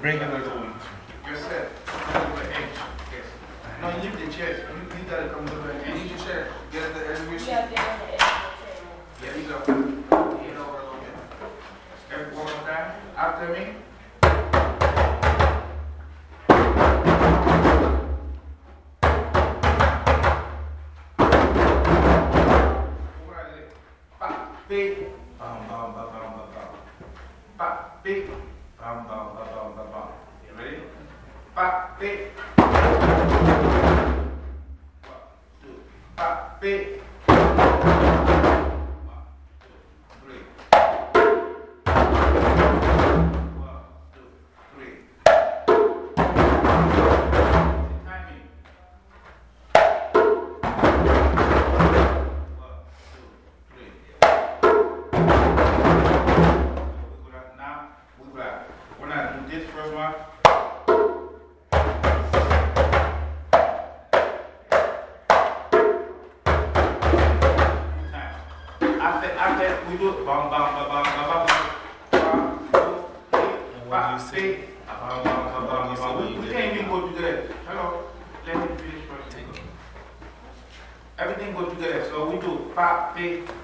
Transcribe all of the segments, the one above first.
bring another one. Yes, sir. Yes. No, you need the chairs. You, you gotta come do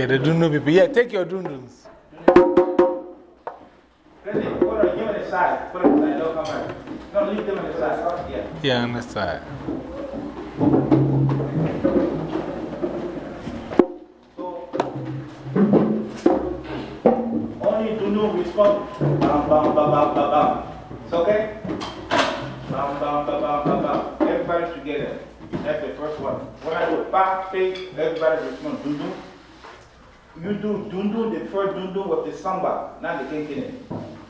Yeah, the Dundu people. Yeah, take your Dundus. Ready? Put them side. Put them on the side. Don't come back. No, leave them on the side. Yeah. Yeah, on the side. So, only know respond. Bam, bam, bam, bam, bam, bam. It's okay? Bam, bam, bam, bam, bam, bam. Everybody together. That's the first one. When I do back, face, everybody respond. Dundu. You do dundu, the first dundu with the samba, not the kenkeni.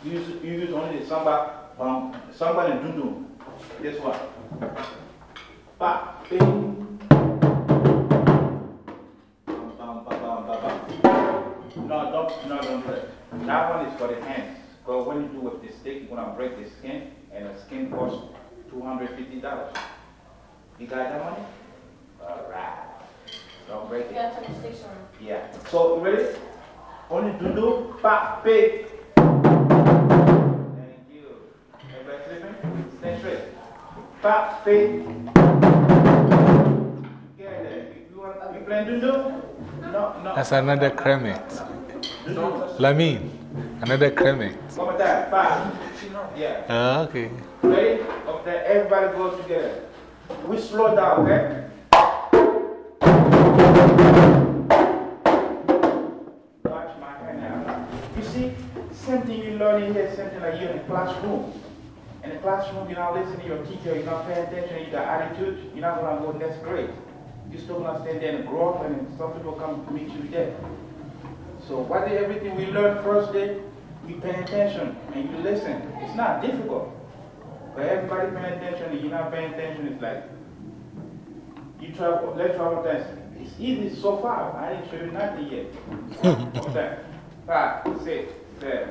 You use, you use only the samba, bam, samba and dundu. This one. Back, face. Bam, bam, bam, bam, bam. No, don't, no, don't break. That one is for the hands. Because when you do with the stick, you're going to break the skin, and the skin costs $250. You got that money? All right. Don't break it. Yeah, turn the sticks on. Yeah. So, you ready? Only to do, back, big. Thank you. Everybody sleeping? Stay straight. Back, big. Get there. You, want, you playing do No, no. That's another cremate. Lamine, another cremate. One more time. Five. Yeah. Ah, okay. Ready? Up there, everybody go together. We slow down, okay? My hand. You see, same thing you learn in here, same thing like you in the classroom. In the classroom, you're not listening to your teacher, you're not paying attention, you got attitude, you're not going to go next grade. You're still going to stand there and grow up, and some people come to meet you there. So, what did everything we learned first day? We pay attention and you listen. It's not difficult. But everybody paying attention and you're not paying attention, it's like you travel, let's travel test. It's easy so far. I didn't show you nothing yet. What's that? Five, six, seven,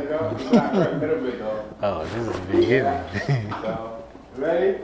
you know? It's not hurt a little though. Oh, this is the beginning. So, ready?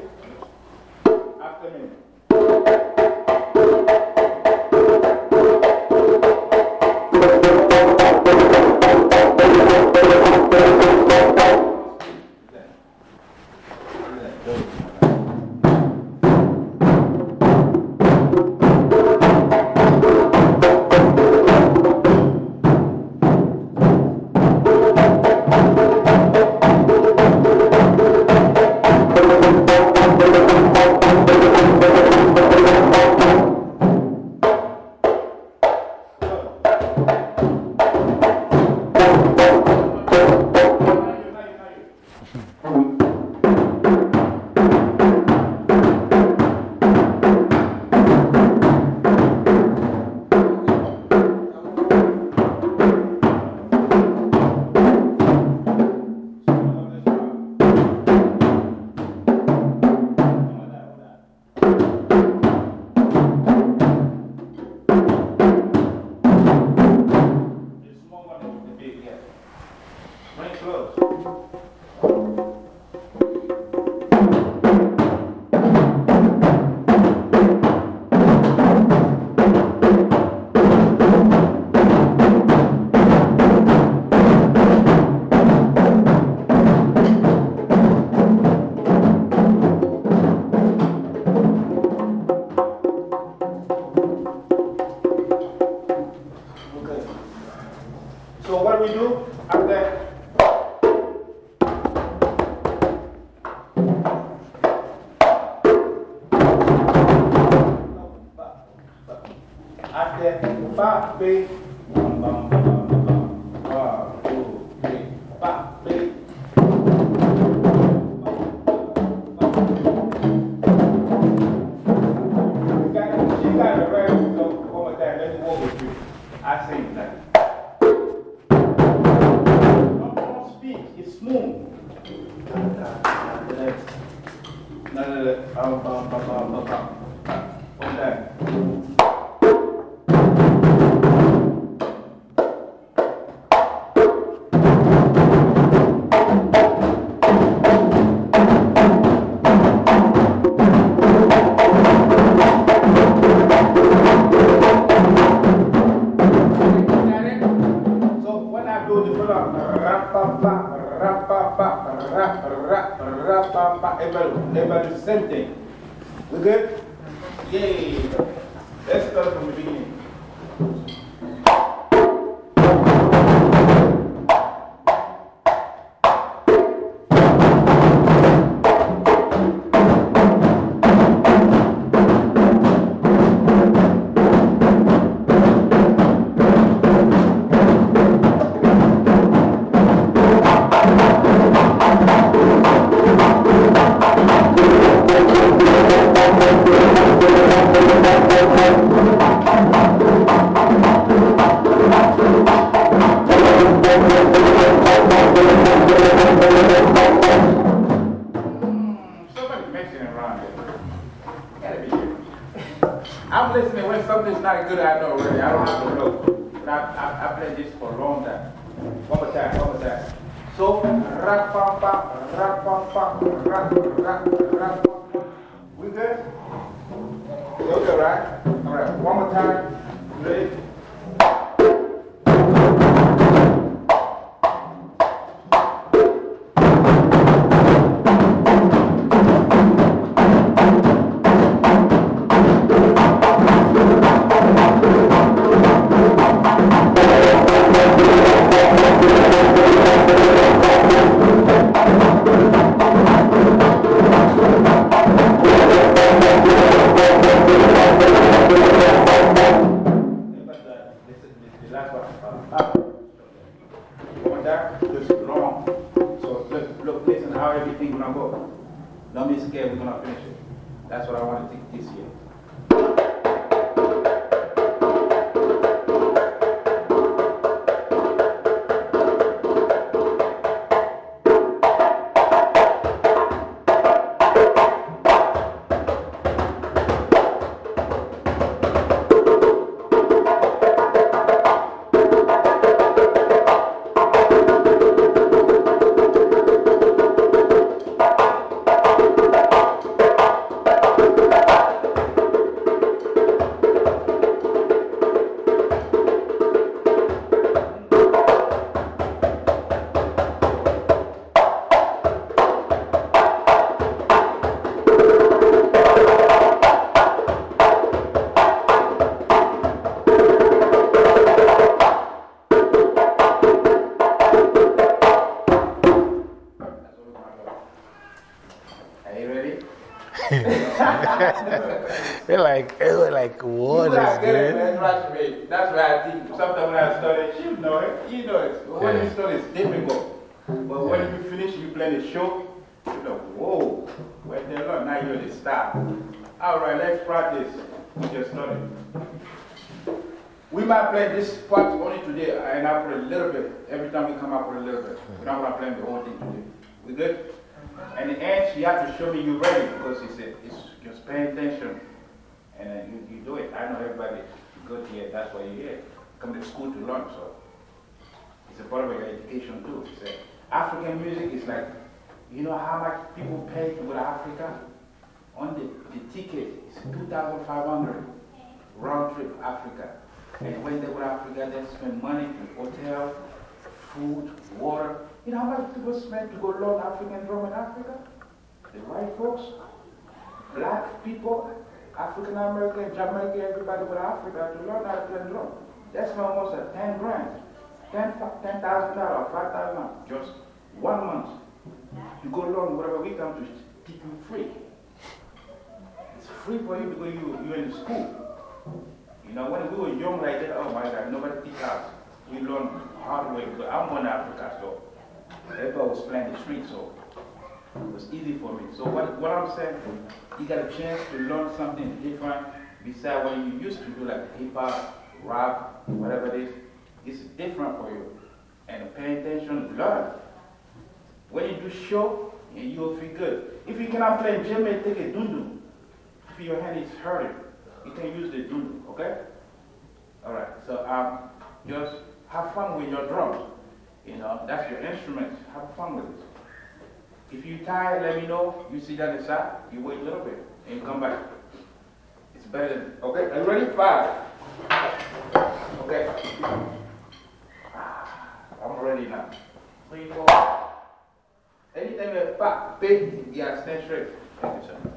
Had to show me you're ready because he uh, said, it's just pay attention. And then you, you do it. I know everybody good here, that's why you're here. Come to school to learn, so it's a part of your education too. He uh, said, African music is like, you know how much people pay to go to Africa? On the, the ticket is 2500 round trip Africa. And when they go to Africa, they spend money for hotel, food, water. You know how much people spend to go learn African drum in Africa? The white folks, black people, African American, Jamaican, everybody to Africa to learn African drum. That's almost a 10 grand, $10,000, $10, $5,000, just one month. You go learn whatever we come to teach you free. It's free for you because you, you're in school. You know, when we were young like that, oh my God, nobody teach us. We learn hard way because I'm born Africa, so everybody was playing the street, so it was easy for me. So, what, what I'm saying, you got a chance to learn something different besides what you used to do, like hip hop, rap, whatever it is. It's different for you. And pay attention, learn. When you do show, you'll feel good. If you cannot play djembe, take a dundu. If your hand is hurting, you can use the dundu, okay? Alright, so um, just have fun with your drums. You know, that's your instrument. Have fun with it. If you're tired, let me know. You sit down inside, you wait a little bit, and come back. It's better than, okay? Are you ready? Five. Okay. Ah, I'm ready now. Three, four. Anytime you five, big, yeah, stand straight. Thank you, sir.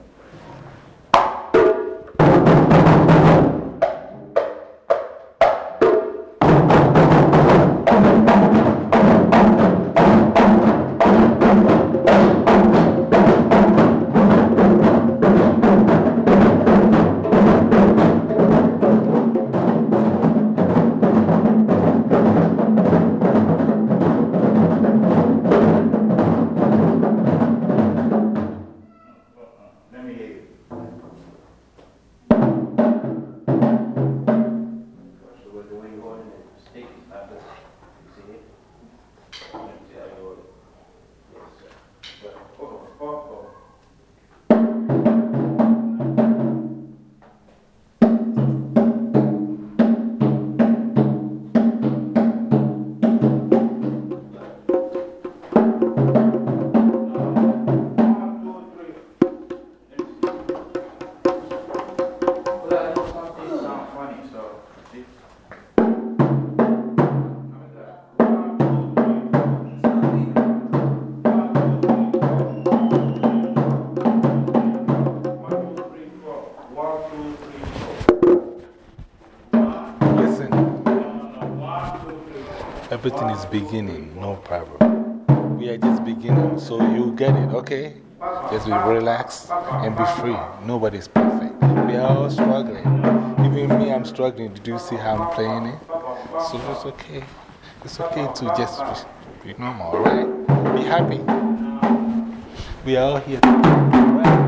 Is beginning, no problem. We are just beginning, so you get it, okay? Just be relaxed and be free. Nobody's perfect. We are all struggling. Even me, I'm struggling. Did you see how I'm playing it? So it's okay. It's okay to just be, be normal, alright? Be happy. We are all here.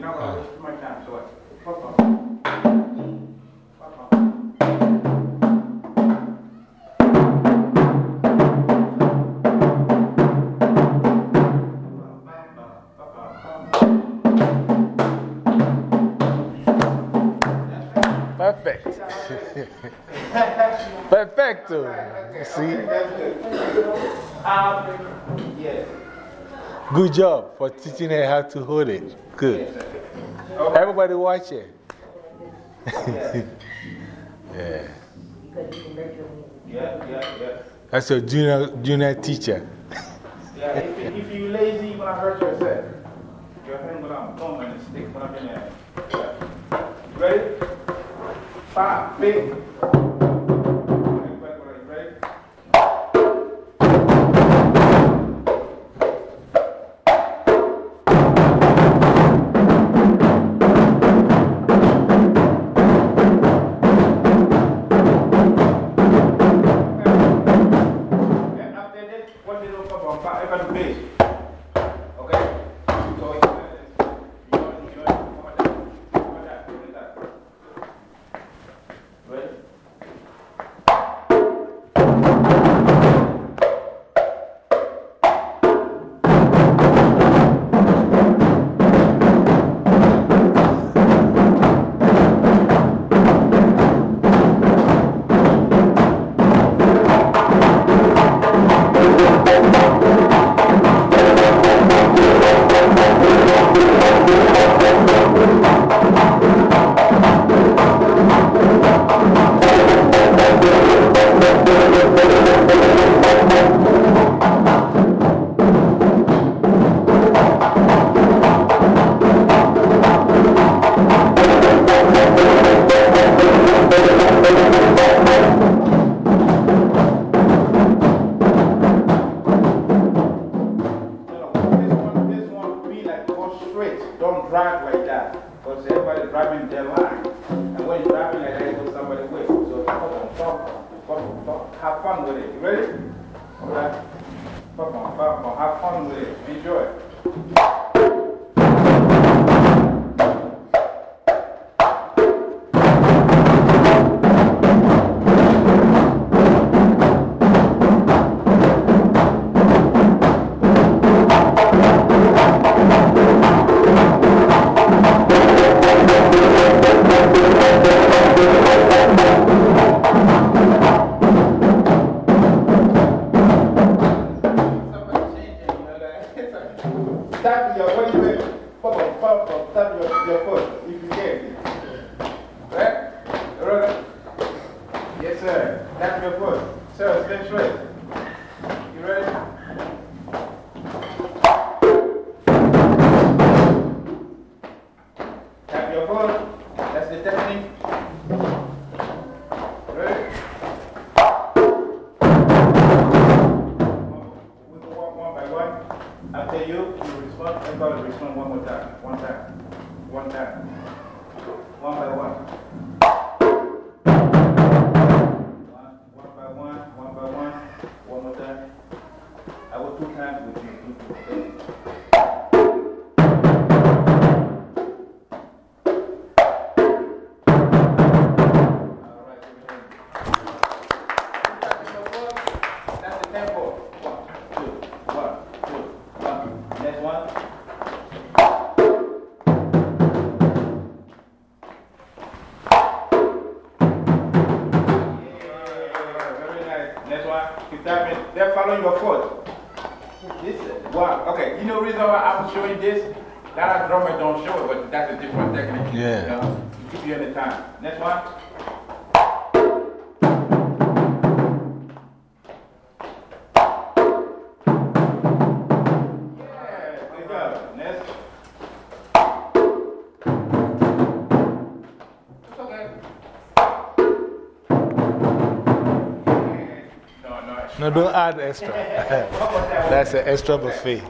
You're not Good job for teaching her how to hold it. Good. Everybody watch it. yeah. That's your junior, junior teacher. yeah, if, if you're lazy, you're going to hurt yourself. Your hand to come and stick going in there. Ready? Five, big. That's an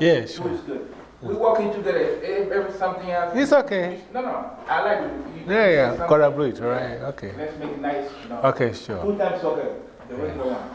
Yeah, sure. Is good. We walk in together. Eh, if, if something else. It's okay. No, no. I like it. You yeah, yeah. Collaborate, right? Okay. Let's make it nice. No. Okay, sure. Two times soccer. The regular one.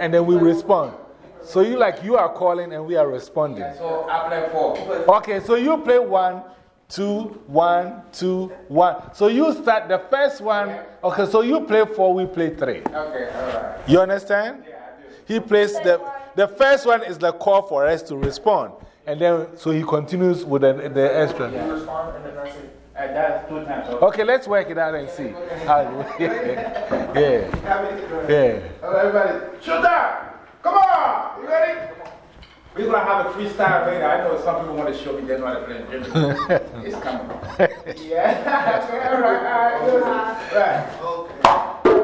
And then we respond. So you like you are calling and we are responding. So I play four. Okay, so you play one, two, one, two, one. So you start the first one. Okay, so you play four, we play three. Okay, all right. You understand? Yeah, I do. He plays the, the first one is the call for us to respond. And then, so he continues with the, the extra. You respond and then I say, uh, that's two times. Okay. Okay, let's work it out and see. How, yeah. Yeah. Yeah. All right, everybody, shoot down! Come on! You ready? We're going to have a freestyle later. I know some people want to show me they know how to play Jimmy. it's coming. yeah. okay, all right, all right. Right. One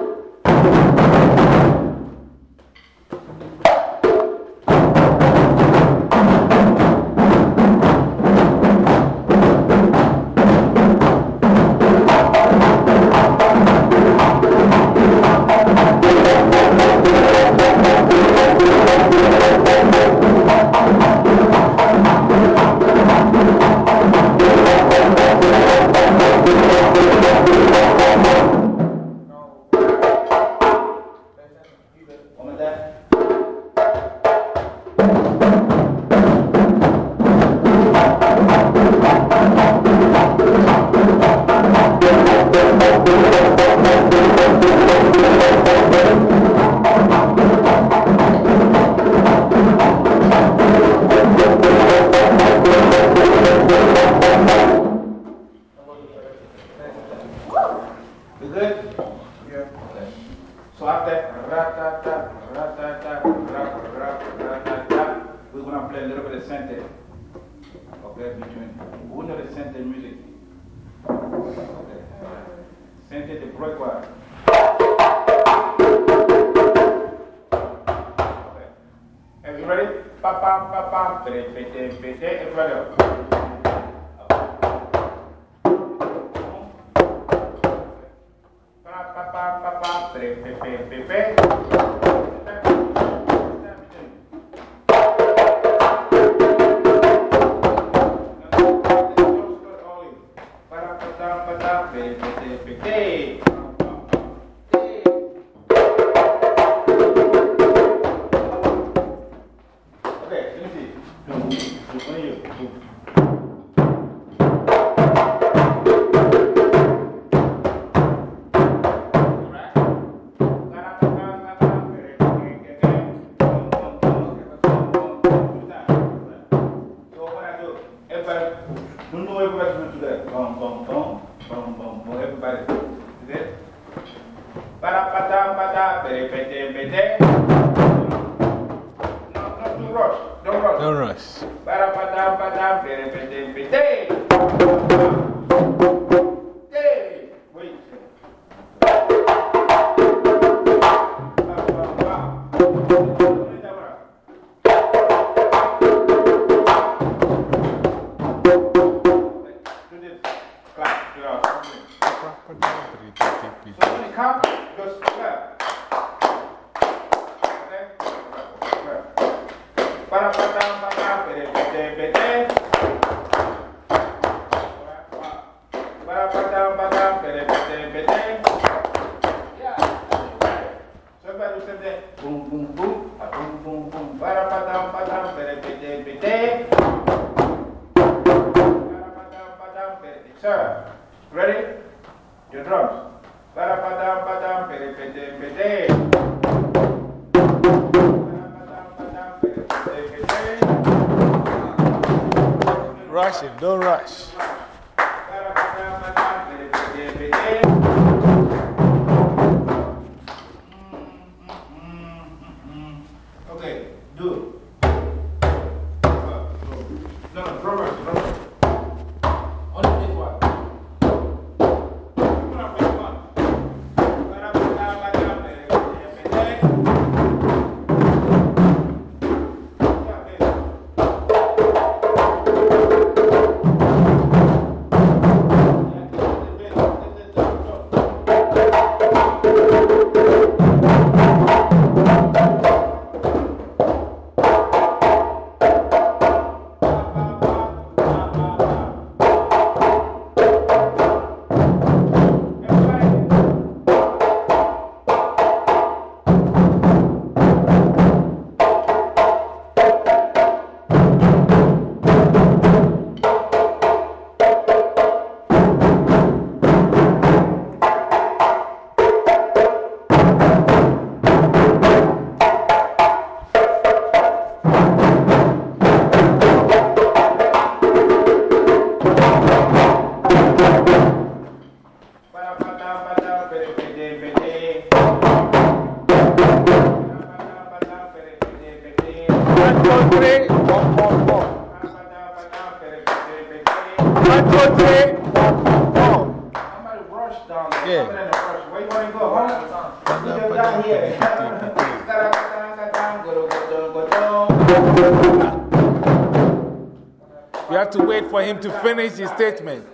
Statement.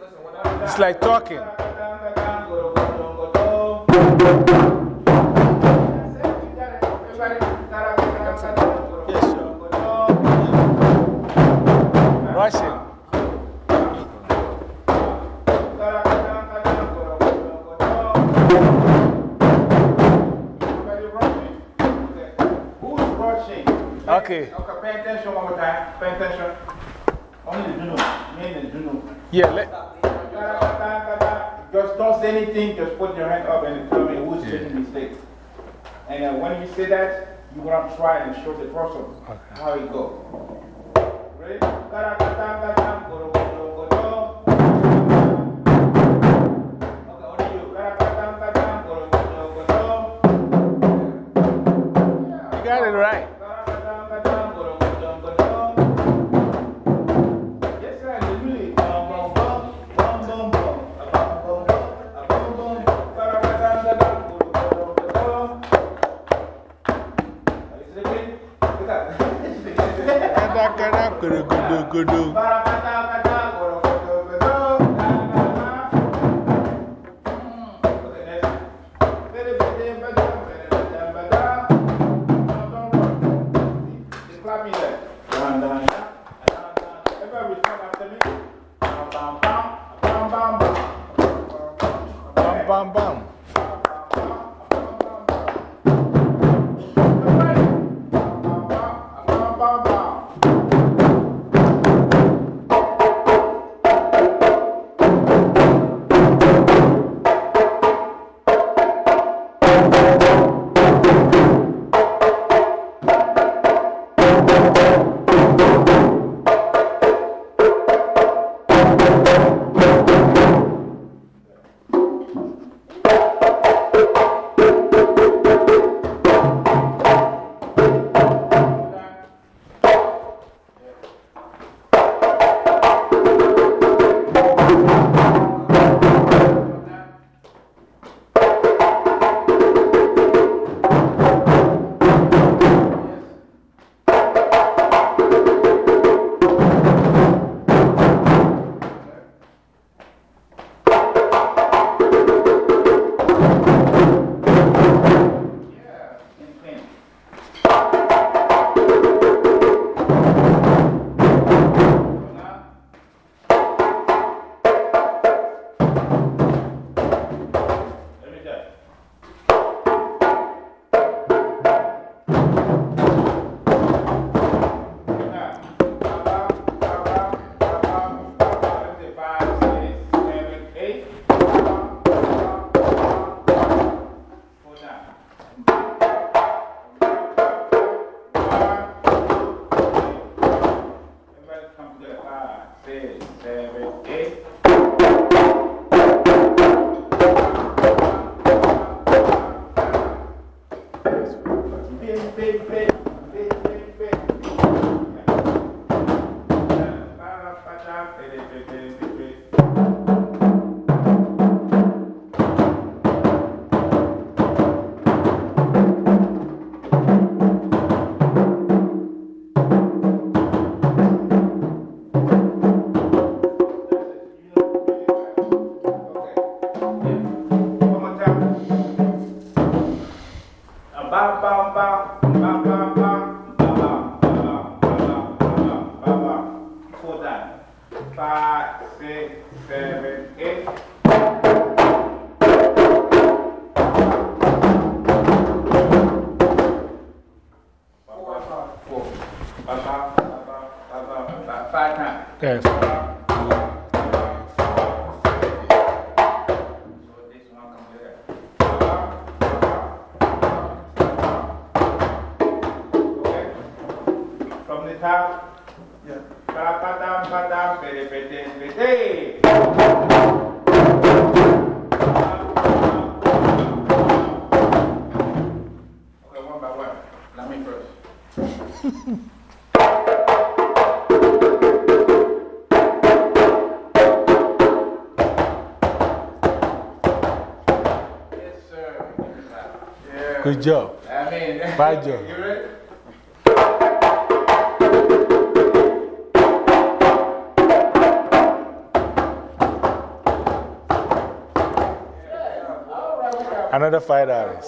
It's like talking. say that, you're going to try and show the person how it goes. Ready? good dude. job. Amen. Bad job. You ready? Another five dollars.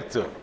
perfecto.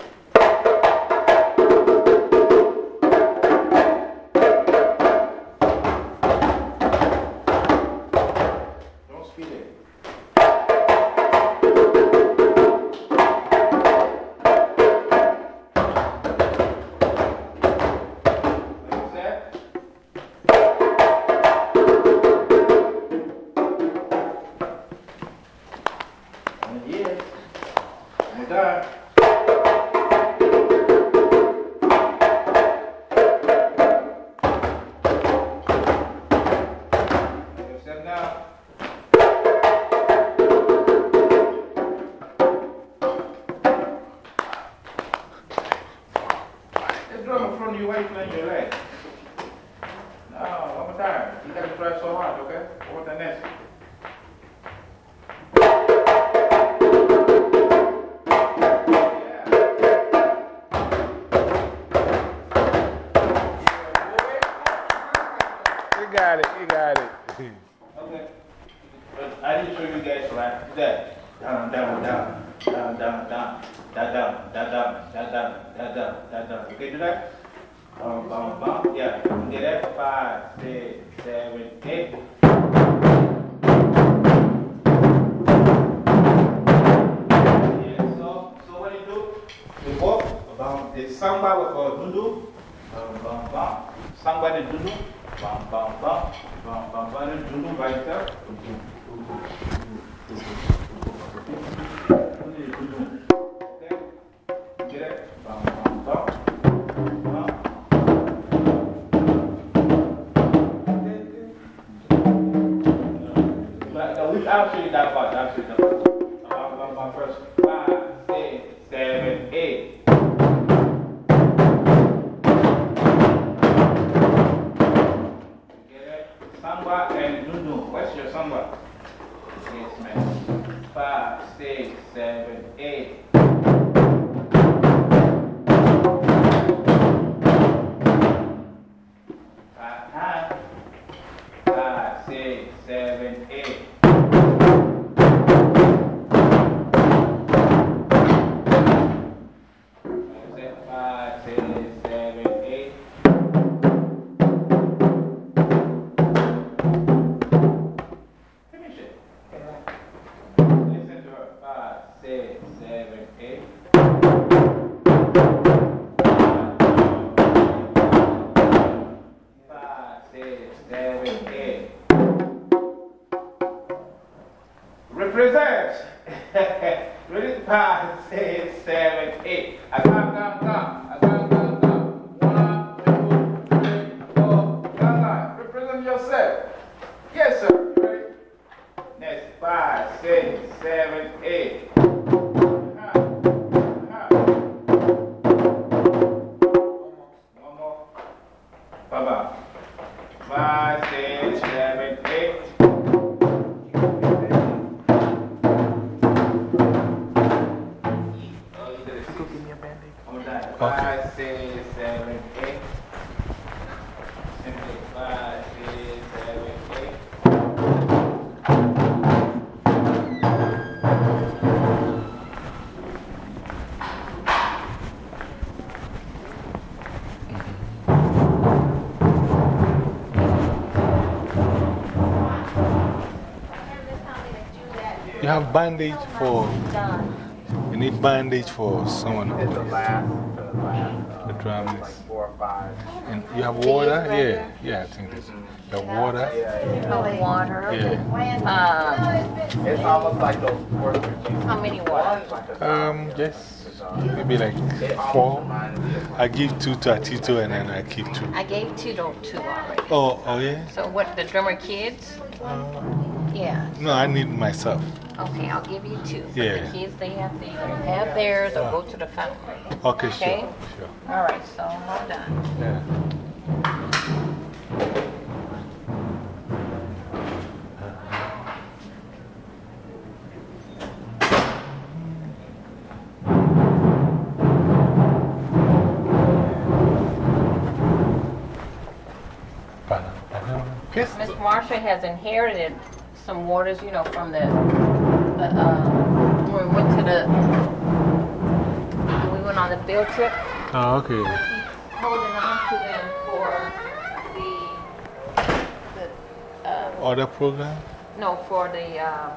Five, six, seven, eight. I got, got, got. Have bandage for, you need bandage for someone, It's the last, the last, the uh, drum is. four or five. And you have water? Yeah, yeah, I think it's. You have water? Yeah, yeah. Water. Yeah. Um, It's almost like those sports routines. how many water? One's Um, just maybe like four. reminds me of I give two to Atito and then I keep two. I gave two to two already. Oh, oh yeah? So what, the drummer kids? Uh, Yeah. no, I need myself. Okay, I'll give you two. But Yeah. the kids, they have to either have theirs or go to the fountain. Okay, Okay. sure, sure. All right, so hold on. Yeah. Miss Marsha has inherited some waters, you know, from the, the uh, we went to the, we went on the field trip. Oh, okay. Holding on to them for the, the, uh, Other program? no, for the, uh,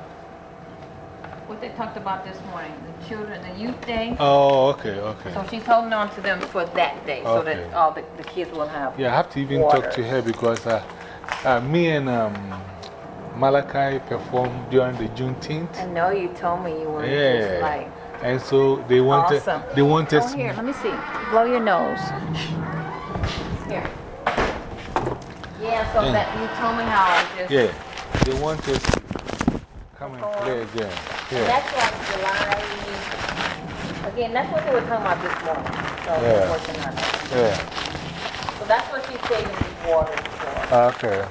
what they talked about this morning, the children, the youth day. Oh, okay, okay. So she's holding on to them for that day, so that all the, the kids will have. Yeah, I have to even talk to her because uh, uh, me and um, Malachi performed during the Juneteenth. I know you told me you were just Yeah. like, And so they wanted, awesome. they wanted, Oh, here, let me see. Blow your nose. Here. Yeah, so Yeah. that you told me how I just. yeah, they want us to come and play again. Yeah. That's like July. Again, that's what they were talking about this morning. So Yeah. working on it. Yeah. So that's what she's saving these waters for. Ah, okay.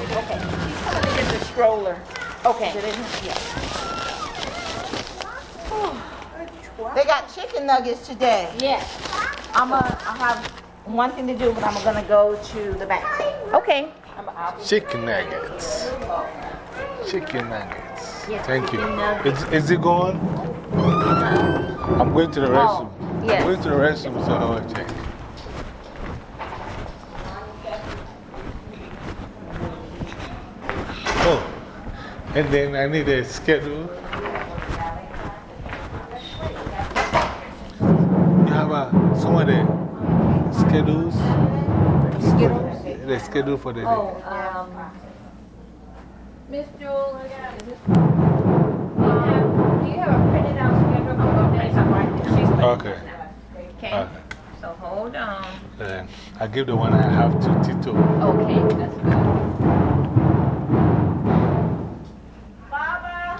Okay. She's coming to get the stroller. Okay. Yeah. They got chicken nuggets today. Yes. I'm a, I have one thing to do, but I'm gonna go to the bank. Okay. Chicken nuggets. Chicken nuggets. Yes, Thank you. chicken nuggets. Is, is it gone? I'm going to the restroom. Oh, yes. I'm going to the restroom, so I will check. Oh, and then I need a schedule. You have a, some of the schedules? Skittles? The schedule for the day. Oh, um, Miss Jewel, is this, do you have, do you have a printed out schedule for the days I'm right Okay. Okay, Okay. so hold on. Uh, I give the one I have to Tito. Okay, that's good.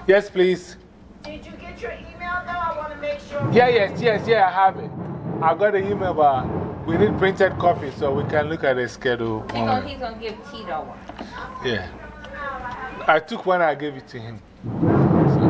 Yes, please. did you get your email though? I wanna make sure. Yeah, yes, yes, yeah, I have it. I got the email, but we need printed copy so we can look at the schedule. He's gonna, he's gonna give Tito one. Yeah. I took one, I gave it to him. So.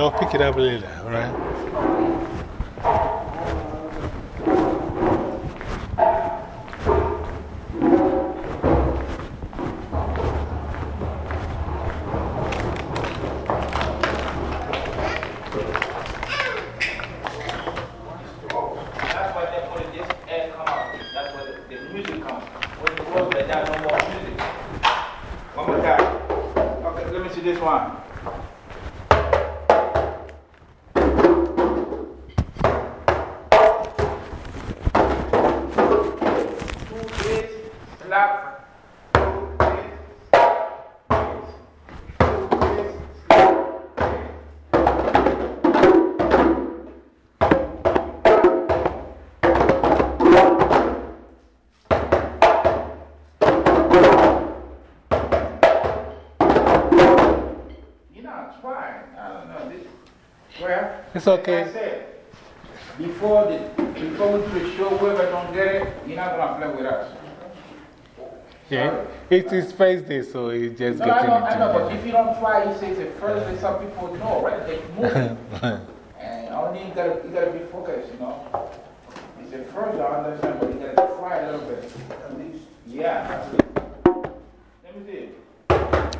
I'll pick it up later, all right? It's okay. Like I said, before, the, before we do the show, whoever don't get it, you're not going to play with us. Yeah, it's his first day, so he's just no, getting I know, I know, but if you don't try, you says it's the first day. Some people know, right? They move. and only you gotta, you gotta be focused, you know? It's a first, I understand, but you gotta try a little bit. At least, yeah. Let me see.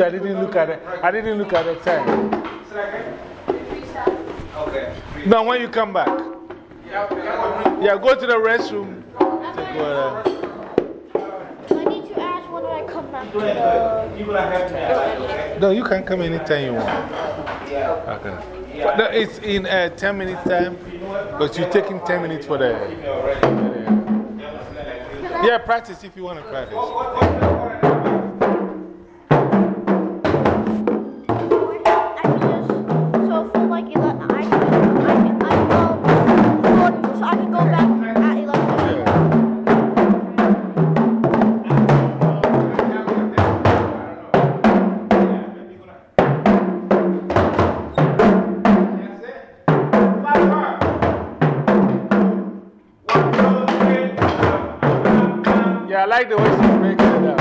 I didn't look at it. I didn't look at the time. Okay. Now, when you come back, yeah, go to the restroom. I need to ask when I come back? No, you can come anytime you want. Okay. No, it's in uh, 10 minutes time, but you're taking 10 minutes for the. Yeah, practice if you want to practice. like the way she's making it up.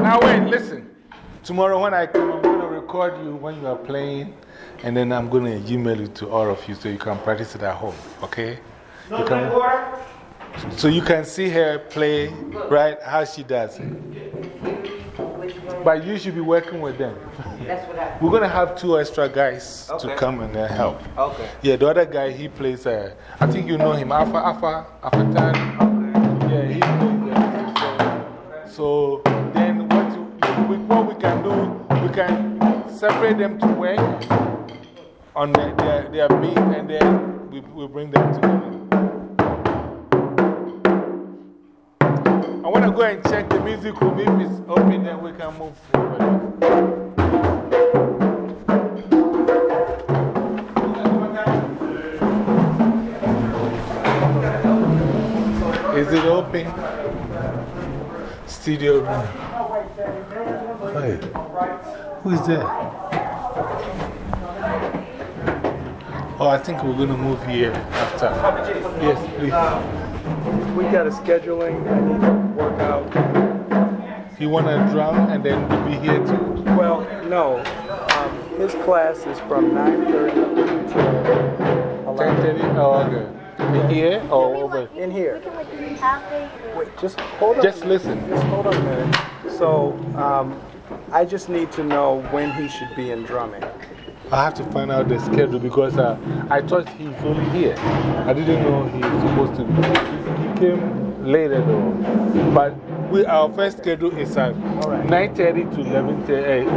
Now wait, listen. Tomorrow when I come, I'm going to record you when you are playing and then I'm going to email it to all of you so you can practice it at home, okay? You can, so you can see her play, right? How she does it. But you should be working with them. We're going to have two extra guys to come and help. Okay. Yeah, the other guy, he plays. Uh, I think you know him, Alpha, Alpha, Alpha Tan. Okay. Yeah, he plays. So, so then what, we, what we can do, we can separate them to work on their, their, their beat and then we, we bring them together. I want to go and check the music room. If it's open, then we can move forward. Is it open? Studio room. Hey, who is there? Oh, I think we're going to move here after. Yes, please. We got a scheduling I need to work out. You want to drum and then we'll be here too? Well, no. Um, his class is from 9.30 to 11. 10:30? Oh, okay. In here or over? In here. We can like do half day. Wait, just hold on. Just listen. Just hold on a minute. So, um, I just need to know when he should be in drumming. I have to find out the schedule because uh, I thought he's only here. I didn't know he's supposed to be. He came later though. But we, our first schedule is at 9.30 to 11.30, uh,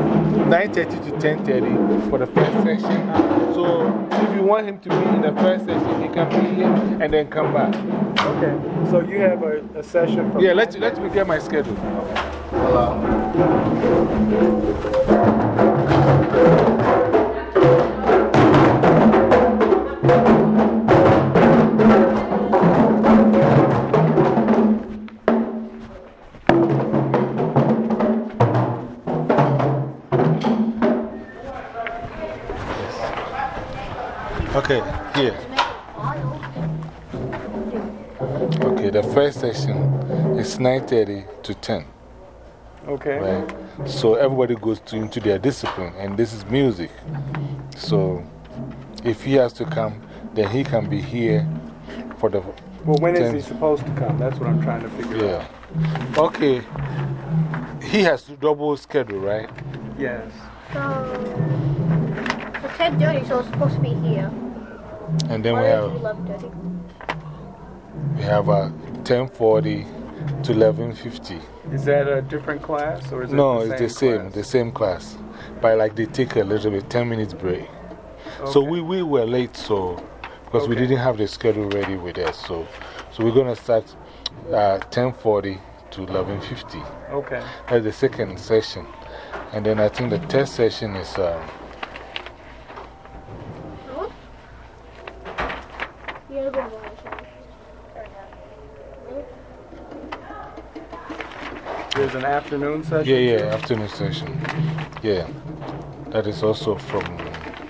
9.30 to 10.30 for the first session. So if you want him to be in the first session, he can be here and then come back. Okay. So, you have a, a session from. Yeah, let, let me get my schedule. Okay, here. Okay, the first session is 9.30 to 10. Okay. Right? So everybody goes to, into their discipline, and this is music. So if he has to come, then he can be here for the. Well, when is 10 he supposed to come? That's what I'm trying to figure out. Yeah. Okay. He has to double schedule, right? Yes. So, so 10.30, so it's supposed to be here. And then we have, don't you do 11.30? we have a 1040 to 1150. Is that a different class or is it No, the it's the same same, class? the same class. But like they take a little bit, 10 minutes break. So we, we were late, so because we didn't have the schedule ready with us. So, so we're going to start uh, 1040 to 1150. Okay. That's the second session. And then I think the third session is um, You gotta go There's an afternoon session? yeah, yeah, afternoon session. Yeah. That is also from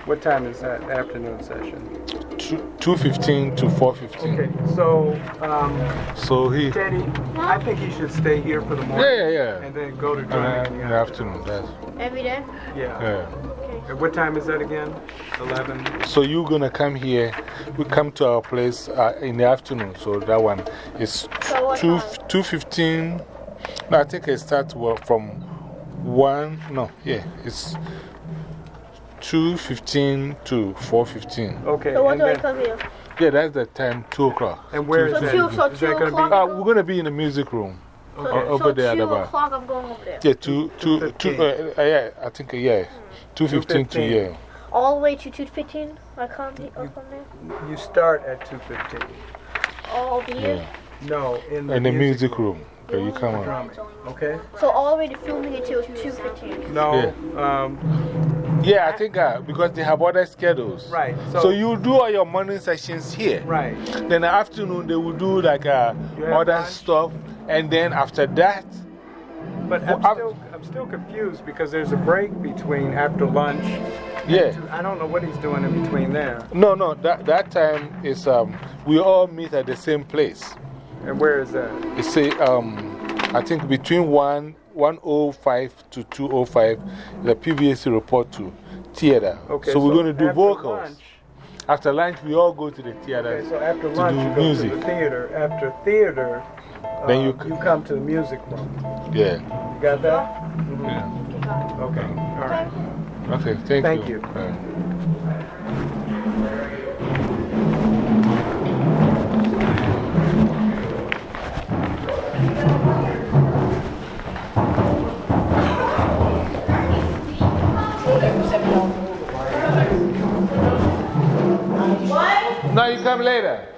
What time is that afternoon session? 215 to 415. Okay, so, um, So he. Teddy, I think he should stay here for the morning. yeah, yeah. And then go to in in the afternoon. That's, Every day? Yeah. yeah. And what time is that again? 11? So you're going to come here. We come to our place uh, in the afternoon. So that one is So 2, time? 215. No, I think it starts from 1. No, yeah. It's 215 to 415. Okay. So what do I then- come here? Yeah, that's the time, 2 o'clock. And where is So that? two- so Is two that gonna o'clock? be? Uh, we're going to be in the music room. So, over so there at 2 the bar. o'clock I'm going over there. Yeah, 2, 2, 2, uh, uh, yeah, I think, uh, yeah. 215 to, 2:15. yeah. All the way to 2.15? I come, I come there? You start at 2.15. All the yeah. No, in the, In the music room. Okay, you come on. Okay? So all the way to filming until 2.15. No. Um, Yeah, I think uh, because they have other schedules. right. So, So, you do all your morning sessions here. Right. Then the afternoon, they will do like uh, You other lunch? stuff. And then after that, But I'm Well, still, I'm still confused because there's a break between after lunch. yeah. I don't know what he's doing in between there. No, no, that, that time is um, we all meet at the same place. And where is that? It's say, um, I think between 1, 105 to 205, the PVAC report to theater. Okay. so we're going to do vocals. Lunch, After lunch, we all go to the theater. okay, so after to lunch, do you go music. to the theater. After theater, Then you you come to the music room. Yeah. You got that? yeah. Okay, all right. Okay, thank, you. Thank you. you. Uh, No, you come later.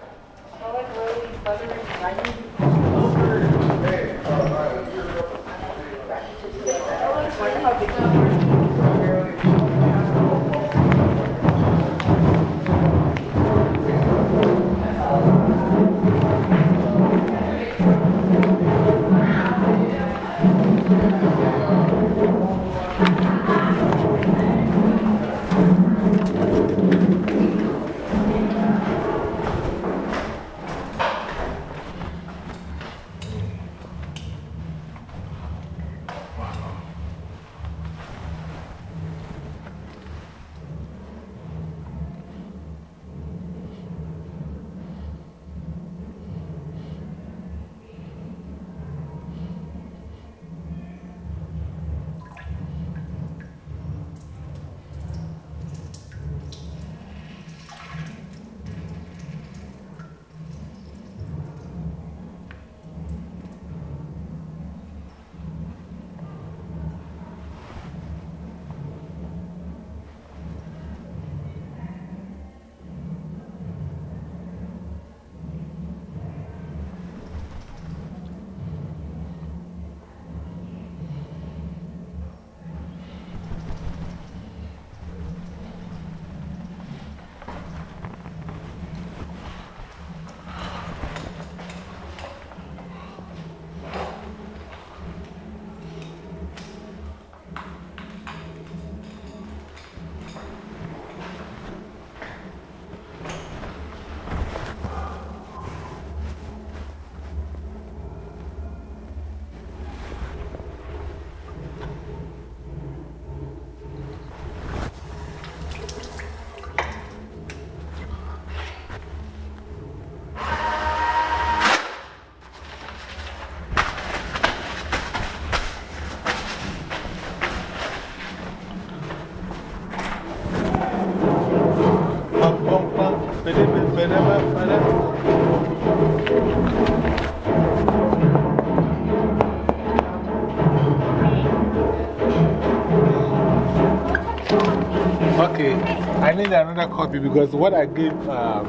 Need another copy because what I gave um,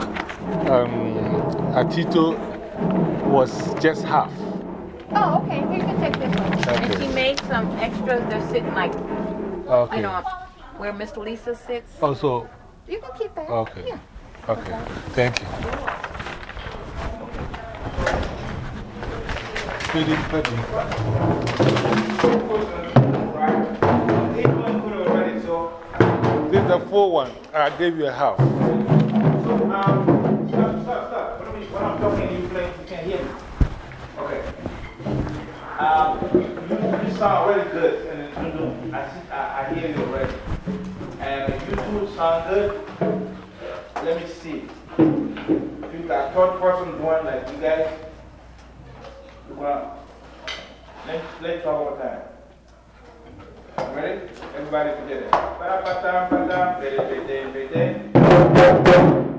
um, Atito was just half. Oh, okay, here you can take this one. And she made some extras, they're sitting like, Okay. you know, where Miss Lisa sits. Also, You can keep that. okay. Yeah. Okay, thank you. Pretty, pretty. Full one. I gave you a half. So, um, stop, stop, stop. What what I'm talking, you play, you can't hear me. Okay. Um, you, you sound really good in the Zulu. I, see, I, I hear you already. And you two sound good. Let me see. If you got third person doing like you guys, you want, let's, let's try one more time. Ready? Everybody together. And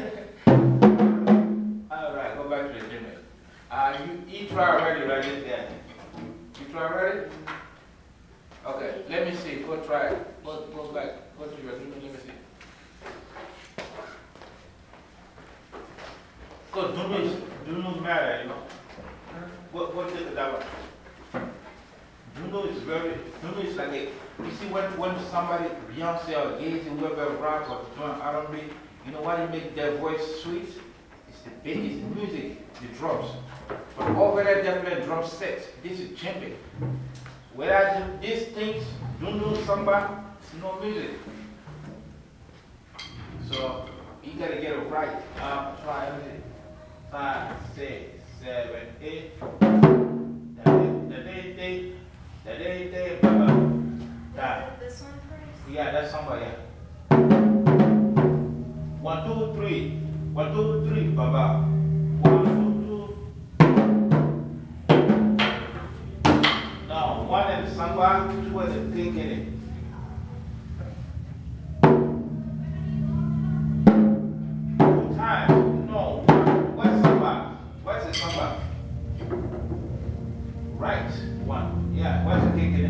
Try already, right? There. You try already? Okay, let me see. Go try. Go, go back. Go to your gym. Let me see. Because is, Dunu matter, you know. What, what is that one? Dunu is very, Dunu is like a, you see when, when somebody, Beyonce or Jay-Z, whoever rap or doing R&B, you know why they make their voice sweet? The bass, the music, the drums. But over there, they play drum sets. This is champion. Whereas these things, Dunu, sangban, it's no music. So, you gotta get it right. Um, try it. Five, six, seven, eight. This one first? Yeah, that's somebody. One, two, three. Two, three, baba. Two. Now, one the sangban, two pink in it. Right. One. Yeah, what's the kick in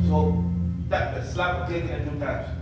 it? So, that, the slap taking it two times.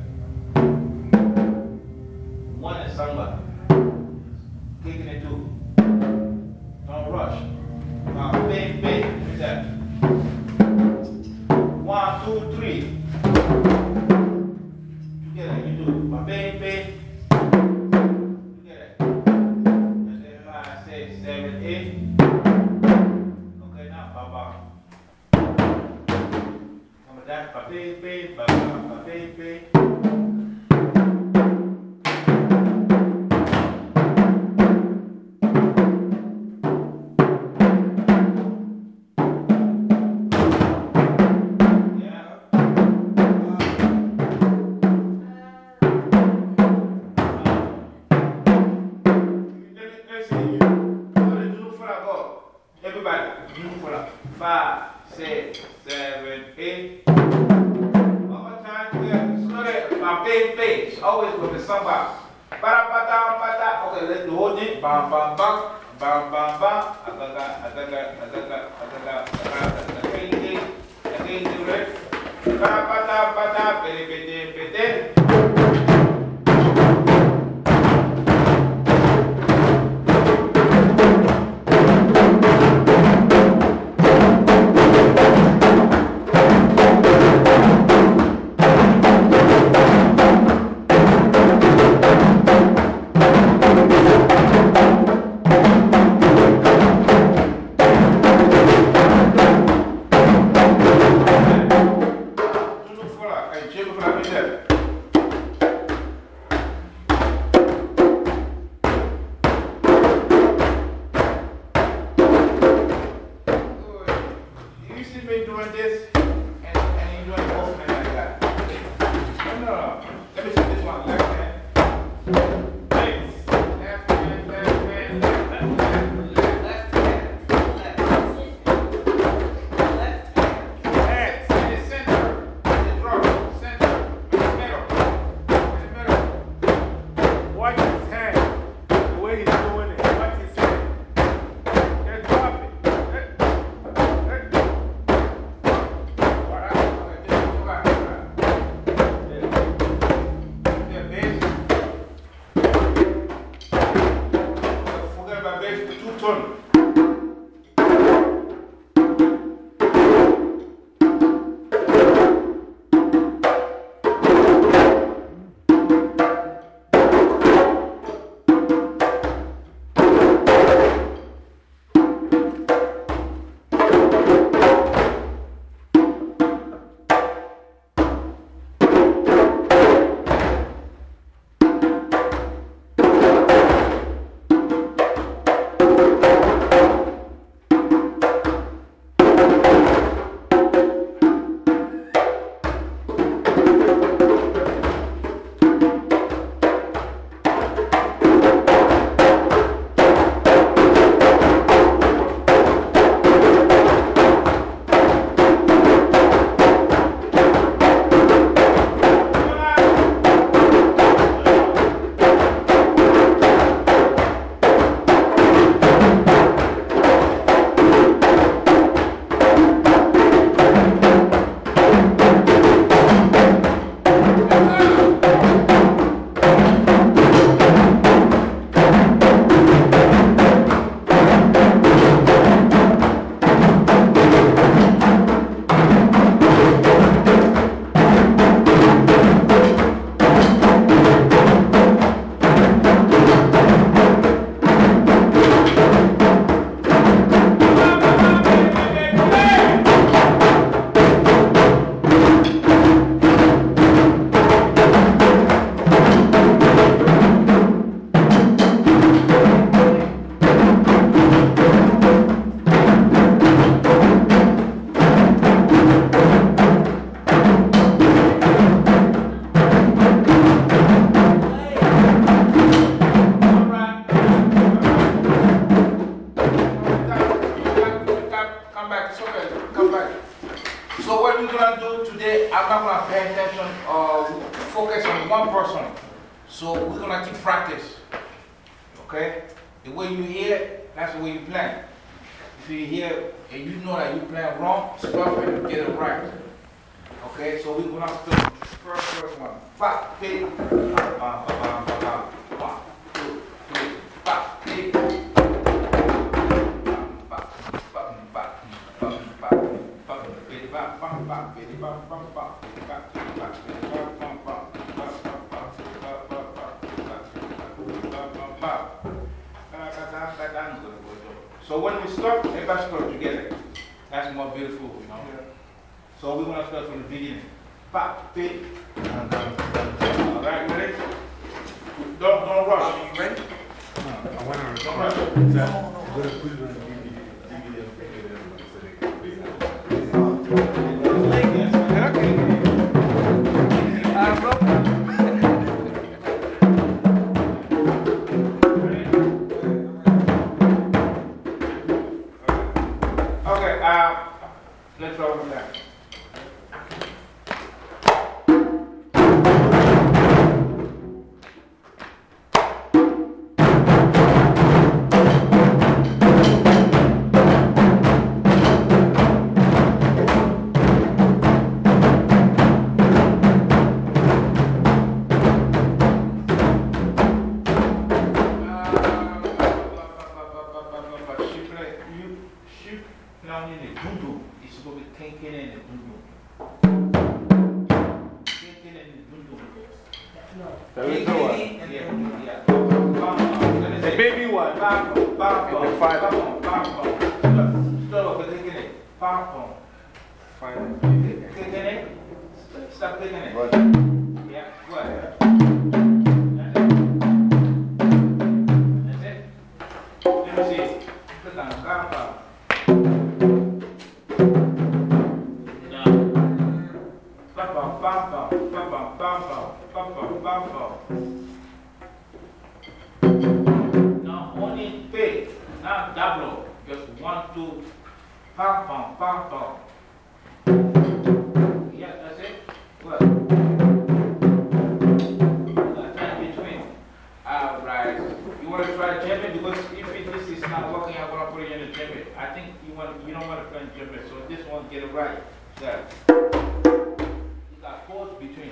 Jimmy. I think you, want, you don't want to turn. Jump it. so this one get it right. Yeah. You got chords between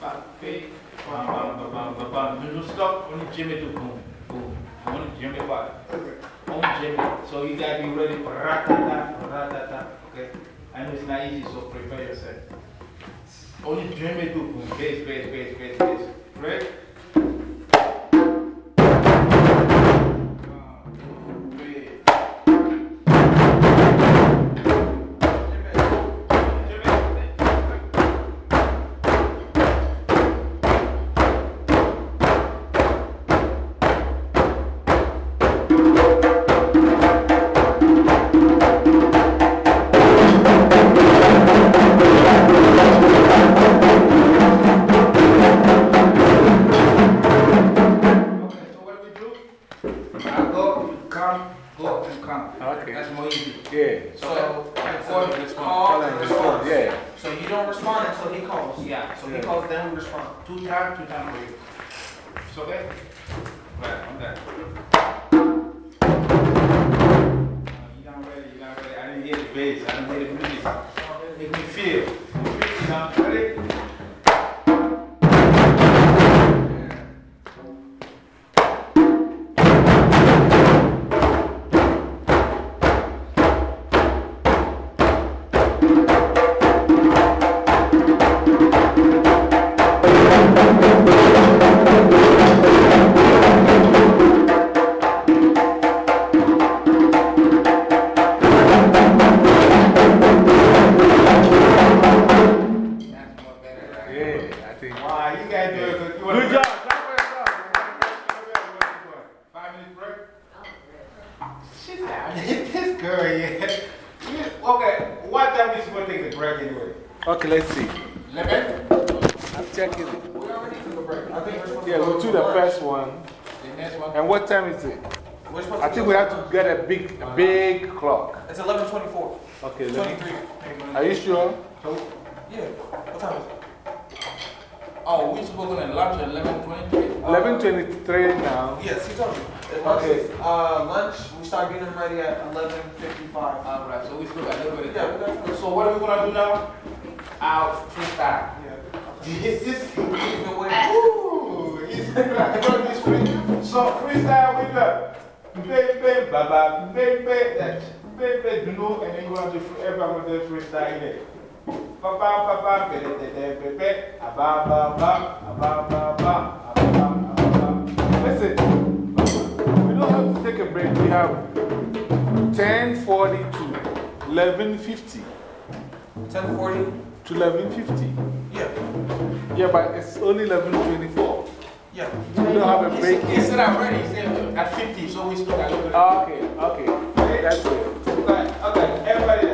Parfait. You stop on Jimmy to boom. Boom. On Jimmy what? On Jimmy. So you gotta be ready for ratata, ratata. Okay? I know it's not easy, so prepare yourself. On Jimmy to boom. Base, base, base, base, base. Right? dunu enigma to forever with the freestyle there. Papa, papa, pepe, pepe, pepe, ababa, ababa, ababa, ababa. Listen, we don't have to take a break. We have 1042, 1150. 1040? To 1150. Yeah. Yeah, but it's only 1124. Yeah. We don't have a break. He said already, he said at 50, so we still got a little bit. Okay, okay. Okay, okay, everybody.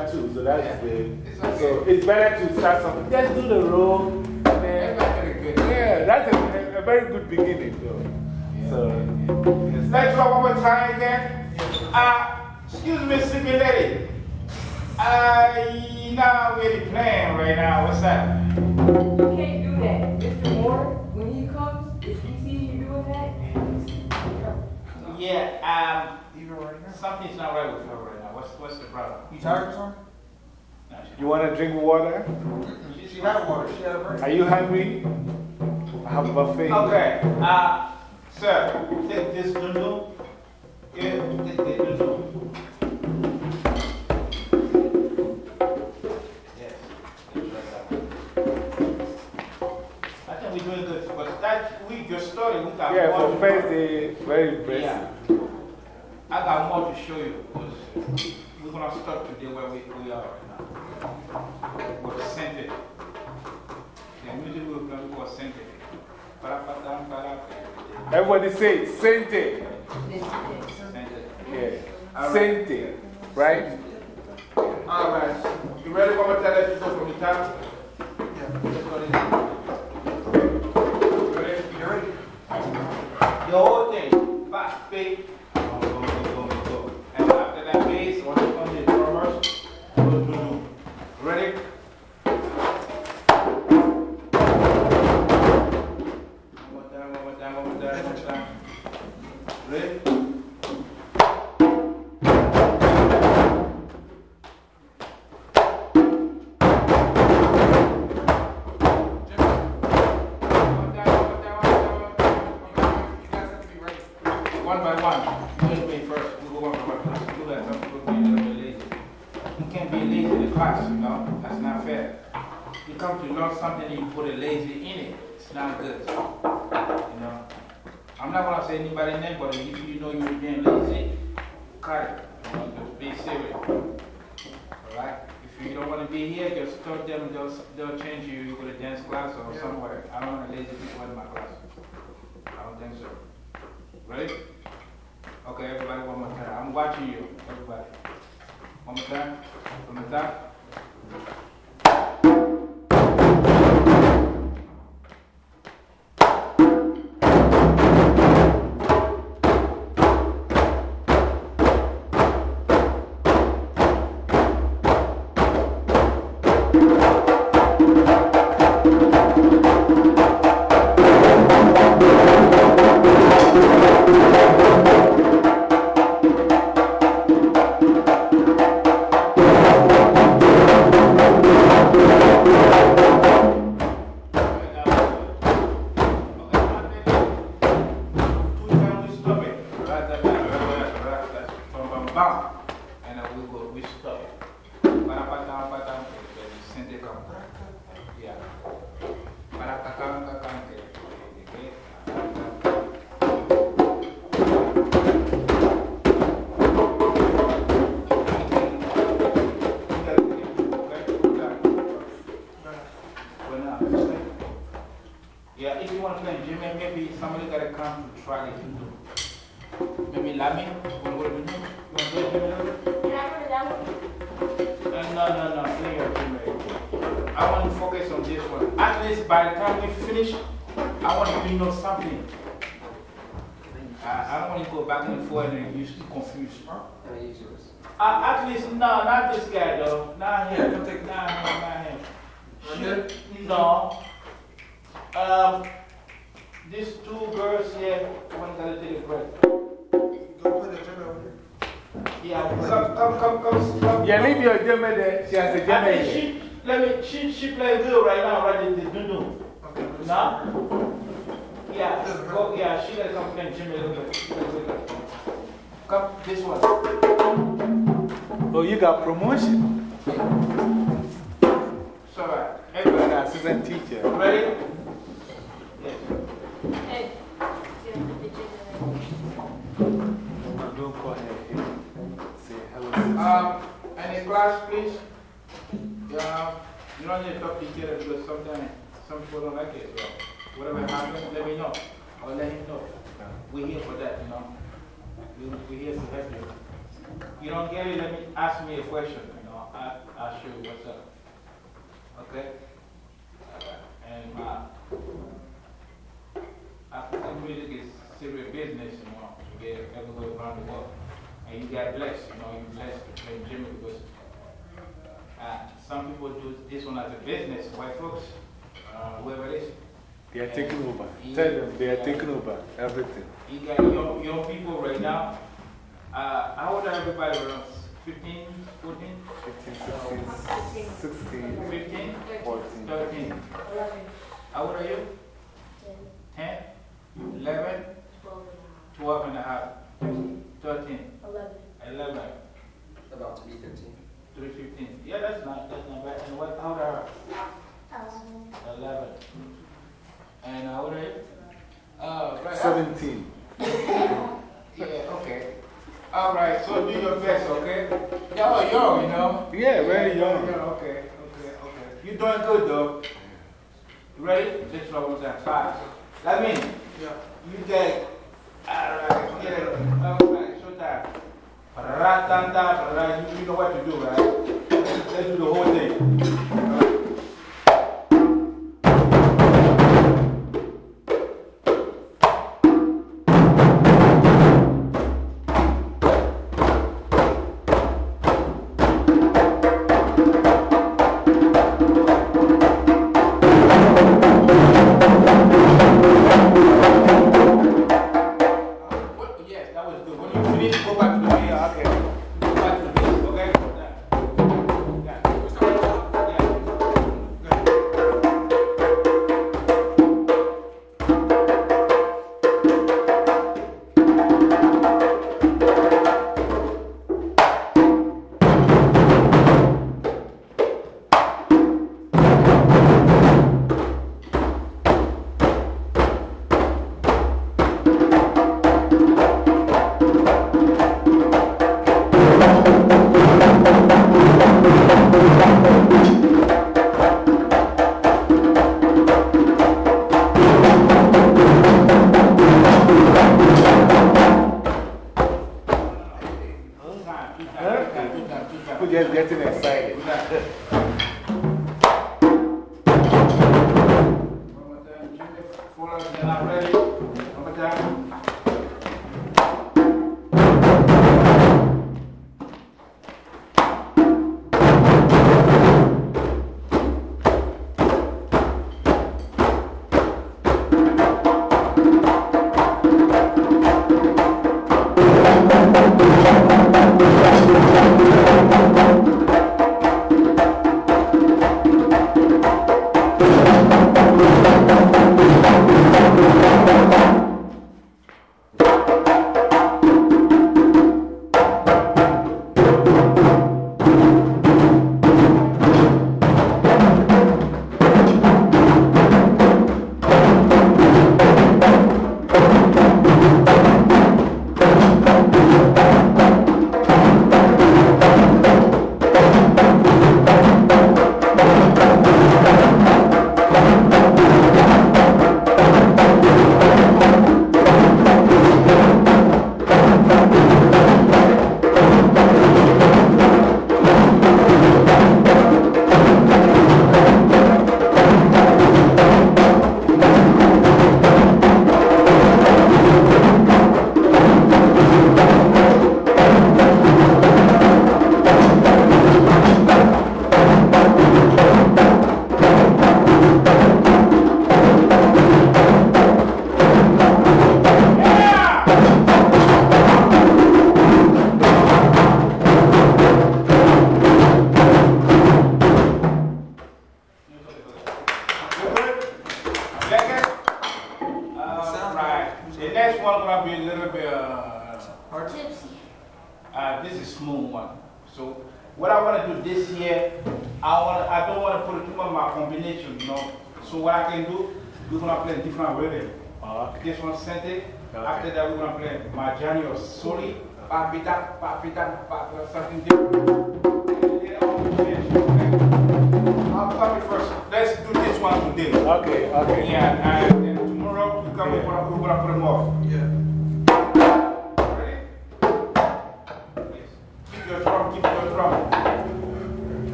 That too, so that's the. So it's better to start something. Just do the roll. And then, yeah, that's a, a very good beginning though. So, Let's try one more time again. Uh, excuse me, sleepy lady. I not really playing right now. What's that? You can't do that. Mr. Moore, when he comes, if he sees you doing that, Yeah, um, Even something's not right with her right now. What's, what's the problem? You tired or something? No, you want to drink water? She, she had water. She had a break. Are you hungry? I have a buffet. Okay, uh, sir, take this noodle. Yeah, take this noodle. Yes. I think we're doing good, but that week, your story, we got Yeah, more for to- first day, very impressive. Yeah. I got more to show you. 'cause We're going to start today where we, we are right now. With Sente. The music we're going to go Sente. Parapatam, parapam. Everybody say Sente. Sente. Yeah. Sente. Right? All right. You ready one more time? Let's go from the top. Let's go to the Ready? You ready? The whole thing. Back, big. After that when it comes to the drummers, go, think so. Ready? Okay, everybody, one more time. I'm watching you, everybody. One more time. One more top. Got promotion. It's alright. Everybody, An assistant teacher. ready? Yes. Hey, get the pictures of it. Don't call her here. Say hello. Um, any class, please? Yeah, you don't need to talk to each other because sometimes some people don't like it. So whatever happens, let me know. Or let him know. We're here for that, you know. We're here to help you. You don't get it, let me ask me a question. You know, I, I'll show you what's up. Okay? And uh, African music is serious business, you know, to get everywhere around the world. And you got blessed, you know, you blessed to play djembe because uh, some people do this one as a business, white folks, uh, whoever it is. They are taking over. Tell them they are taking over everything. You got young, young people right now. Uh, how old are everybody around? 15, 14? 15, 16, 16, 15? 14. 13. How old are you? 10? 11? 12 and a half? 13? 11? About to be 15. 3, 15. Yeah, that's not, that's not bad. And what, how old are you? 11. And how old are you? Uh, right. 17. Yeah, okay. All right, so do your best, okay? Y'all are young, you know? Yeah, very young. Yeah, okay, okay, okay. You're doing good, though. You ready? Let's roll one time. Five. That means you get. All right, get it. All right, showtime. Ratanta, right? You know what to do, right? Let's do the whole thing.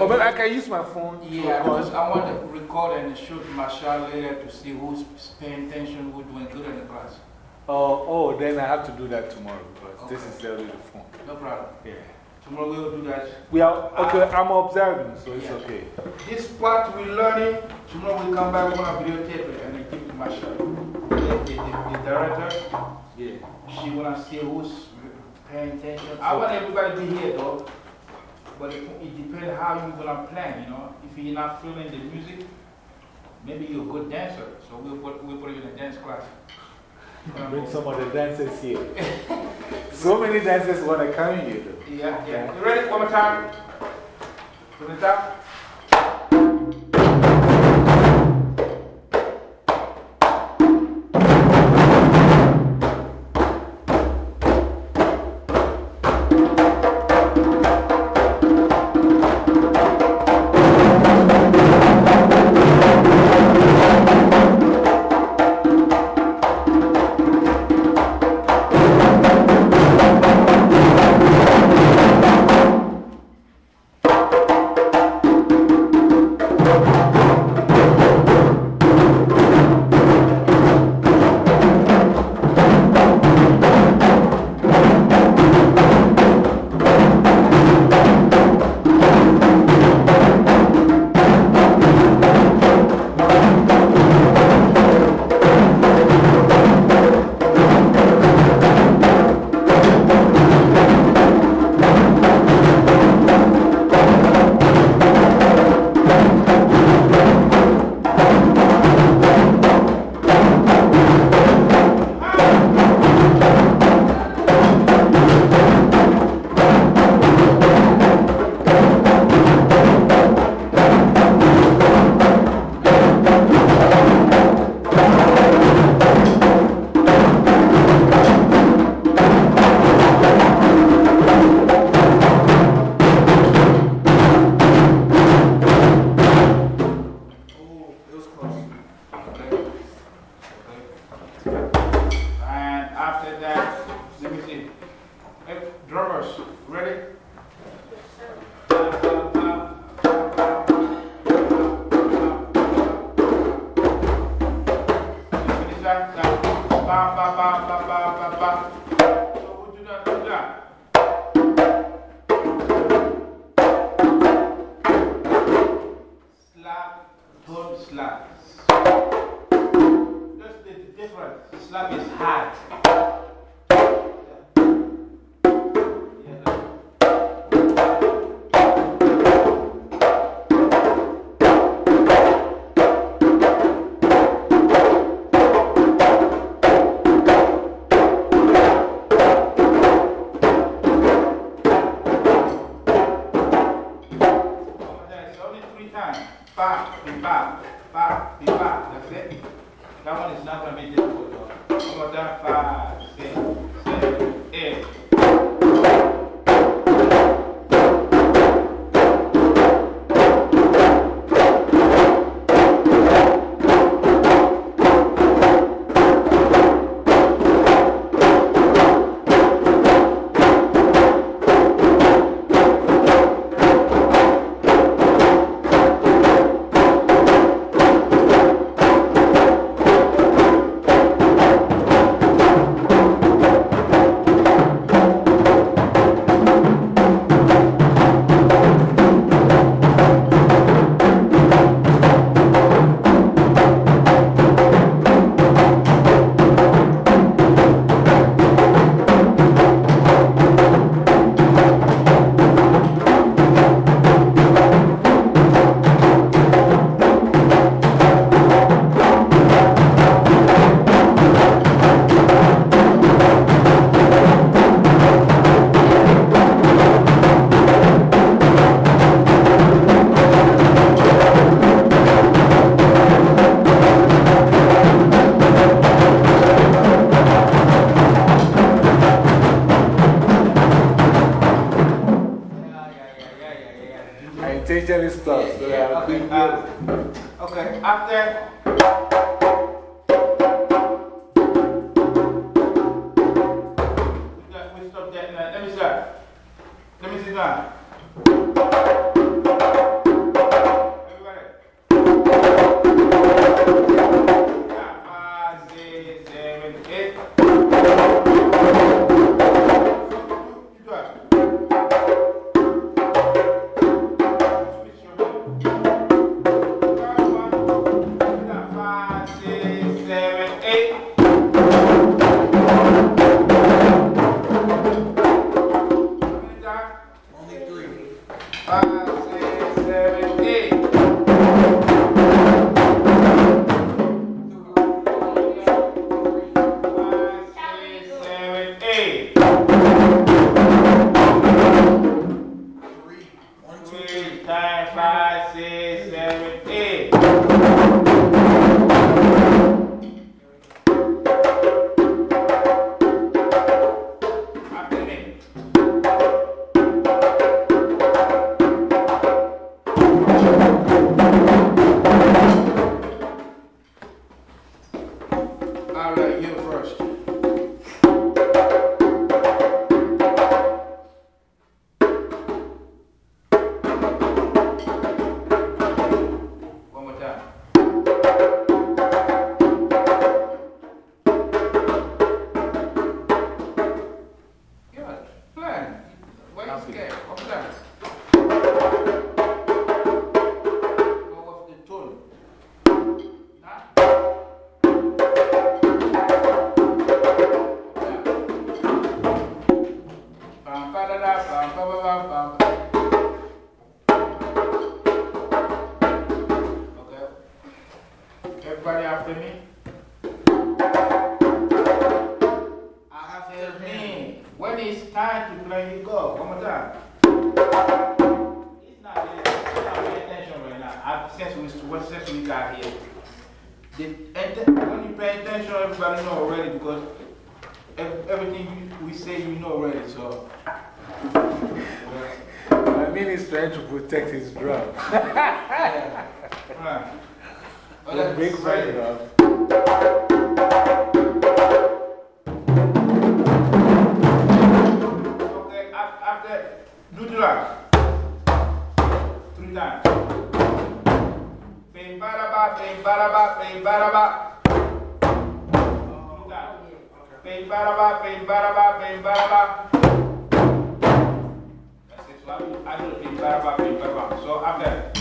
I can use my phone. Yeah, because I want to record and shoot Marshall later to see who's paying attention, who's doing good in the class. Oh, oh, then I have to do that tomorrow because this is only the phone. No problem. Yeah. Tomorrow we'll do that. We are, okay, I'm observing, so it's Yeah. okay. This part we're learning, tomorrow we'll come back, we're going to videotape it and give it to Marshall. The, the, the, the director, Yeah. she want to see who's paying attention. I want everybody to be here though, but it, it depends how you're going to plan, you know. If you're not feeling the music, maybe you're a good dancer, so we'll put, we'll put you in a dance class. Bring some of the dancers here. so many dancers want to come here. Though. Yeah, yeah. You ready? One more time. Put it up. É. Stops. When it's time to play, you go. One more time. It's not there. Not paying attention right now. I've, since, we, since we got here. The, when you pay attention, everybody know already because everything we say you know already. So. I mean, he's trying to protect his drum. yeah. Right. Well, break my drum. Three times. Bing bada ba, bing bada ba, bing bada ba. Bing bada ba, bing bada ba, bing bada ba. That's it. So I do bing bada ba, bing bada ba. So after.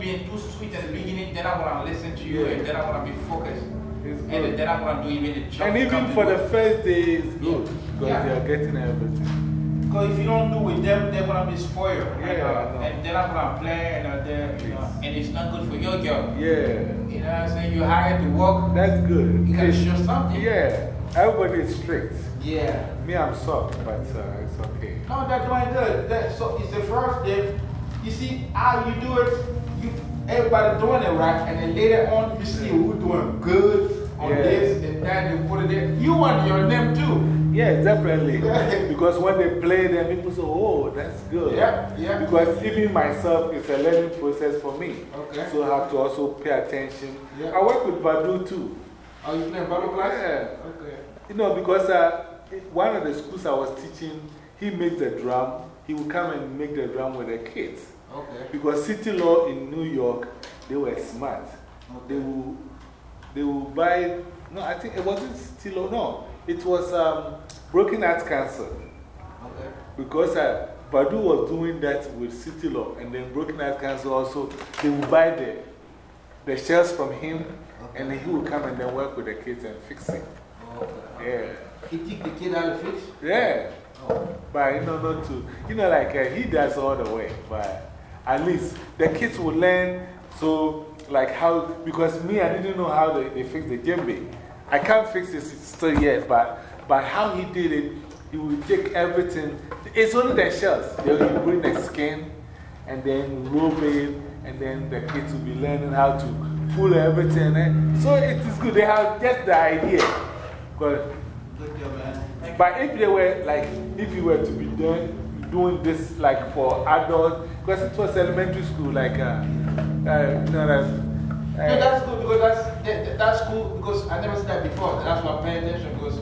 Because when you've been too sweet in the beginning, then I'm going to listen to you Yeah. and then I'm going to be focused. And then I'm going to do even the job. And even for the first day, it's good because Yeah. they are getting everything. Because if you don't do with them, they're going to be spoiled. Yeah, and, know. and then I'm going to play and, then, you know, and it's not good for your job. Yeah. You know what I'm saying? You hired to work, That's good. you got to show something. Yeah. Everybody is strict. Yeah. Me, I'm soft, but uh, it's okay. No, they're doing good. That, so it's the first day. You see how you do it, you, everybody doing it right, and then later on you see who doing good on Yeah. this and that, you put it there. You want your name too. Yeah, definitely. because when they play, then people say, oh, that's good. Yeah, yeah. Because even myself, it's a learning process for me. Okay. So I have to also pay attention. Yeah. I work with Badu too. Are you playing Badu class? Yeah. Okay. You know, because uh, one of the schools I was teaching, he makes the drum. He would come and make the drum with the kids. Okay. Because City Lore in New York, they were smart. They will, they will buy, no, I think it wasn't City Lore, no. It was um, Brooklyn Arts Council. Okay. Because uh, Badu was doing that with City Lore, and then Brooklyn Arts Council also, they will buy the, the shells from him, and then he will come and then work with the kids and fix it. Yeah. He teach the kid how to fix? Yeah. Oh. But you know, not to, you know, like uh, he does all the way. But at least the kids will learn. So, like how, because me, I didn't know how they, they fix the djembe. I can't fix it still yet, but, but how he did it, he would take everything. It's only the shells. They will bring the skin and then roll it, and then the kids will be learning how to pull everything. eh? So it is good. They have just the idea. But Good job, man. but if they were like, if you were to be doing, doing this like for adults, because it was elementary school, like, uh, uh, you know, that, No, uh, that's good because that's, that, that's cool because I never said that before. That's why I'm paying attention because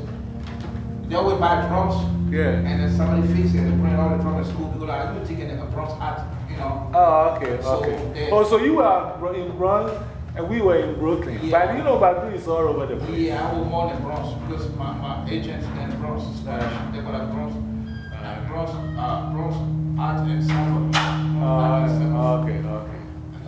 they always buy drums. yeah. And then somebody fixes it and bring all the drum to school because like, you taking a bronze art, you know. Oh, okay, So okay. they- Oh, so you were in Bronx and we were in Brooklyn. Yeah. But you know, Badu is all over the place. Yeah, I was more than bronze because my, my agents in bronze, Spanish, they got a bronze, uh, bronze, uh, bronze art and samba. Oh, okay, okay.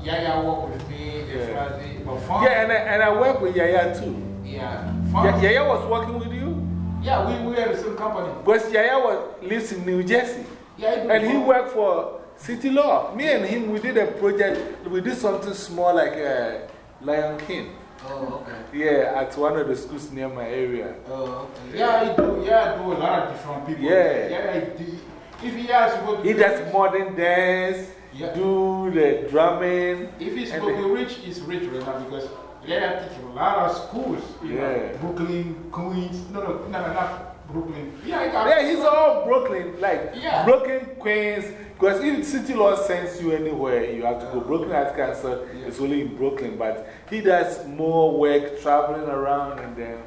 Yaya work with me, Yeah. yeah. Fun. Yeah, and I, and I work with Yaya too. Yeah, fun. Yaya was working with you? Yeah, we, we are the same company. Because Yaya was, lives in New Jersey. Yeah, And he worked for City Lore. Me and him, we did a project. We did something small like uh, Lion King. Oh, okay. Yeah, at one of the schools near my area. Oh, okay. Yeah, I do, yeah, I do a lot of different people. Yeah. Yeah, I do. If he has to go to He does modern dance, Yeah. do the drumming. If he's and going to be rich, he's rich right now because Yeah, I teach a lot of schools. You Yeah. know, Brooklyn, Queens. No, no, no, no, not Brooklyn. Yeah, Yeah, he's all Brooklyn, like Yeah. Brooklyn, Queens. Because if City Lore sends you anywhere, you have to go. Brooklyn Arts Council it's only in Brooklyn, but he does more work traveling around and then,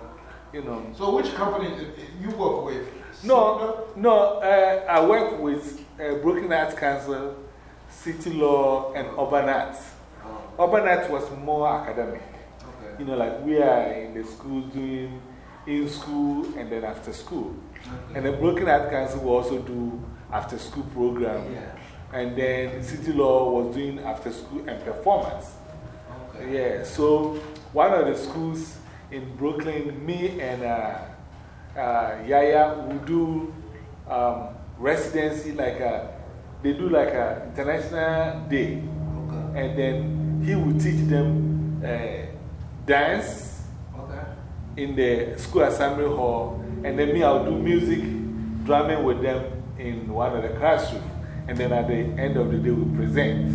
you know. So, which company did you work with? No, no, uh, I work with uh, Brooklyn Arts Council, City Lore, and Urban Arts. Urban Arts was more academic. Okay. You know, like we are in the school doing in school and then after school. And the Brooklyn Arts Council will also do after school program. Yeah. And then City Lore was doing after school and performance. Okay. Yeah, so one of the schools in Brooklyn, me and uh, uh, Yaya would do um, residency, like a, they do like a international day. Okay. And then he would teach them uh, dance. In the school assembly hall. And then me, I'll do music, drumming with them in one of the classrooms. And then at the end of the day, we present.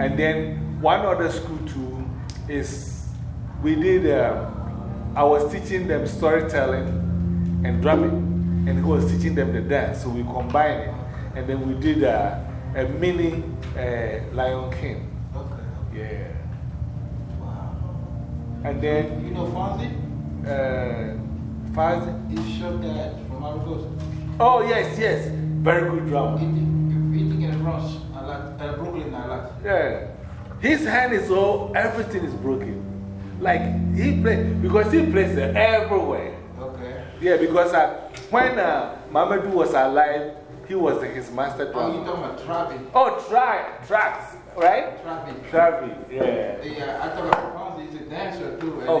And then one other school too is we did, uh, I was teaching them storytelling and drumming, and he was teaching them the dance. So we combined it. And then we did a, a mini uh, Lion King. Okay. Yeah. Wow. And then, You know Fonzie? Uh, Faz. He showed that from Ivory Coast. Oh, yes, yes. Very good did, he did in Bronx, a lot, uh, Brooklyn, a lot. Yeah. His hand is all, everything is broken. Like, he plays, because he plays everywhere. Okay. Yeah, because uh, when uh, Mamadou was alive, he was his master Oh, you drummer. talking about Travis? Oh, try, tracks, right? Travis. Travis, yeah. Yeah, I thought about Fonzie is a dancer too. Oh,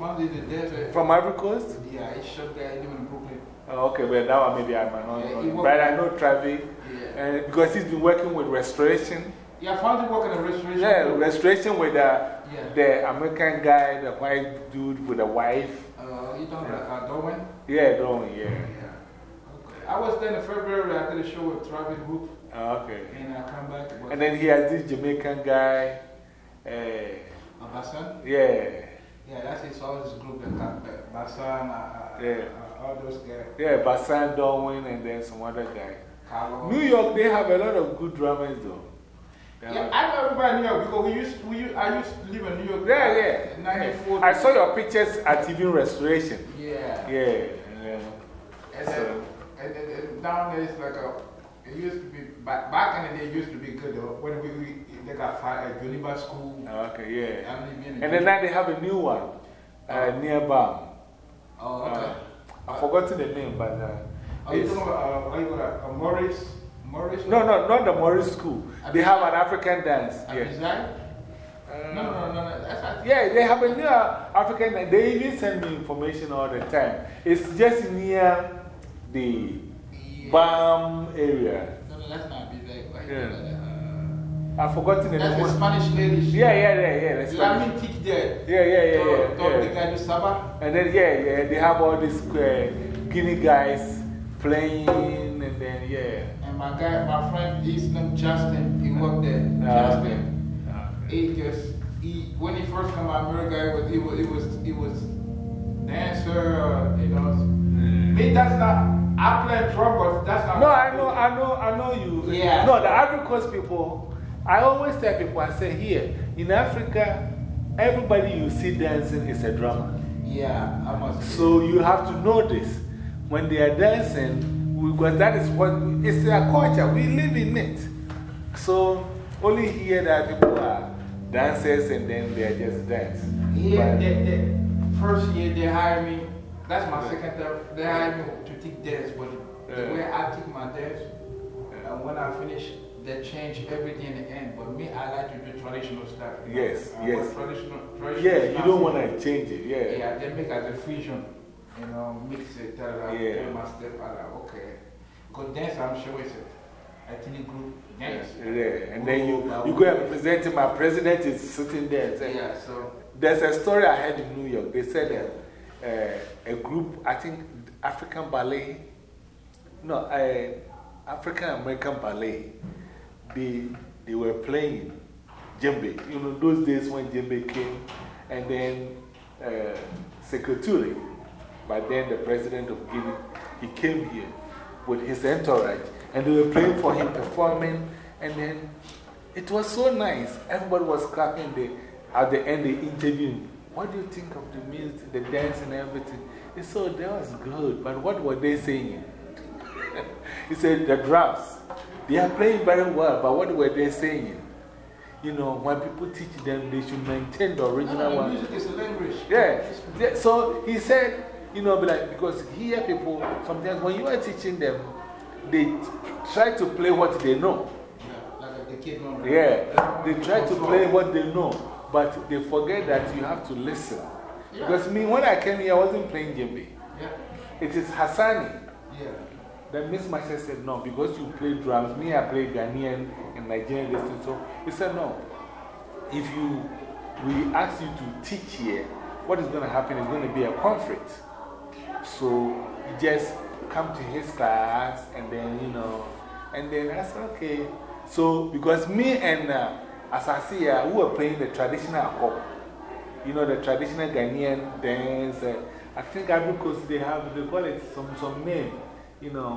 Fonzie is a dancer. from Ivory Coast? Yeah, he showed that he live in Brooklyn. Oh, okay, well, that one maybe I might not Yeah, know. he him. worked- But I know Travis Yeah. uh, because he's been working with restoration. Yeah, Fonzie working in restoration. Yeah, too. restoration with the, Yeah. the American guy, the white dude with a wife. Uh, you talking about uh, Darwin? Yeah, don't, yeah. Yeah. Okay. I was there in February. I did a show with Travis Group, Oh, okay. and I come back. And then he has this Jamaican guy. Uh, Abasan? yeah, Yeah, that's his all his group that come. Basan, uh, uh, Yeah. uh, all those guys. yeah, Basan Darwin and then some other guy. Carlos. New York, they have a lot of good drummers though. Yeah, I know everybody in New York because we used, we used, I used to live in New York. yeah, yeah. In 94. I saw your pictures at even restoration. Yeah. Yeah. yeah. And, So- then, and, and, and down there, it's like a, it used to be, back, back in the day, it used to be good though. When we, we they got fired at Geneva School. Okay, yeah. I'm living in And then now they have a new one uh, near Bam. Oh, okay. Uh, I've forgotten the name, but. Uh, Are you talking about, uh, how you call uh, Morris? Morris? no, no, not the Morris School. They have an African dance. Uh, Yeah. No, no, no, no, that's not. Yeah, they have a new African dance. They even send me information all the time. It's just near the Yeah. Bam area. No, no, that's not Abizai. Why Yeah. I've forgotten the Uh, name. that's the Spanish lady. Yeah, yeah, yeah, yeah. That's Let Spanish. me teach there. Yeah, yeah, yeah, yeah. talk yeah. the guy to Saba. And then, yeah, yeah, they have all these uh, Guinea guys playing, and then, yeah. And my guy, my friend, his name Justin, he worked there. Ah, Justin. He just, he, when he first came to America, it was, it was, it was, it was dancer, uh, you know. Me, that's not, I play drum, but that's not. No, I know, I know, I know you. Yeah. No, the Coast people, I always tell people, I say, here, in Africa, everybody you see dancing is a drummer. Yeah, I must. So you have to know this. When they are dancing, because that is what, it's their culture, we live in it. So only here that people are dancers and then they are just dance. Yeah, But- the, the first year they hired me, that's my second time, they hired me to teach dance, but the Yeah. way I teach my dance, and when I finish, they change everything in the end. But me, I like to do traditional stuff. Yes, I yes. Traditional, traditional Yeah, you don't want to change it, yeah. Yeah, they make as a fusion, you know, mix it, her, Yeah. my step, I okay. Because dance, I'm sure it's a ethnic group dance. Yeah, and then you, you go and present it. my president is sitting there and saying, Yeah, so, There's a story I heard in New York. They said uh, uh, a group, I think African Ballet, no, uh, African American Ballet, they, they were playing djembe. You know, those days when djembe came, and then uh, Secretary. But then the president of Guinea, he came here with his entourage, and they were playing for him, performing, and then it was so nice. Everybody was clapping. They, at the end, they interviewed. What do you think of the music, the dance, and everything? He said, that was good, but what were they saying? he said, the drums. They are playing very well, but what were they saying? You know, when people teach them, they should maintain the original one. Music is a language. Yeah. yeah. So he said, you know, like, because here people, sometimes when you are teaching them, they try to play what they know. Yeah, like the kid know. Yeah. They try to play what they know, but they forget that you have to listen. Because me, when I came here, I wasn't playing djembe. Yeah. It is Hassani. Then Miss Marsha said, no, because you play drums, me, I play Ghanaian and Nigerian. This. So he said, no. If you, we ask you to teach here, what is going to happen is going to be a conflict. So you just come to his class and then, you know, and then I said, okay. So, because me and uh, Asasia, we were playing the traditional. You know, the traditional Ghanaian dance. Uh, I think Ivory Coast, they have, they call it some, some name, you know,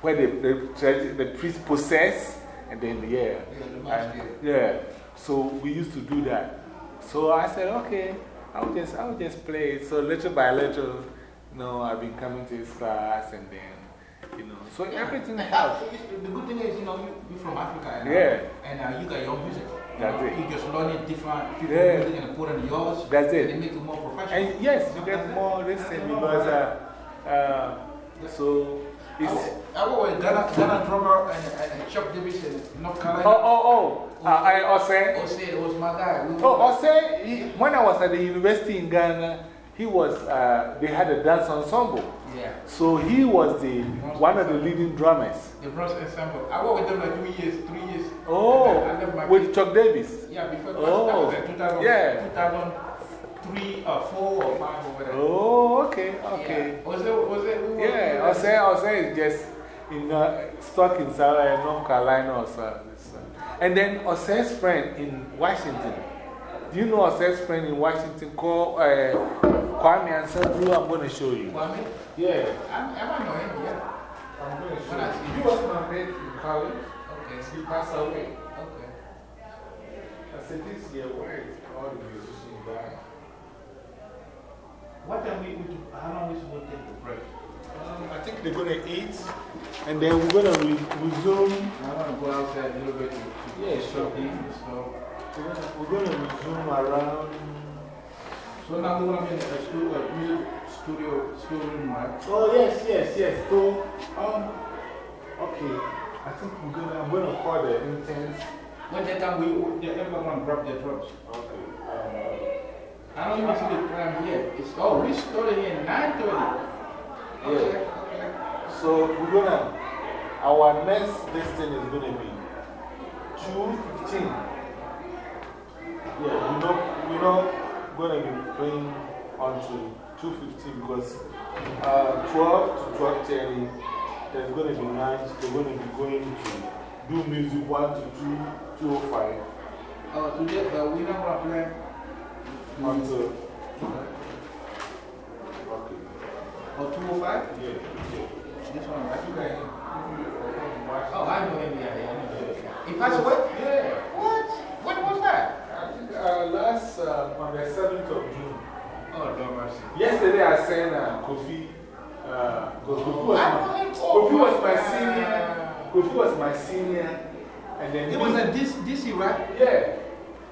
where the, the, the priest possess and then, yeah. And, yeah. So we used to do that. So I said, okay, I'll just, I'll just play it. So little by little, you know, I've been coming to his class and then, you know, so everything helps. The good thing is, you know, you, you're from Africa. And, Yeah. And uh, you got your music. That's you it. You just learning different people's Yeah. music and put in yours. That's it. And make it more professional. And yes, you get more listening because, uh, uh, so I, it's. wa- I was with Ghana, Ghana drummer and, and, and Chuck Davis in North Carolina. Oh, oh, oh, uh, I Ose. It was my guy. We Oh, Ose, he, when I was at the university in Ghana, he was, uh, they had a dance ensemble. Yeah. So he was the, one of the leading drummers. The Bronx Ensemble. I worked with them like two years, three years. Oh, And then I left my with Chuck Davis. Yeah, before Oh, that was like 2000, yeah. 2003 or 4 or 5 or whatever. Oh, okay, okay. Yeah. Was it, was it? who was Yeah, it? Ose, Ose is just in, uh, stuck in South, uh, North Carolina or so. And then Ose's friend in Washington. Do you know Ose's friend in Washington called uh, Kwame Ansabru? I'm going to show you. Kwame? Yeah. I, I know him, yeah. I'm going to I show you. He was my mate in college. Okay. He passed away. Okay. I said, this year, why is all the? What time we, we, how long we supposed to take the break? Um, I think they're going to eat, and then we're going to re resume. I want to go outside a little bit to, to Yeah, sure. eat and stuff. We're gonna, we're going to resume around. So now we're going to be in the studio, uh, music studio, studio room, right? Oh, yes, yes, yes. So, um, okay. I think we're gonna, I'm going to call the interns. When they come, we, we, everyone want to drop their drops. Okay. I don't even see the time yet. It's, oh, we started here at 9.30. Okay, okay. So, we're to, our next listing is to be 215. Yeah, you know, you know, to be playing to 215 because uh, 12 to 12.30, there's to be nights, they're to be going to do music 1 to 2, 205 Oh, today, uh, we not to play. Until. Okay. Oh, 205? Yeah, yeah. This one, right? Can- Oh, I know him, yeah, yeah. I know him. He passed away? Yeah. What? When was that? I think uh, last uh, on the 7th of June. Oh, Lord mercy. Yesterday I sent uh, Kofi. Uh, Kofi, was my. Oh, Kofi was my senior. Kofi was my senior. And then It was at this, DC, right? Yeah.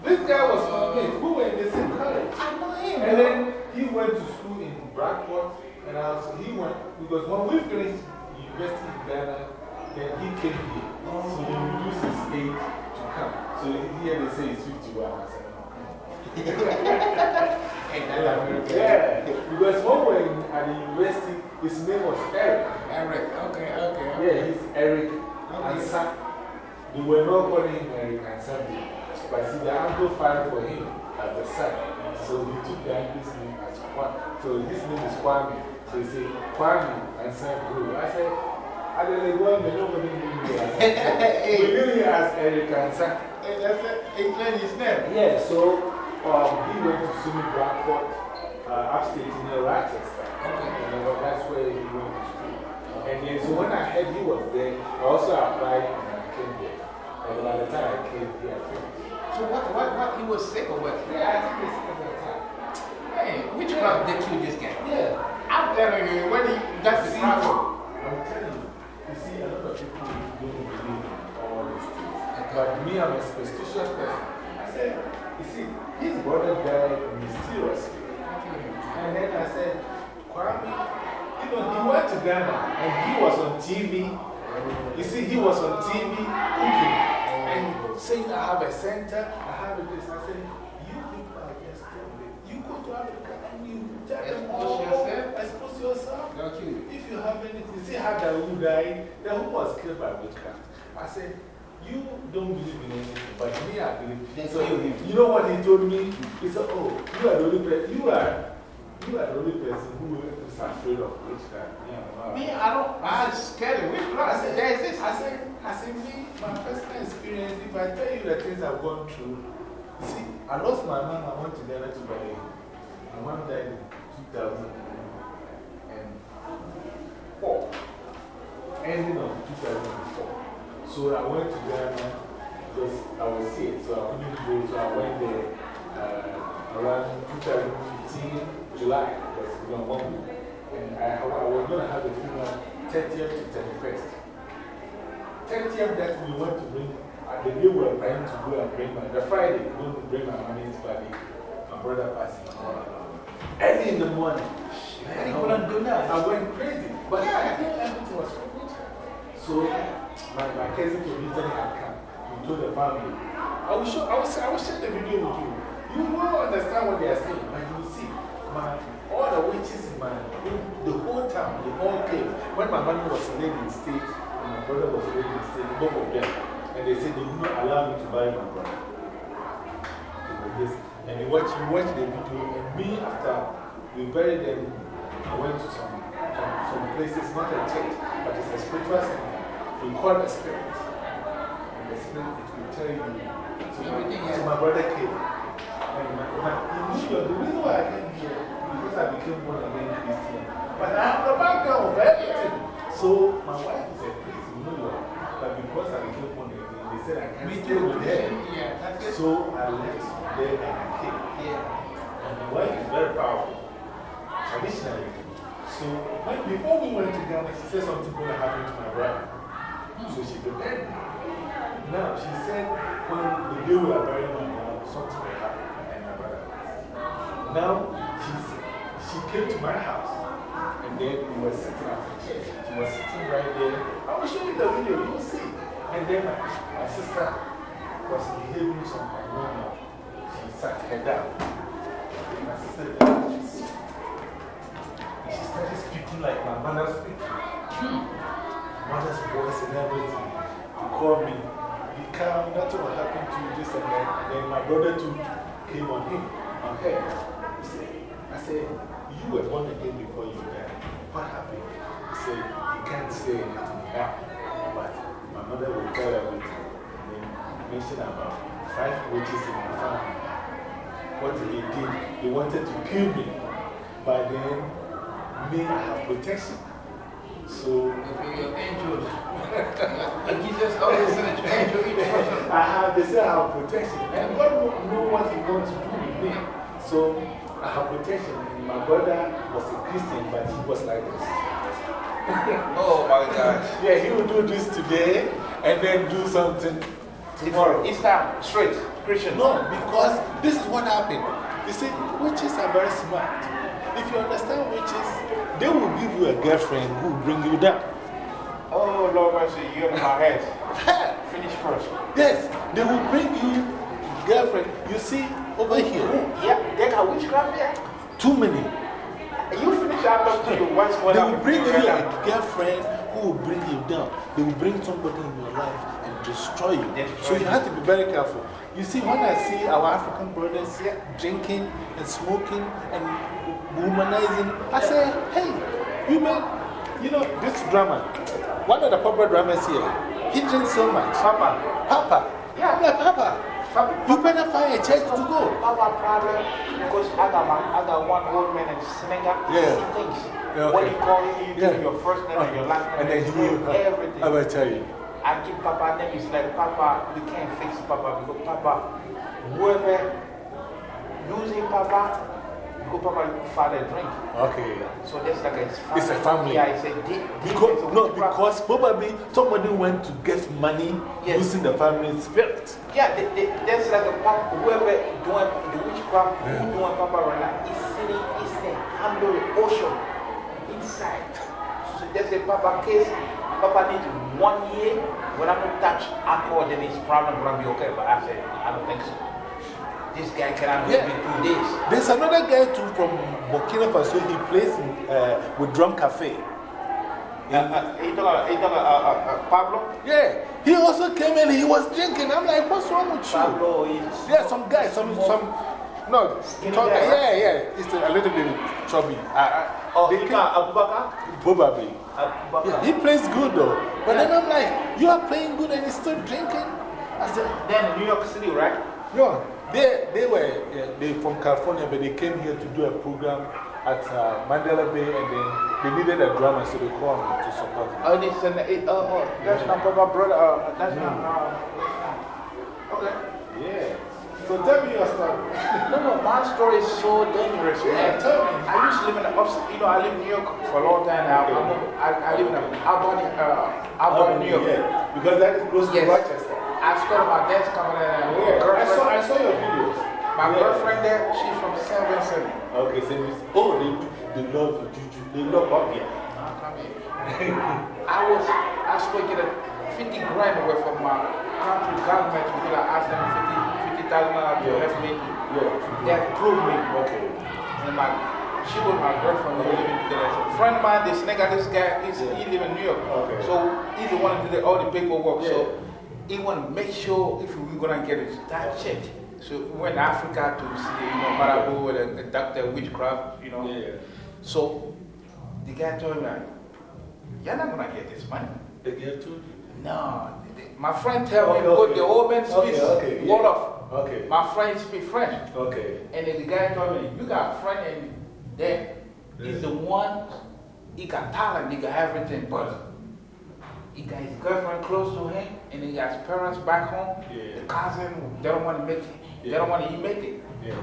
This guy was my mate. We were in the same college. I know him. And then he went to school in Bradford. And I was, he went, because when we finished university in Ghana, then he came here. So he reduced his age to come. So here they say he's 51. I said, come on. Yeah, because when we were in, at the university, his name was Eric. Eric, okay, okay. Yeah, he's Eric Ansa. They were not calling him Eric Ansa. But see, the uncle filed for him as the son. So he took the uncle's name as Kwame. So his name is Kwame. So he said, Kwame and Ansa Guru. I said, I didn't go and nobody knew me as We knew him as Eric Ansa. Hey, that's it. He changed his name. Yeah, so Um, he went to SUNY Brockport, uh, upstate in Rochester. And that's where he went to school. And then, so when I heard he was there, I also applied And by the time I came here, So what, what, what, he was sick or what? Yeah, I think they sick at that time. Hey, which club did you just get? Yeah. I'm telling you, when he, that's the problem. I'm telling you, you see, a lot of people don't believe in all these things. But me, I'm a superstitious person. I said, you see, his brother died mysteriously. And then I said, Kwame, you know, he went to Ghana and he was on TV. You see, he was on TV cooking and saying, I have a center, I have this. I said, you people are just stupid. You go to Africa and you tell them all, expose yourself. You? If you have anything, you see how the who died, the who was killed by witchcraft. I said, you don't believe in anything, but me, I believe. They So, him. you know what he told me? He said, oh, you are the only person, you are, you are the only person who is afraid of witchcraft. Yeah, Me, I don't, I'm scared We which I There is this. I said, I said, me, my personal experience, if I tell you the things I've gone through, see, I lost my mom, I went to Ghana to bury her. My mom died in 2004, ending of 2004. So I went to Ghana because I was sick, so I couldn't go, so I went there uh, around 2015, July, because we were one. And I, I was going to have a funeral 30th to 31st. 30th that we went to bring, uh, the day we were planning to go and bring my, the Friday, we went to bring my money's body, my brother passing. Early in the morning. Don't do that. I went crazy. But yeah, I think everything was finished. So my, my cousin to Italy had come. He told the family. I will, show, I, will, I will share the video with you. You will understand what they are saying. But you will see, my, all the witches in my, the whole town, they all came. When my mother was laid in state, and my brother was laid in state, both of them. And they said they would not allow me to bury my brother. Just, and we watched, we watched the video, and me, after we buried them, I went to some, some, some places, not a church, but it's a spiritual center. We call the spirit. And the spirit, it will tell you. So, my, so my brother came. And my, my, in New York, the reason why I came because I became born again Christian. But I have the background of everything. So my wife is a priest in New York. But because I became born again, they said I can't stay with them. Yeah. So I left there and I came. Yeah. And my wife is very powerful, traditionally. So when, before we went to Ghana, she said something going to happen to my brother. So she prepared me. Now, she said when the day we are burying my mom, something will happen and my brother. Now, she, came to my house and then we were sitting after church. She was sitting right there. I will show you the video, you will see. And then my, my sister was behaving some abnormal. She sat her down. My sister. And she started speaking like my mother speaking. Mother's voice and everything. He called me. He calm, nothing will happen to you, this and that. And then my brother too came on him, on her. He said, I said, you were born again before you died. What happened? He said, he can't say anything now. But my mother will tell everything. And um, then mention about five witches in my family. What they did, they wanted to kill me. But then, me, I have protection. So, your angels. and Jesus always an angel. I have, they say I have protection. And God will know what He wants to do with me. So I have protection. My brother was a Christian, but he was like this. Oh my gosh. Yeah, he will do this today and then do something tomorrow. Islam, straight, Christian. No, because this is what happened. You see, witches are very smart. If you understand witches, they will give you a girlfriend who will bring you down. Oh Lord mercy, you're in my head. Finish first. Yes, they will bring you girlfriend. You see, over here, Yeah, they got witchcraft there. Too many. You finish after to you. What's what They will bring you a girlfriend who will bring you down. They will bring somebody in your life and destroy you. So you have to be very careful. You see, when I see our African brothers here drinking and smoking and womanizing, I say, hey, you man, you know, this drama, one of the popular dramas here, he drinks so much. Papa. Papa. Yeah. I'm like, Papa, You better find a church to go. Papa problem because my, I got one old man in Senegal. Yeah. He thinks. Yeah, What okay. you call him, you Yeah. give your first name and your last name. And then he explain will. everything. I will tell you. I give Papa name, he's like, Papa, we can't fix Papa because Papa, whoever using Papa, Papa father drink. Okay. So that's like a family. It's a family. Yeah, it's a deep. Because, no, because probably somebody went to get money Yes. using the family spirit. Yeah, they, they, there's like a papa, whoever doing the witchcraft, who doing Papa right now, is sitting, is the handle the ocean inside. So there's a Papa case. Papa needs one year. When I don't touch alcohol, then his problem gonna be okay. But I said, I don't think so. This guy cannot Yeah. in two days. There's another guy too from Burkina Faso. He plays in, uh, with Drum Cafe. Uh, uh, he talking he talking Pablo? Yeah. He also came in, he was drinking. I'm like, what's wrong with you? Pablo is. Yeah, some guy, some, some, no, talk, yeah, yeah, it's a, little bit chubby. Oh, Abubakar? Abubakar. Yeah, he plays good though. But then I'm like, you are playing good and you're still drinking? I said, Then New York City, right? no. They, they were they from California, but they came here to do a program at uh, Mandalay Bay and then they needed a drummer, so they called me to support me. Oh, this uh, oh, that's not Papa brother. Uh, that's not. Uh, okay. Yeah. So tell me your story. No, no, my story is so dangerous, Yeah, man. tell me. I used to live in the upstate. You know, I live in New York for a long time now. I, I live in Albany, uh, Albany, New York. Yeah, because that is close Yes. to Rochester. I started my there. Oh, yeah, I girlfriend, saw, I saw your videos. my Yeah. girlfriend there, she's from San Vincent. Okay, so you, oh, they, they love juju, they love up here. I was, I was supposed to get a 50 grand away from my country government because I asked them 50 $50,000 to Yeah. help me. Yeah. They approved me. Okay. And my, she was my girlfriend. We were living together. So a friend of mine, this nigga, this guy, he's, he live in New York. Okay. So he's the one who did all the paperwork. Yeah. So he want to make sure if we going to get it that checked. So we went to Africa to see, you know, Marabout, the, the doctor, witchcraft, you know. Yeah. So the guy told me, you're not going to get this money. The girl told you? No. My friend tell me, Okay, okay. the old man Okay, speaks okay, yeah. Wolof. Okay. My friend speak French. Okay. And then the guy told me, you got a friend in there. He's the one, he got talent, he got everything, but he got his girlfriend close to him, and he got his parents back home. Yeah. The cousin, they don't want to make it. They don't want to make it. Yes.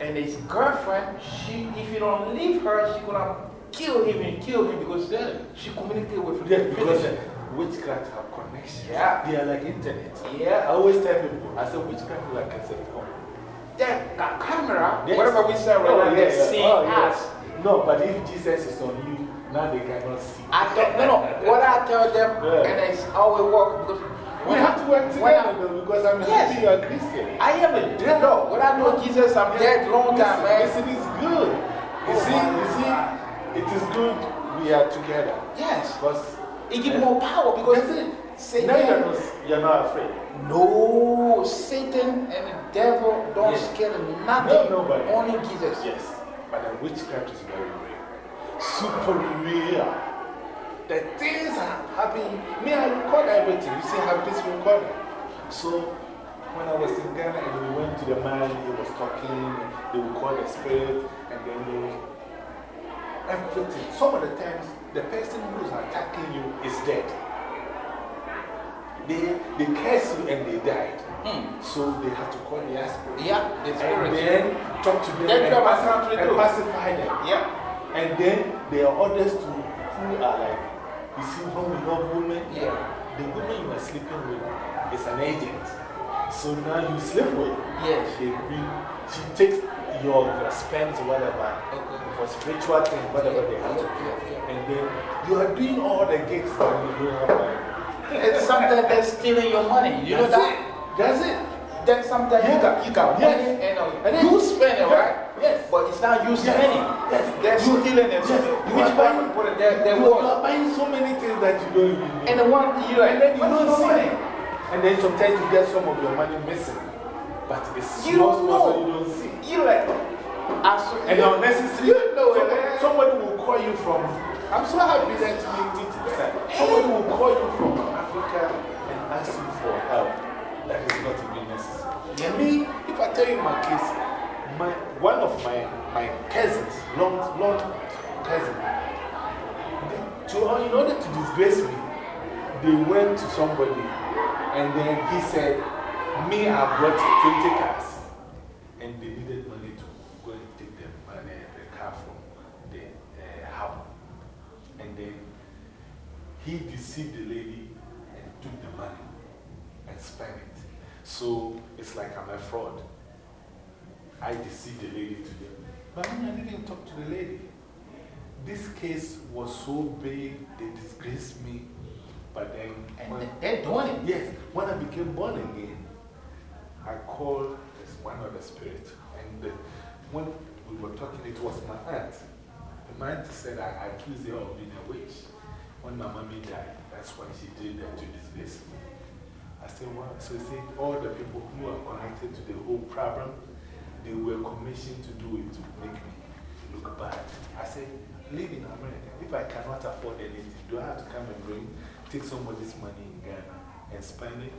And his girlfriend, she, if you don't leave her, she gonna kill him and kill him because she communicate with him. Yes, because uh, witchcraft have connection. Yeah. They are like internet. Yeah. I always tell people, I say witchcraft is like a cell phone. That, that camera, Yes. whatever we say right Oh, now, yeah, yeah. seeing Oh, yeah. us. No, but if Jesus is on you, now they cannot see. I don't, no, no, what I tell them, Yeah. and it's always work because We have to work together though, because I'm Yes. assuming you're a Christian. I am a dead dog. When I know Jesus, I'm dead long time, man. Listen, it's good. You Oh, see, you see, it is good we are together. Yes. Because It gives more power because it. Satan. now you're not, you're not afraid. No, Satan and the devil don't Yes. scare nothing. No, nobody. Only Jesus. Yes, but the witchcraft is very real. Super real. The things are happening. Me, I record everything. You see, I have this recording. So, when I was in Ghana and we went to the man, he was talking, they would call the spirit, and then they would. Everything. Some of the times, the person who is attacking you is dead. They, they curse you and they died. Hmm. So they have to call their spirit. Yeah, the spirit. And then talk to them and, pacify, and pacify them. Yeah. And then there are others too who are like, you see, when we love women, Yeah. the woman you are sleeping with is an agent. So now you sleep with. Yes. Bring, she takes your, your spends, whatever, for spiritual things, whatever they have to do. Yeah, yeah, And then you are doing all the gigs and you don't have like. It's something that's stealing your money. You know that? it. That's it. Then sometimes you got, you got Yes. money and, And then- you spend it, right? Yes. But it's not you Yes. spending. Yes. They're You- stealing it. Yes. You You are are buying, put it there, there You was. are buying so many things that you don't even need. And the one you like, And then you don't see it. And then sometimes you get some of your money missing. But it's You small, don't small, so you don't see. You like, swear. And unnecessary. You know it, somebody, man. Eh? somebody will call you from. I'm so happy that you did today. Somebody will call you from Africa and ask you for help. that is not Me, if I tell you my case, my, one of my, my cousins, long, long cousin, to, in order to disgrace me, they went to somebody and then he said, Me, I brought 20 cars. And they needed money to go and take uh, the, car from the uh, hub. And then he deceived the lady and took the money and spent it. So it's like I'm a fraud. I deceived the lady to them. But I didn't talk to the lady. This case was so big, they disgraced me. But then. And they're doing it. Yes. When I became born again, I called one of the spirits. And the, when we were talking, it was my aunt. My aunt said I accused her of being a witch. When my mommy died, that's why she did that to disgrace me. I said, what? So he said, all the people who are connected to the whole problem, they were commissioned to do it to make me look bad. I said, live in America. If I cannot afford anything, do I have to come and bring, take somebody's money in Ghana and spend it?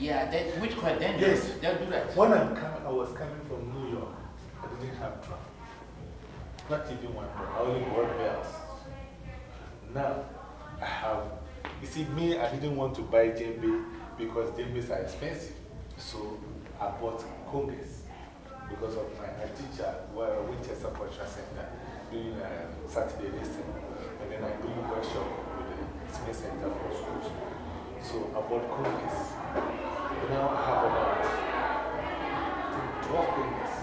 Yeah, that, which quite dangerous. Yes. They'll do that. When I'm coming, I was coming from New York, I didn't have drum. Not even one drum. I only bought bells. Now, I have, you see, me, I didn't want to buy djembe because djembes are expensive. So I bought congas because of my teacher, well, Winchester Cultural Center, doing a uh, Saturday lesson. And then I do workshop with the Smith Center for Schools. So I bought congas. Now I have about 12 congas.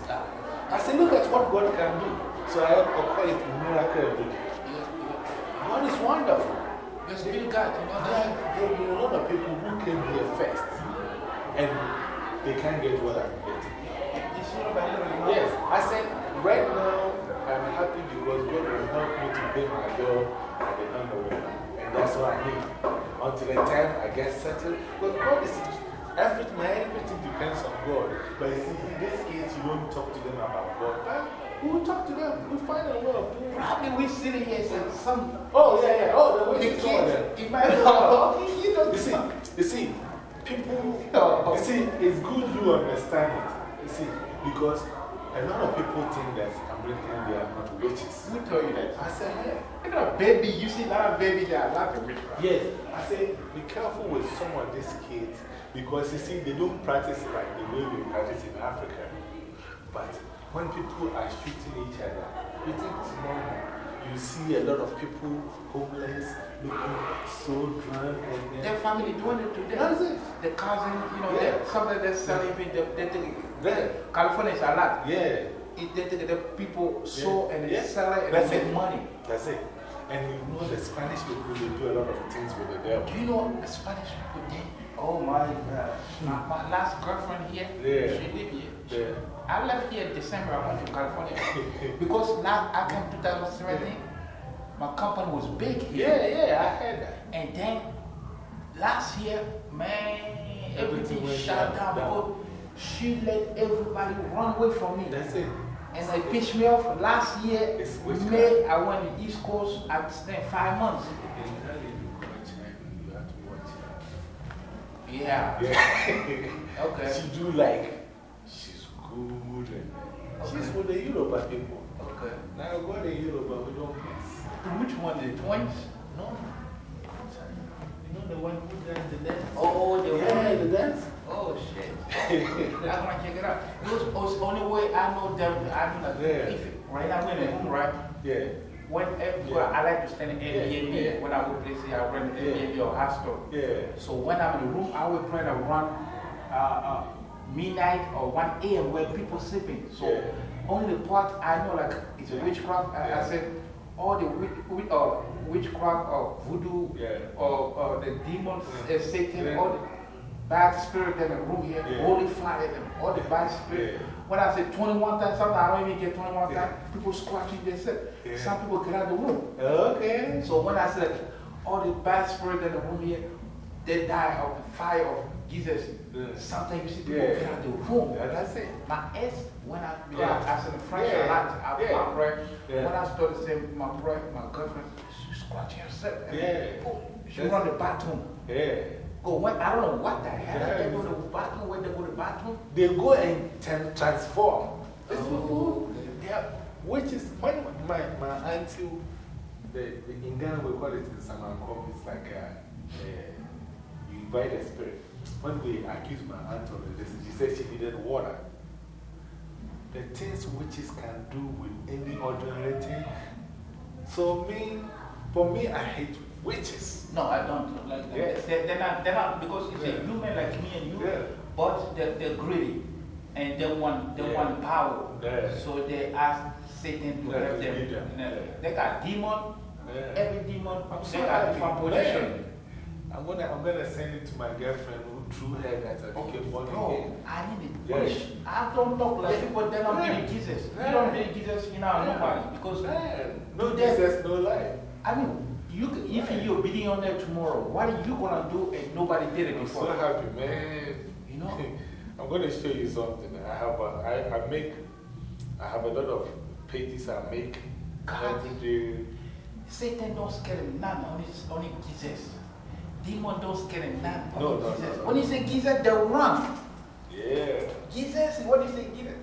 I said, look at what God can do. So I call it miracle every day. God is wonderful. Just be God. You know ah, that? There are a lot of people who came here first and they can't get what I'm getting. Yes, I said, right now I'm happy because God will help me to pay my bill at the end of it. And that's what I need. Until the time I get settled. But God is, everything, everything depends on God. But you see, in this case, you don't talk to them about God. But we will talk to them. We find a lot of people. Probably we sitting here saying some. Oh, yeah, yeah. Oh, the way The you saw them. kids, it might oh, you know, You see, you see, people, you see, it's good you understand it. You see, because a lot of people think that Americans, they are not witches. Who told you that? I said, yeah. Look at a baby. You see a lot of babies that are not the witchcraft. Yes. I said, be careful with some of these kids because you see, they don't practice like the way we practice in Africa. But when people are shooting each other, you think it's normal. You see a lot of people homeless, looking so drunk. And Their family doing it to them. That's it. The cousin, you know, Yeah. some of them selling it. They, they take There. California is a lot. Yeah. It, they take the people sow and they Yeah. sell it and That's they make it. money. That's it. And you know the Spanish people, they do a lot of things with the devil. Do you know the Spanish people? Oh my God. My, my last girlfriend here, Yeah. she lived here. Yeah. I left here in December, I went to California. because last, I came 2017, my company was big here. Yeah, yeah, I heard that. And then last year, man, Everything everything shut down, down she let everybody run away from me. That's it. And they pitched me off last year. May, I went to East Coast, I spent five months. You go to China, you have to watch Yeah. Yeah. Okay. She do like, she's good and she's with the Yoruba people. Okay. Now go to Europe, but we don't mess. Which one? The twins? No. You know the one who does the dance? Oh, the yeah, one. the dance. Oh, shit. I'm gonna check it out. It was, the only way I know them. I mean, like, Yeah. if, right now, I'm in a room, right? Yeah. When, eh, well, I like to stay in Airbnb. Yeah, yeah. When I go places, I rent Yeah. Airbnb or hostel. Yeah. So when I'm in the room, I will try to run uh, uh, midnight or 1 a.m. where people sleeping. So Yeah. only the part I know, like, it's Yeah. witchcraft. I, I said, all the witch, witch, uh, witchcraft or voodoo Yeah. or, or the demons, Yeah. uh, Satan, Yeah. all the bad spirit in the room here, Yeah. holy fire, and all the bad spirit. Yeah. When I say 21 times, sometimes I don't even get 21 Yeah. times. People scratching themselves. Yeah. Some people get out of the room. Okay. So when I said all the bad spirit in the room here, they die of the fire of Jesus. Yeah. Sometimes you see people Yeah. get out of the room. Yeah, that's it. My ex, when I, because Yeah. I said the French Yeah. a lot, I, Yeah. my prayer. Yeah. When I started saying my prayer, my girlfriend, she scratching herself. and Yeah. boom, She That's- run the bathroom. Yeah. Go, what? I don't know what the hell. They go to the bathroom, where they go to the bathroom. They go and tran- transform. These Oh. people, they are, which is, when my, my auntie, the, the, in Ghana we call it in Samankom, it's like a, you invite a spirit. When we accused my aunt of this, she said she needed water. The things witches can do with any ordinary thing. So, me, for me, I hate witches. No, I don't like them. Yeah. They, they're, not, they're not, because it's Yeah. a human like me and you, Yeah. but they're, they're greedy and they want, they Yeah. want power. Yeah. So they ask Satan to help them. You know, Yeah. They got demon, every demon, I'm they got different position. I'm gonna, I'm gonna send it to my girlfriend who threw her that uh, I became born No, again. I need it. Yeah. I don't talk like people, they don't Yeah. believe Jesus. You don't believe Jesus, you know, Yeah. nobody. Because, Man, no Today- Jesus, no life. I mean, you, can- if you're obedient on that tomorrow, what are you going to do and nobody did it I'm so before? happy, man. You know? I'm going to show you something. I have a, I, I make, I have a lot of pages I make God. every day. Satan don't scare him none, only, only Jesus. Demon don't scare him none, No, no, no, Jesus. no. When you say Jesus, they run. Yeah. Jesus, what do you say, Jesus?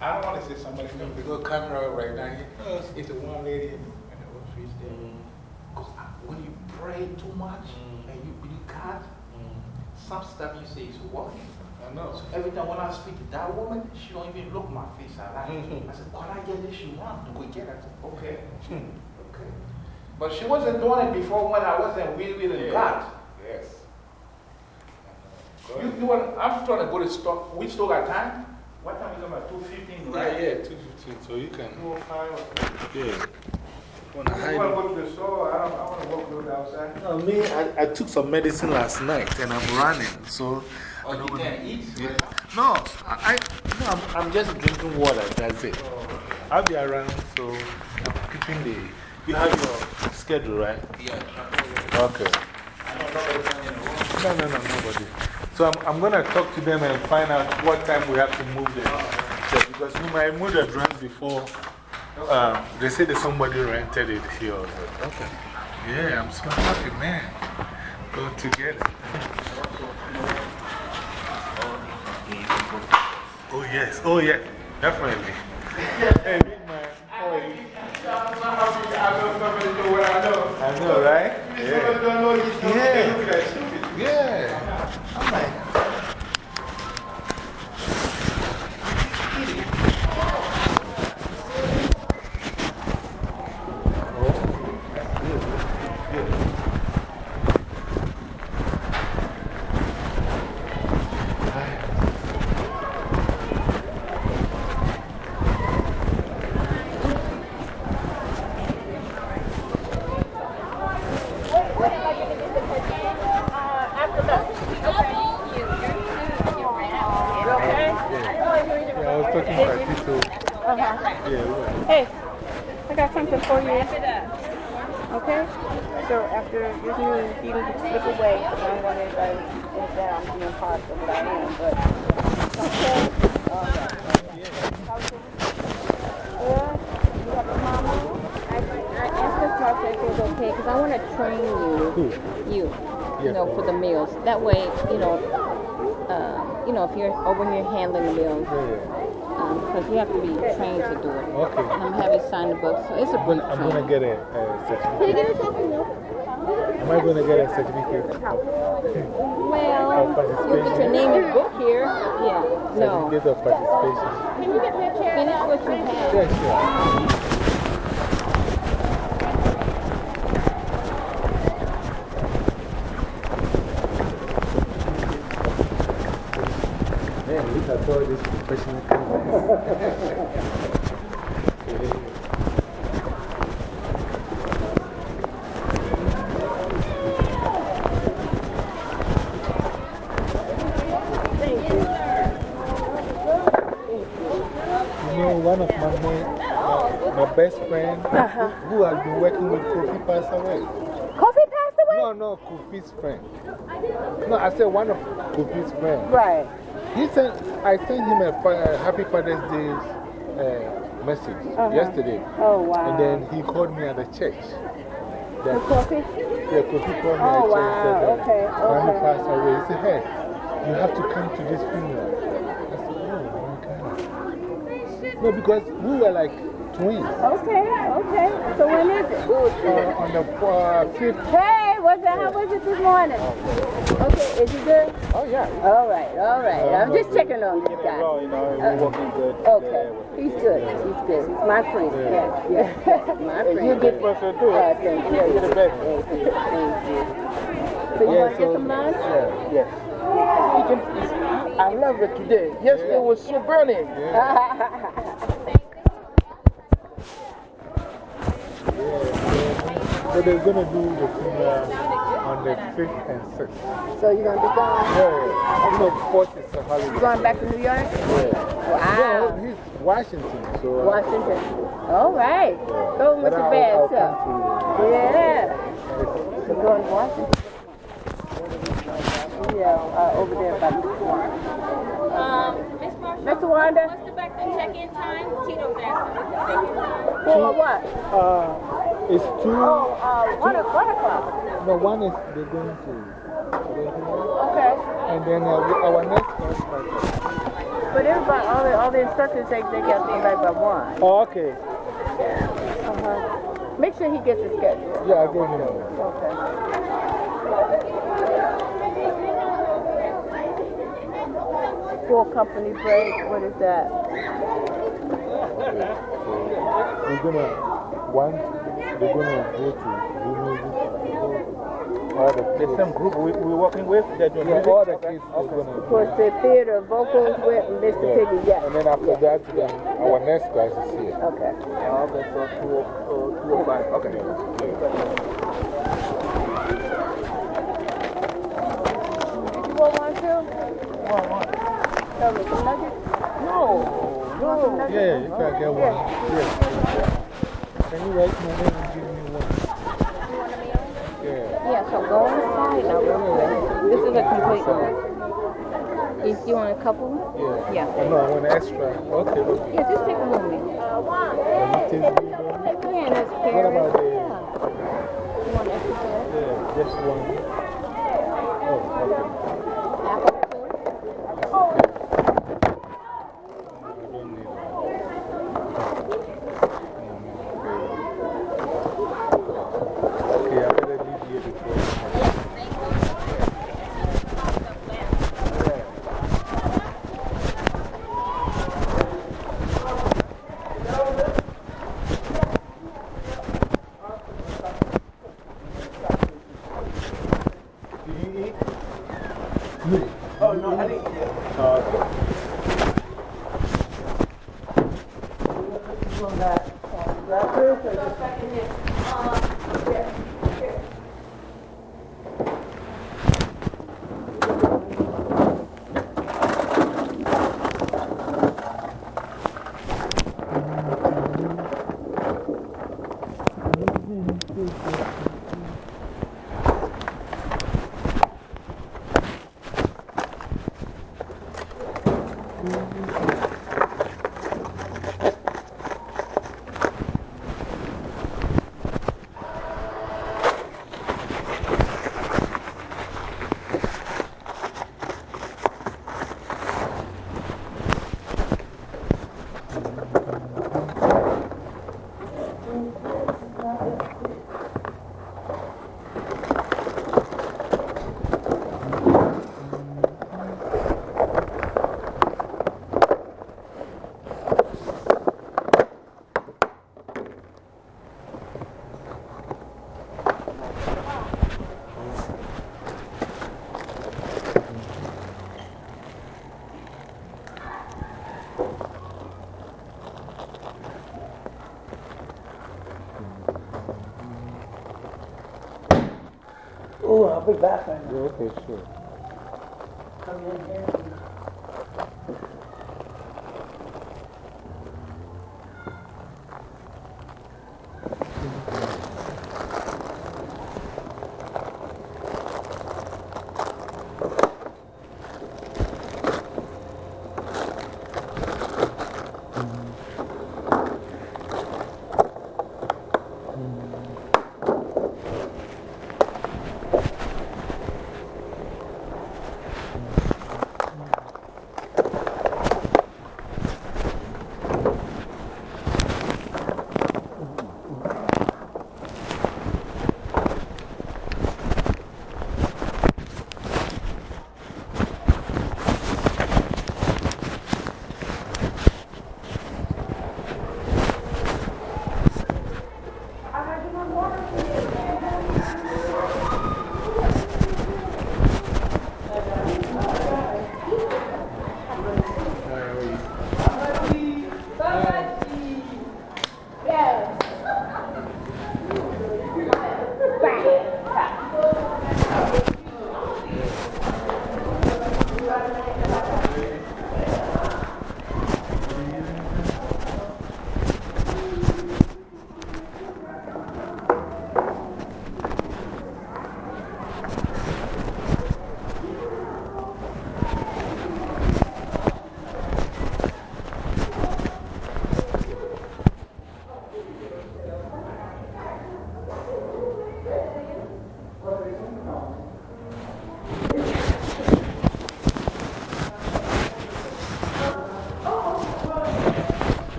I don't want to say somebody's name. We got camera right now. here. It's the one lady in the, in the office there. Because when you pray too much Mm. and you believe God, some stuff you say is working. I know. So every time when I speak to that woman, she don't even look my face. I like. I said, can I get this? She want to go get it. Okay. Okay. But she wasn't doing it before when I wasn't really, really Yeah. God. Yes. I know. You, you want, I'm trying to go to store. We still got time? What time you come at 2.15, Yeah, right? yeah, 215. So you can. 2.05 Yeah. Wanna You want to go to the store? I, don't, I want to walk a little outside. No, me, I, I took some medicine last night and I'm running. So. Or I you don't wanna- can eat? Yeah. No, I, I, no I'm, I'm just drinking water. That's it. Oh, I'll be around, so I'm keeping the. You have your schedule, right? Yeah. Okay. I don't know if I'm in the room. No, no, no, nobody. So I'm, I'm going to talk to them and find out what time we have to move the stuff because we might move the drums before. Um, they say that somebody rented it here. Okay. Yeah, I'm so happy, man. Go together. Oh, yes. Oh, yeah. Definitely. hey, big man. You? I know, right? Yeah. Yeah. I'm like. Yeah, I was talking to Tito. Yeah, we were- Hey, I got something for you. Okay? So after this news, you can just slip away. I don't want anybody to think that I'm being partial, but I am. But, okay? Okay. Yeah, you have a mama? I, I asked Miss Martha if it was okay because I want to train you, you, Yeah, you know, for the meals. That way, you know, you're over here handling the meals, because you have to be trained to do it. Okay. And I'm having signed the book, so it's a I'm I'm gonna get a, a certificate. Am I gonna get a certificate? Well, you put your name in the book here. Yeah. No. Certificate of participation. Can you get me a chair? Finish what you have. Yeah, sure. Man, look at all these professional cameras. You know, one of my, men, my, my best friend Uh-huh. who has been working with Kofi passed away. Kofi passed away? No, no, Kofi's friend. No, I said one of Kofi's friends. Right. He sent, I sent him a, a Happy Father's Day uh, message -huh. yesterday. Oh, wow. And then he called me at the church. That, Kofi? Yeah, he called me Oh, and said wow. that Okay, Granny okay. passed away. He said, hey, you have to come to this funeral. I said, oh my God. No, because we were like twins. Okay, okay. So when is it? Uh, on the uh, fifth. Hey, what's that? How was it this morning? Okay, is he good? Oh, yeah. All right, all right. I'm just checking on this guy. you know, Uh, working good. Okay, he's good. He's good. He's my friend. Yeah, yeah. my friend. You're a good person, too. Uh, thank you. You're the best. Thank you. Thank you. So you Yeah, want to get so- some lunch? Yes. You can, I love it today. Yesterday was so burning. So they're going to do the funeral on the 5th and 6th. so you're going to be gone? Yeah. You know, 4th is a holiday. You going back to New York? Yeah. Wow. No, he's Washington. So, Washington. All right. Go with But your I'll- bad I'll self. come to Yeah. You're going to Washington? Yeah, uh, over there by the swamp. Um, Miss Marshall. Mr. Wanda? What's the back the check-in time? Tito's asking. What's the check-in time? For what? Uh, it's two. Oh, uh, one, o- one o'clock. No, one is they're going to. Okay. And then uh, we- our next class. But everybody, all the, all the instructors say they got to come back by one. Oh, okay. Yeah. Uh-huh. Make sure he gets his schedule. Yeah, I gave him. Okay. Full company break, what is that? We're going to, one, they're going to go to do music. All the The same group we, we're working with, they're doing Yeah, music. all the kids are going to Of course, the theater vocals with Mr. Piggy, yes. And then after that, then our next class is here. Okay. Oh, okay, so two, uh, two five. Okay. You want one too? Want one. Tell me, some nuggets? No. You want nuggets? Yeah, you can get one. Yeah. Can you write my name and give me one? Yeah. Yeah, so go inside now real quick. This is a complete one. If you want a couple? Yeah. Yeah. Oh, no, I want extra. Okay. okay. Yeah, just take a little bit. Can you taste me, though? Yeah, and it's What pear. about the. You want extra? Yeah, just one. Okay, sure.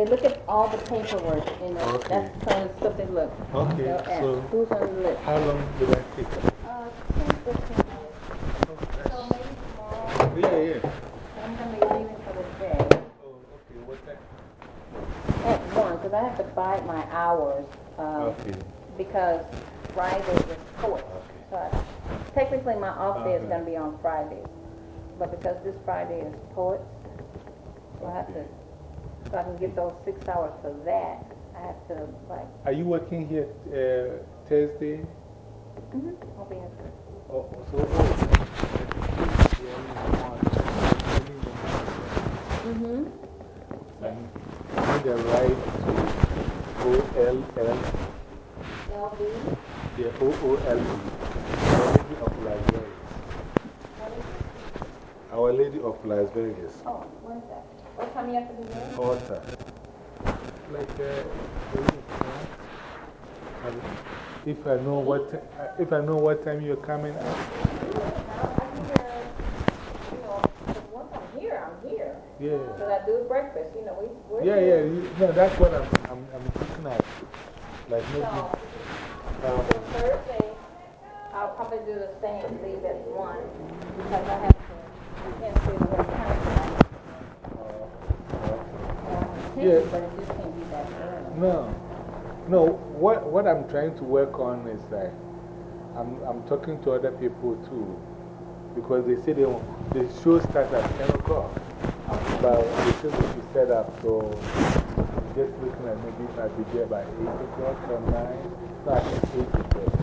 They look at all the paperwork, and the- Okay. that's kind of stuff they look. Okay, so- Who's on the list? How long did that take? Uh, ten, fifteen minutes. So maybe tomorrow, Yeah, yeah. I'm gonna be leaving for the day. Oh, okay, what time? At one, because I have to bide my hours, um, Okay. because Friday is court. Okay. So I- technically, my off day is going to be on Friday, but because this Friday is poets, so I have to, so I can get those six hours for that, I have to, like, Are you working here uh, Thursday? -hmm, I'll be here. Oh, so, oh. Mm-hmm. And need a right to OLL, LB, yeah, OOLB, Our Lady of Las Vegas. Our Lady of Las Vegas. oh, what is that? What time you have to be. Like, uh, if I know what, ti- uh, if I know what time you're coming out. I can hear, you know, 'cause once I'm here, I'm here. Yeah. Because I do breakfast, you know, we, we're Yeah, yeah, you- no, that's what I'm, I'm, I'm looking at. Like maybe, So, um, so Thursday, I'll probably do the same, leave at one, because I have to, I can't stay the whole time. Yeah. But it just can't be that early. no, no, what, what I'm trying to work on is like, I'm, I'm talking to other people too, because they say they, the show starts at 10 o'clock, but they say we should set up, so I'm just looking at maybe if I'll be there by 8 o'clock or 9, no, I think 8 o'clock.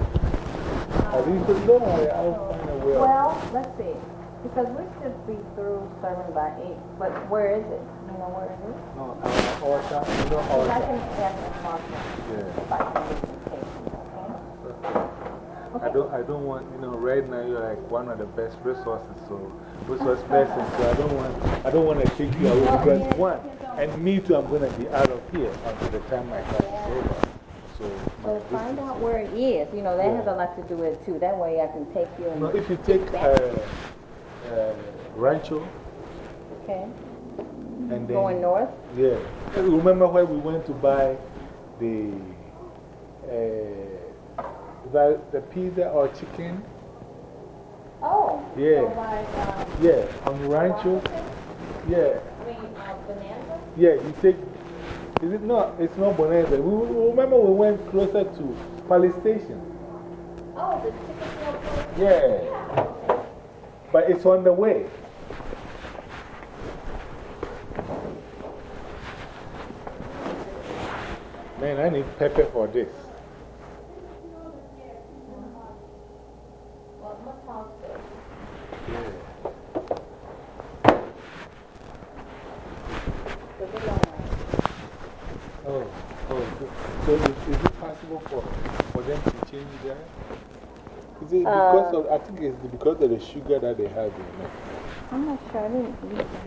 Think, so don't worry, I'll find a way. of- Well, let's see, because we should be through serving by eight, but where is it? Know where it is? No, altar, you know, Because I can altar. ask the marshal Yeah. if I can get some patients, okay? I don't, I don't want, you know, right now you're like one of the best resources, so, resource person, so I don't want, I don't want to take you away because one, and me too, I'm going to be out of here until the time my class is over. So, So find out where it is, you know, that has a lot to do with it too, that way I can take you and. no, if you take uh, uh, Rancho Okay, and then. going north? Yeah. Remember where we went to buy the, uh, is the pizza or chicken? Oh. Yeah. So um, Yeah, on the Rancho. Yeah. I mean, uh, Bonanza? Yeah, you take, is it not, it's not Bonanza. We, we- remember we went closer to Palace Station. Oh, the chicken place? Yeah. But it's on the way. Man, I need pepper for this. Well, what house is Yeah. The big one. Oh, oh, so- is, is it possible for, for them to change that? Is it because uh, of, I think it's because of the sugar that they have in it. I'm not sure, I didn't.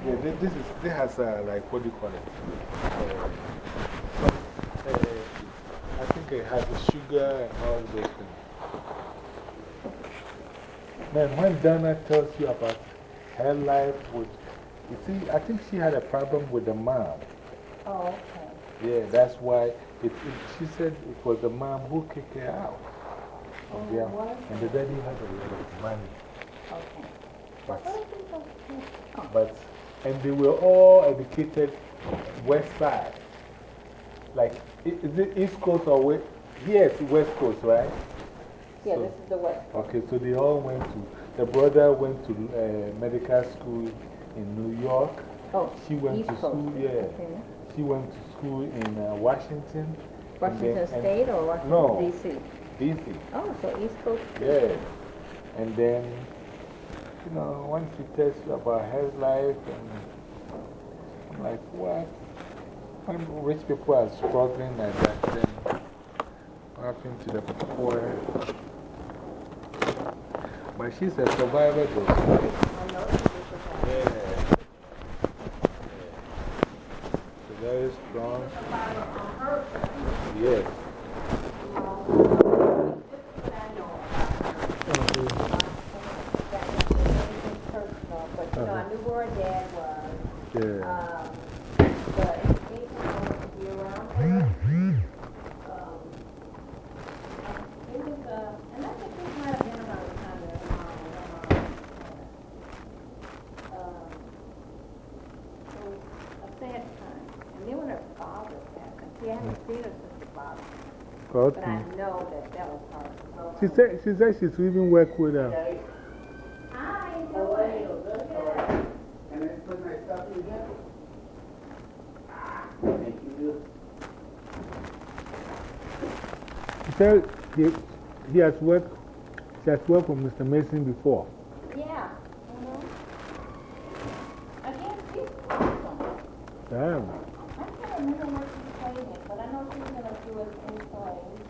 Yeah, this, this, is, this has uh, like, what do you call it? Uh, uh, I think it has the sugar and all those things. Man, when Donna tells you about her life with, you see, I think she had a problem with the mom. Oh, okay. Yeah, that's why it, it, she said it was the mom who kicked her out. Oh, yeah, what? and the daddy had a lot of money. Okay. But, but, and they were all educated west side. Like, is it East Coast or West? Yes, West Coast, right? Yeah, So- this is the west. Okay, so they all went to, the brother went to uh, medical school in New York. Oh, She went East to Coast. school, yeah. Okay. She went to school in uh, Washington. Washington then- State or Washington, No. D.C.? DC. Oh, so East Coast. Yeah. And then, you know, once she tells you about her life, and I'm like, what? When rich people are struggling like that, then what happened to the poor? But she's a survivor, though. Yeah. She's very strong. Yes. But, you I knew where her dad was. Yeah. Um, the education I want to be around her. Um, it was, uh, and I think this might have been around the time that mom, my mom, uh, um, it a sad time. And then when her father passed, and she hadn't seen her since her father. But I know that that was hard. So, She said, she said she's even work with her. I enjoy it. Yeah. And then put my stuff in the Thank you. Said he, he has worked, she has worked with Mr. Mason before. Yeah. Mhm. Again, she's awesome. Damn. I can't remember where she played it, but I know she's gonna do it in plays.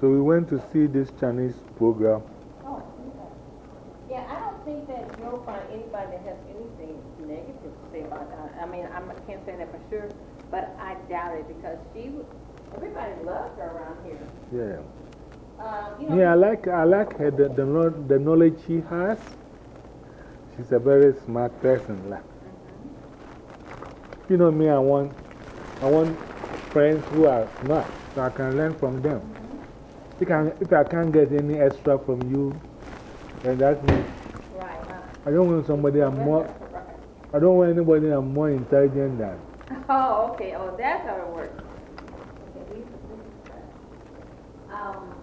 So we went to see this Chinese program. Oh, okay. Yeah, I don't think that you'll find anybody that has anything negative to say about that. I mean, I'm- I can't say that for sure, but I doubt it because she, everybody loves her around here. Yeah. Uh, you know, Yeah, I like, I like her, the, the, the knowledge she has. She's a very smart person. Like, you know me, I want, I want friends who are smart so I can learn from them. If, I, if I can't get any extra from you, then that's me. Right, huh? I don't want somebody I'm more, I don't want anybody I'm more intelligent than. Oh, okay. Oh, that's how it works. Okay, these are- Um,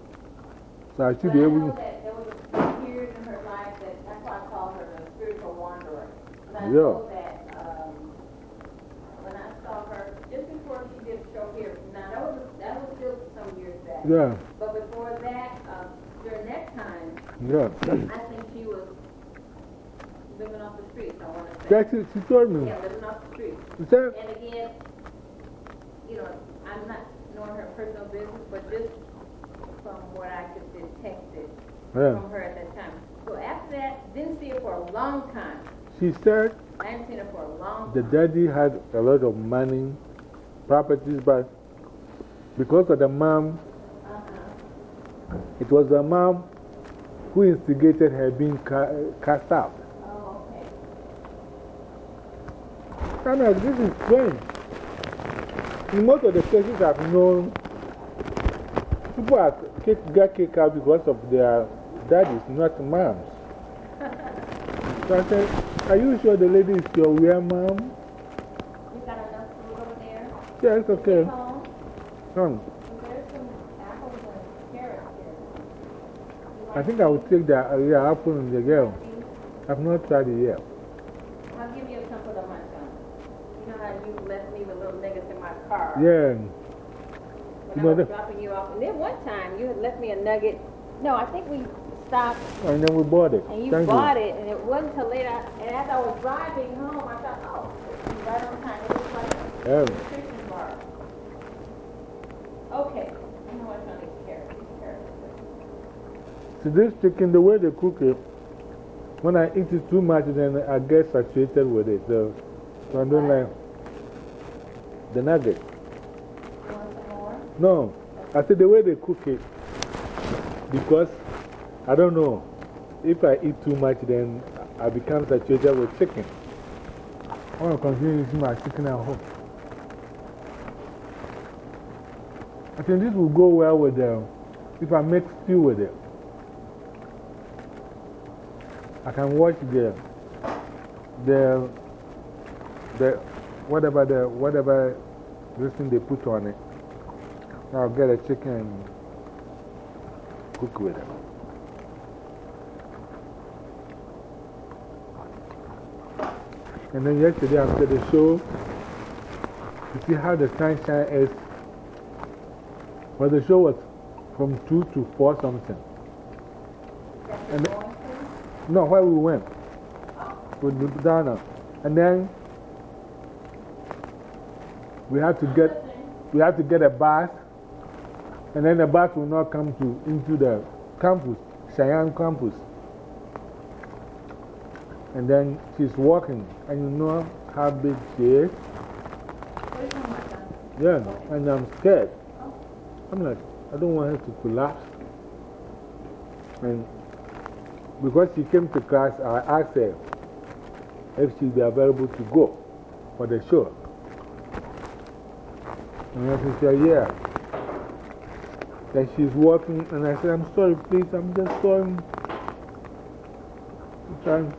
So I should but be able to. there was a period in her life that, that's why I call her the spiritual wanderer. And I Yeah. know that, um, when I saw her, just before she did a show here, now that was, that was still some years back. Yeah, But before that, um, during that time, yeah. I think she was living off the streets, I want to say. That's it, she told me. Yeah, living off the streets. She said, And again, you know, I'm not knowing her personal business, but just from what I could detect it Yeah. from her at that time. So after that, didn't see her for a long time. she said I hadn't seen her for a long the time. daddy had a lot of money, properties, but because of the mom, Uh-huh. it was the mom who instigated her being ca cast out. Oh, okay. I'm this is strange. In most of the cases I've known, people are kick, get kicked out because of their daddies, not moms. so I said, Are you sure the lady is your real mom? You got enough food over there? Yeah, it's okay. Home? There's some apples and carrots here. I think I will take the uh, yeah, apple and the girl. I've not tried it yet. I'll give you a couple of my son. You know how you left me with little niggas in my car? Yeah. When You I was dropping you off. And then one time you had left me a nugget. No, I think we stopped And then we bought it. and you Thank bought it, and it wasn't until later. And as I was driving home, I thought, oh, is right on time. It was like a Yeah. nutrition bar. Okay. I know what's on these carrots. These carrots. are good. So this chicken, the way they cook it, when I eat it too much, then I get saturated with it. So, so I don't like the nugget. You want some more? No, I said the way they cook it, because I don't know, if I eat too much, then I become saturated with chicken. I want to continue eating my chicken at home. I think this will go well with the, if I make stew with it. I can watch the, the, the, whatever the, whatever this thing they put on it. I'll get a chicken and cook with it. And then yesterday after the show, you see how the sunshine is. Well, the show was from 2 to 4 something. And no, where we went with Donna. And then we have to get, we had to get a bus. And then the bus will not come to, into the campus, Cheyenne campus. And then she's walking, and you know how big she is? Yeah, and I'm scared. I'm like, I don't want her to collapse. And because she came to class, I asked her if she'd be available to go for the show. And she said, yeah. That she's walking. and I said, I'm sorry, please, I'm just sorry. I'm trying.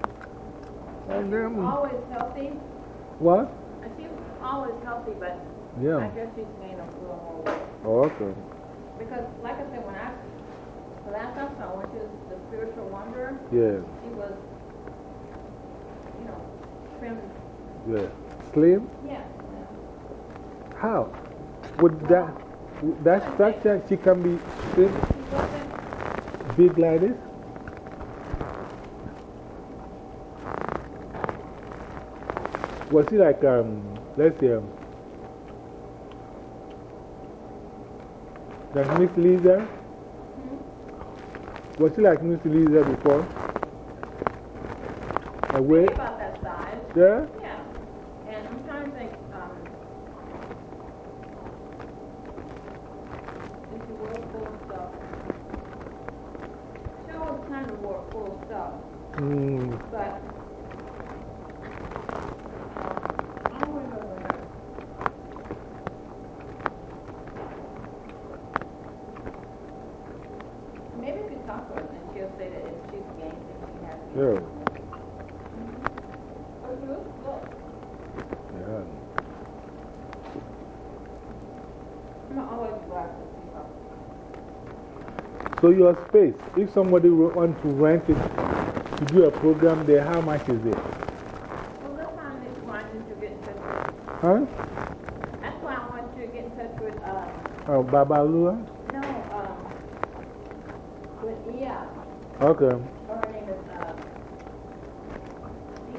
And then, Always healthy. what? She's always healthy, but yeah. I guess she's gained a little more weight. Oh, okay. Because, like I said, when I, the last I saw, when she was the spiritual wanderer, Yeah, she was, you know, trimmed. yeah. Slim? Yeah. How? With that, with that structure, she can be slim, big like this? Was she like, um, let's say, um, like Miss Lisa? Was she like Miss Lisa before? A way? about that size. Yeah? Yeah. And I'm trying to think, um, if she was full of stuff. She always kind of wore full stuff, Mm, but. I don't remember her. Maybe if you talk to her, then she'll say that if she's gained, then she has. yeah. Oh, she was full. Yeah. I'm always glad to see her. So your space, if somebody want to rent it to do a program there, how much is it? Well, that's why I to want you to get in touch with, Huh? that's why I want you to get in touch with, uh, Oh, Babalua? no, um, with Ia. Okay. Her name is, uh,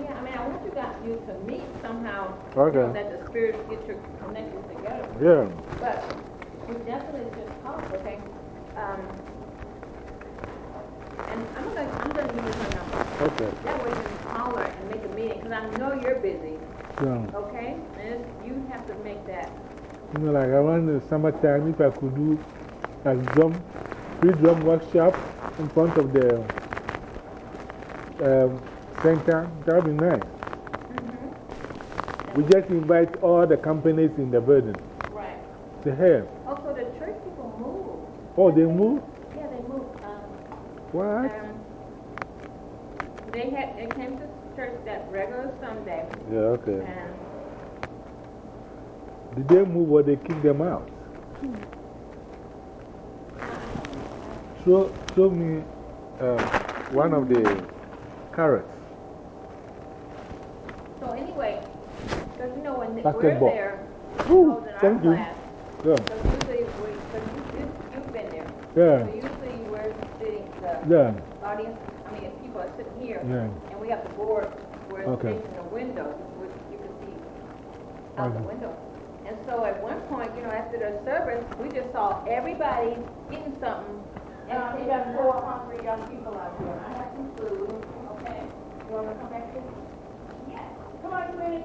yeah, I mean, I want you guys, you to meet somehow. you know, That the spirits get your connections together. Yeah. But we definitely should talk, okay? Um, and I'm gonna, I'm gonna give you her number. Okay. That way you can call her and make a meeting, because I know you're busy, Yeah. okay? And you have to make that, You know, like around the summertime, if I could do a drum, free drum workshop in front of the um, center, that would be nice. We just invite all the companies in the building. right. Say, hey, Also, the church people move. oh, they move? Yeah, they move. Um, What? um, they had, they came to church that regular Sunday, Yeah, okay. and Did they move or they kick them out? Show, show me um, one of the carrots. so anyway, because you know, when we're there, Ooh, thank you. class, Yeah, so usually, because you, you've been there. Yeah. So usually we're sitting, the yeah, audience, I mean, people are sitting here, Yeah. and we have the board where it's Okay. facing the window, which you can see out the window. And so at one point, you know, after the service, we just saw everybody getting something. And Um, we we got four hungry young people out here. I have some food, okay? You wanna come back here? Yes. Come on, Quinn.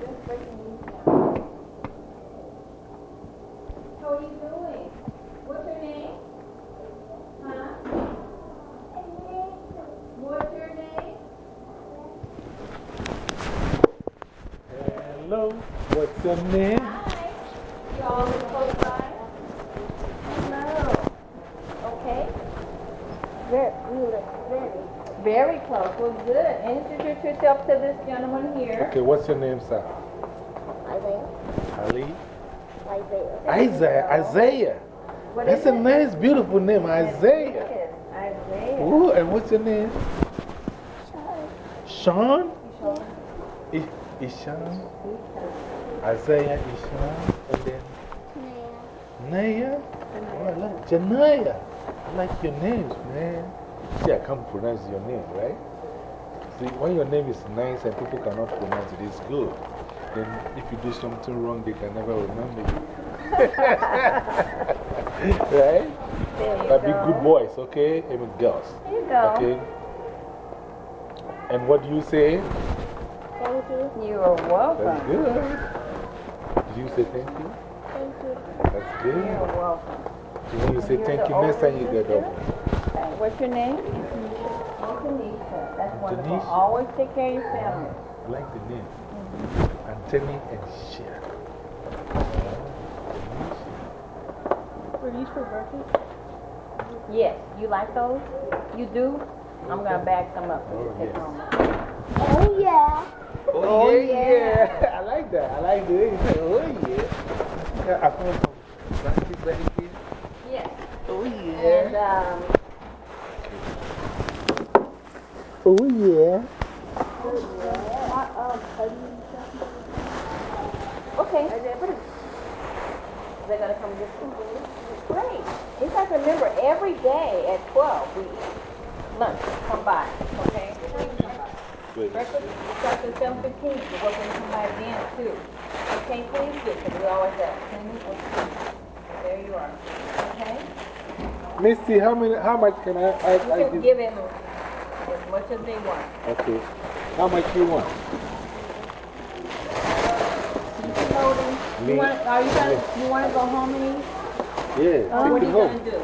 Just breaking these down. How are you doing? What's your name? Huh? What's your name? Hello, what's your name? Hi. You all close by? Hello. Okay. Very, very. Very close. Well, good. Introduce yourself to this gentleman here. Okay, what's your name, sir? Isaiah. Ali? Isaiah. Isaiah. Isaiah. What That's a it? nice, beautiful name, Isaiah. Isaiah. Ooh, and what's your name? Sean? I Ishan? Isaiah, Ishan, and then Naya? Oh, I like Janaya. I like your names, man. See, I can't pronounce your name, right? See, when your name is nice and people cannot pronounce it, it's good. Then if you do something wrong, they can never remember you. right? You But be go. good boys, okay? Even girls. There you go. Okay? And what do you say? Thank you. You are welcome. That's good. Did you say thank you? Thank you. That's good. You're welcome. So when you say thank you, next time you get double. What's your name? Tanisha. That's wonderful. Tanisha. Always take care of your family. I like the name. Mm-hmm. Anthony and Shia. Were these for birthday? Yes. You like those? You do? I'm going to bag some up for you to take home. Oh, yeah. Oh, yeah, yeah. I like that. I like the way you say, oh, yeah. yeah I found some plastic bag here. Yes. Oh, yeah. And, um, Oh, yeah. okay. They're going to come get some food. Great. You guys remember, every day at 12, we eat lunch. Come by, okay? Breakfast starts at 7:15. You're welcome to come by again, too. Okay, please do, because we always have plenty of food. There you are. Okay? Misty, how, many, how much can I, I, You I can give? give him as much as they want. Okay. How much you want? Me. You want, are you gonna, you want to go home and eat? Yeah, oh, Or what take are it you home. gonna do?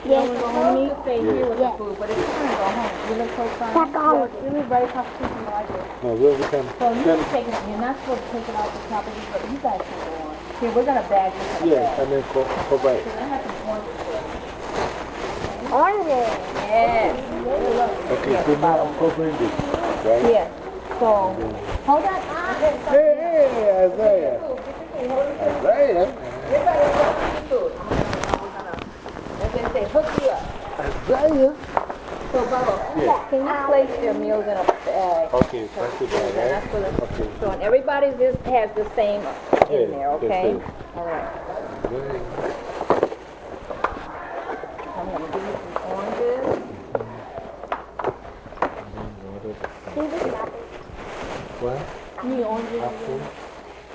Yes, You go home and stay here with the Yeah. food, but if you want to go home, you look so fine. Back home. You live right across the street from Margaret. No, well, we can. So you can can take it, you're not supposed to take it off the property, but you guys can go on. Here, we're gonna bag this in a yeah, bag. and then co cover it. Because I have some oranges for you. Oranges. Yes. Okay, so now I'm covering this, right? Yes. So, hold on. Hey, hey, Isaiah. Isaiah. Everybody else food. We're gonna, say, hook you up. Isaiah. So, Bubba, Yeah. can you place your meals in a bag? Okay, that's it, And that's right? for the, Okay. so, and everybody's just has the same in there, okay? All right. I'm gonna give you some oranges. See this apple? What? You need oranges? Apple?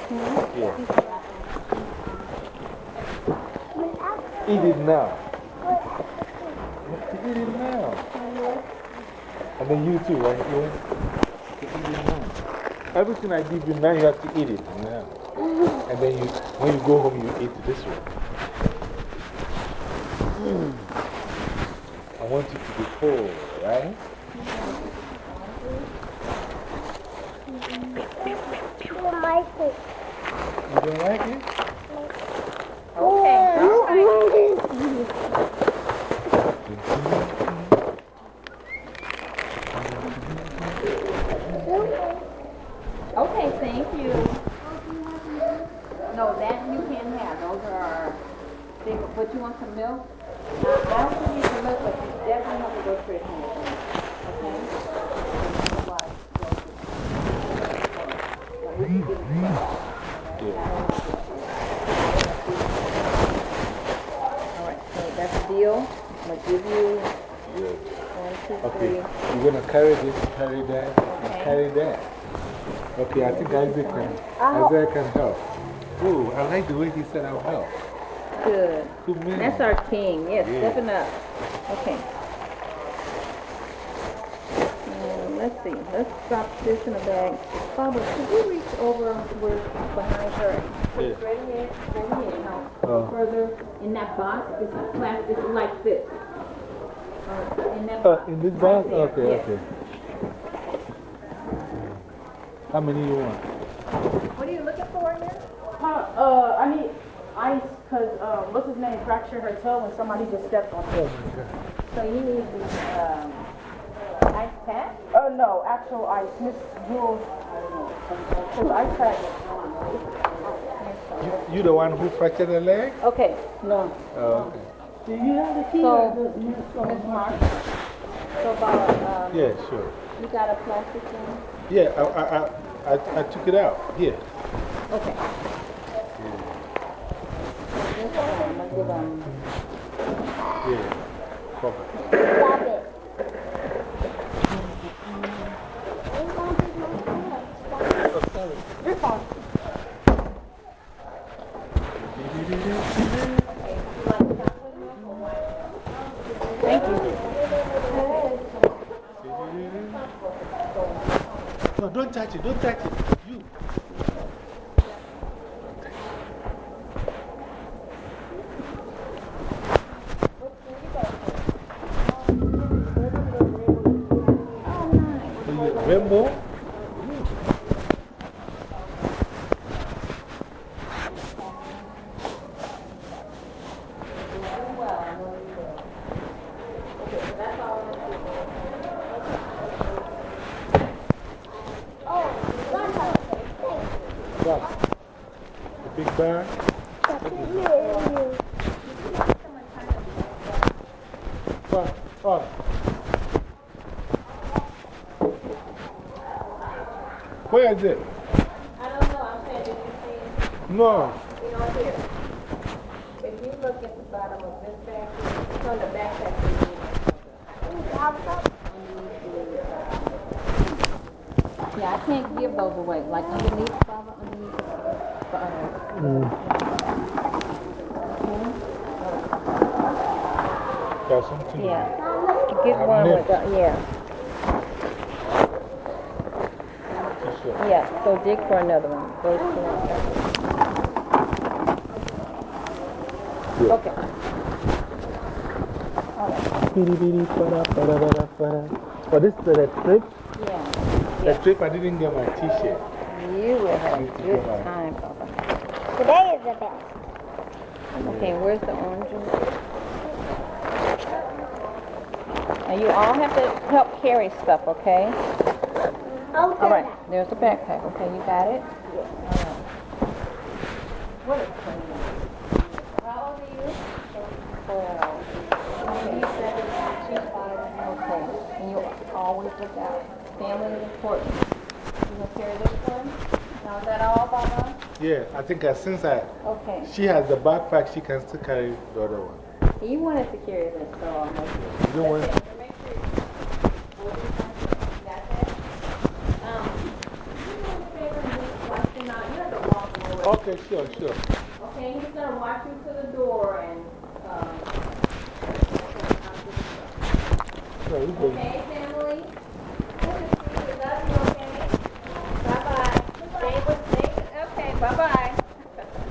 Hmm? Yeah. This apple. Eat it now. You have to eat it now. And then you too, right? You have to eat it now. Everything I give you now, you have to eat it now. And then you, when you go home, you eat it this way. Hmm. I want you to be full, right? Hmm. You like it. You don't like it? Okay. Okay, thank you. No, that you can't have. Those are big, but you want some milk? Uh, I don't think you some milk, but you definitely have to go straight home. Okay? But we can give you some. All right, so deal. I'm going to give you Good. one, two, Okay, three. you're gonna carry this, carry that, Okay. carry that. Okay, I think Isaac can, I'll- can help. Oh, I like the way he said I'll help. Good. Good man. That's our king. Yes, Yeah. stepping up. Okay. Um, let's see. Let's drop this in a bag. Barbara, could you reach over where behind her? Put it Yeah. right here, right here. Now, Oh. further in that box, it's plastic like this. Uh, in that Uh, box. in this Right box? there, Okay, yes. okay. How many you want? What are you looking for in there? Huh, uh, I need ice because, uh, what's his name, fractured her toe when somebody just stepped on Oh her. my God. So you need the um, ice pack? Oh, no, actual ice. Miss Jules. Because ice pack. You, you the one who fractured the leg? Okay. No. Oh, okay. Do you have the key? So, Ms. Mark, so about, um, Yeah, sure. you got a plastic thing? Yeah, I, I, I, I, I took it out. Here. Okay. This one, I'm gonna give them, Yeah. Cover. Thank you. No, don't touch it, don't touch it. You. Rainbow? Oh, this is the trip? Yeah, The trip, I didn't get my t-shirt. you will have a Thank you good time, Baba. Today is the best. Okay, where's the orange? Now you all have to help carry stuff, okay? I'll All right, there's the backpack, okay, you got it? Yes. What a What is How old are you? Twelve. Maybe seven, she's five. Okay, and you always look out. Family is important. You gonna carry this one? Now is that all, Baba? Yeah, I think uh, since I, Okay. she has the backpack, she can still carry the other one. You wanted to carry this, so I'll make you. You don't want it. Make sure you- That's it. Um, you do me a favor and just watch him out. You have to walk away. Okay, sure, sure. Okay, he's gonna watch you to the door and, um. So. Okay, family? Good to see you. Love you, okay? Bye-bye. Stay with, stay, okay, bye-bye.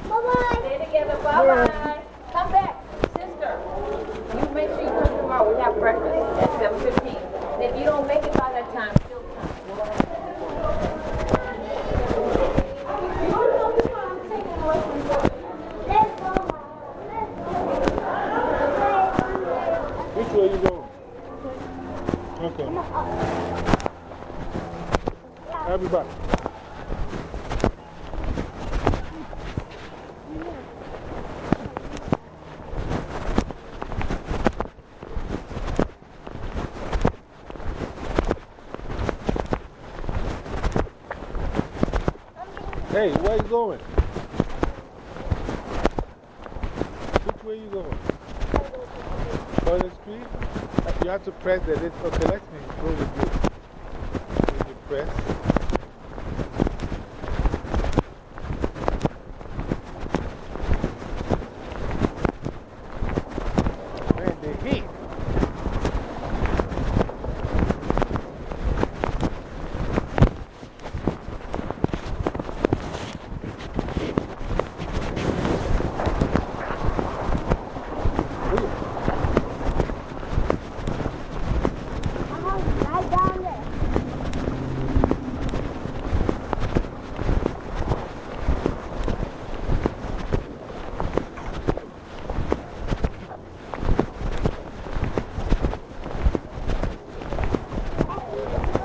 Bye-bye. Stay together, bye-bye. Come back, sister. You make sure you come tomorrow. We have breakfast at seven fifteen. If you don't make it by that time, still come. Which way you going? Okay. Everybody. Hey, where you going? Which way you going? On the street? You have to press the list. Okay, let me go with you. When you press.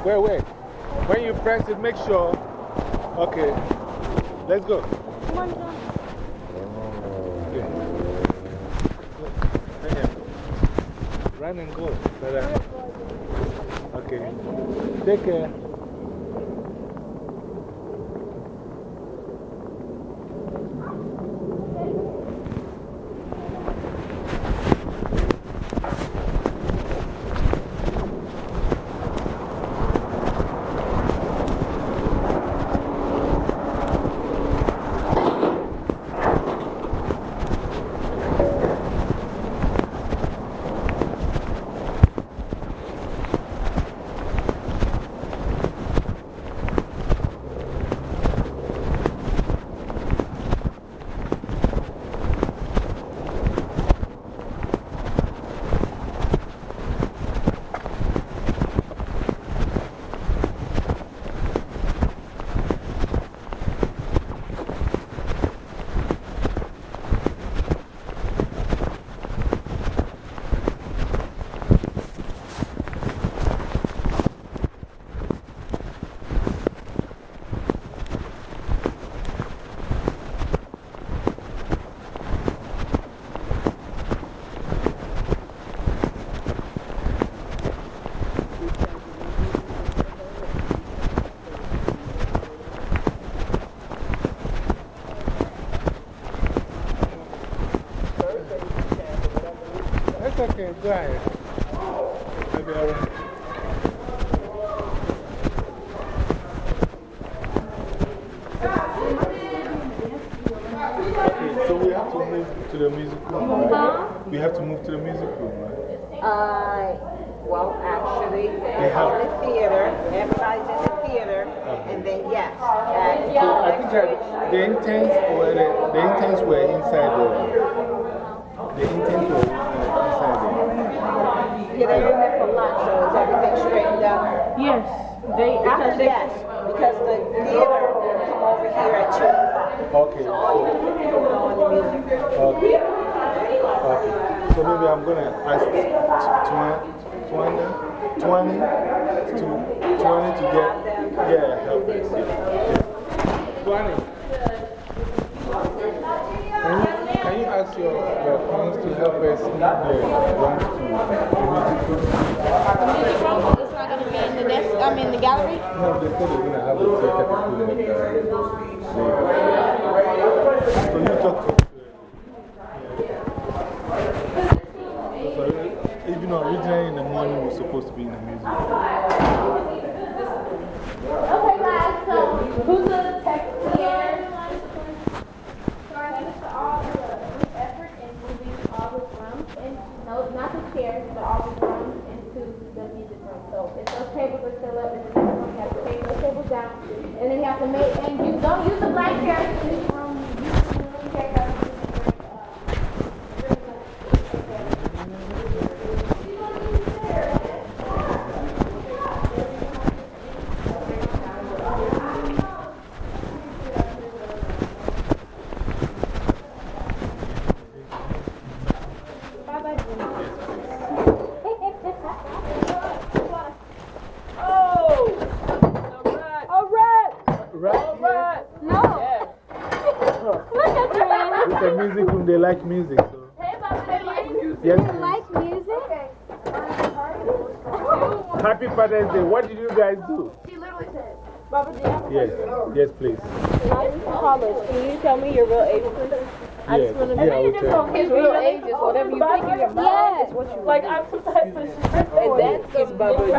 Wait, wait. When you press it, make sure. Okay. Let's go. Okay. Run and go. Okay. Take care. Good. I'm going to ask 20, 20, to, 20 to get, yeah, help me. Yeah. 20. Can you, can you ask your, your friends to help us in the to the I'm in the gallery? No, they said they're going to have a. So you talk to his real age is whatever you think in your mind is what you Like, I'm sometimes. And that is bubbly.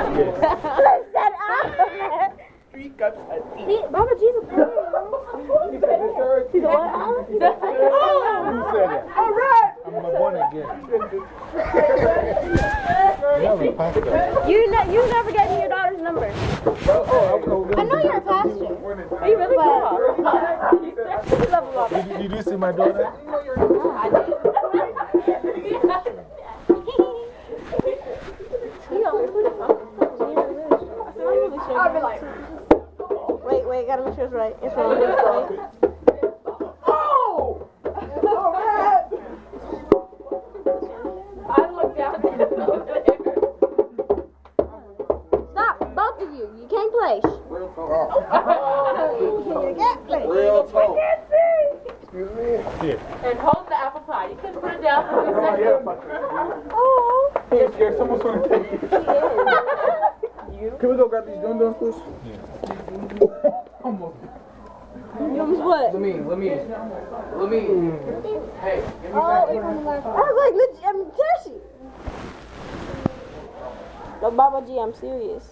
I'm serious.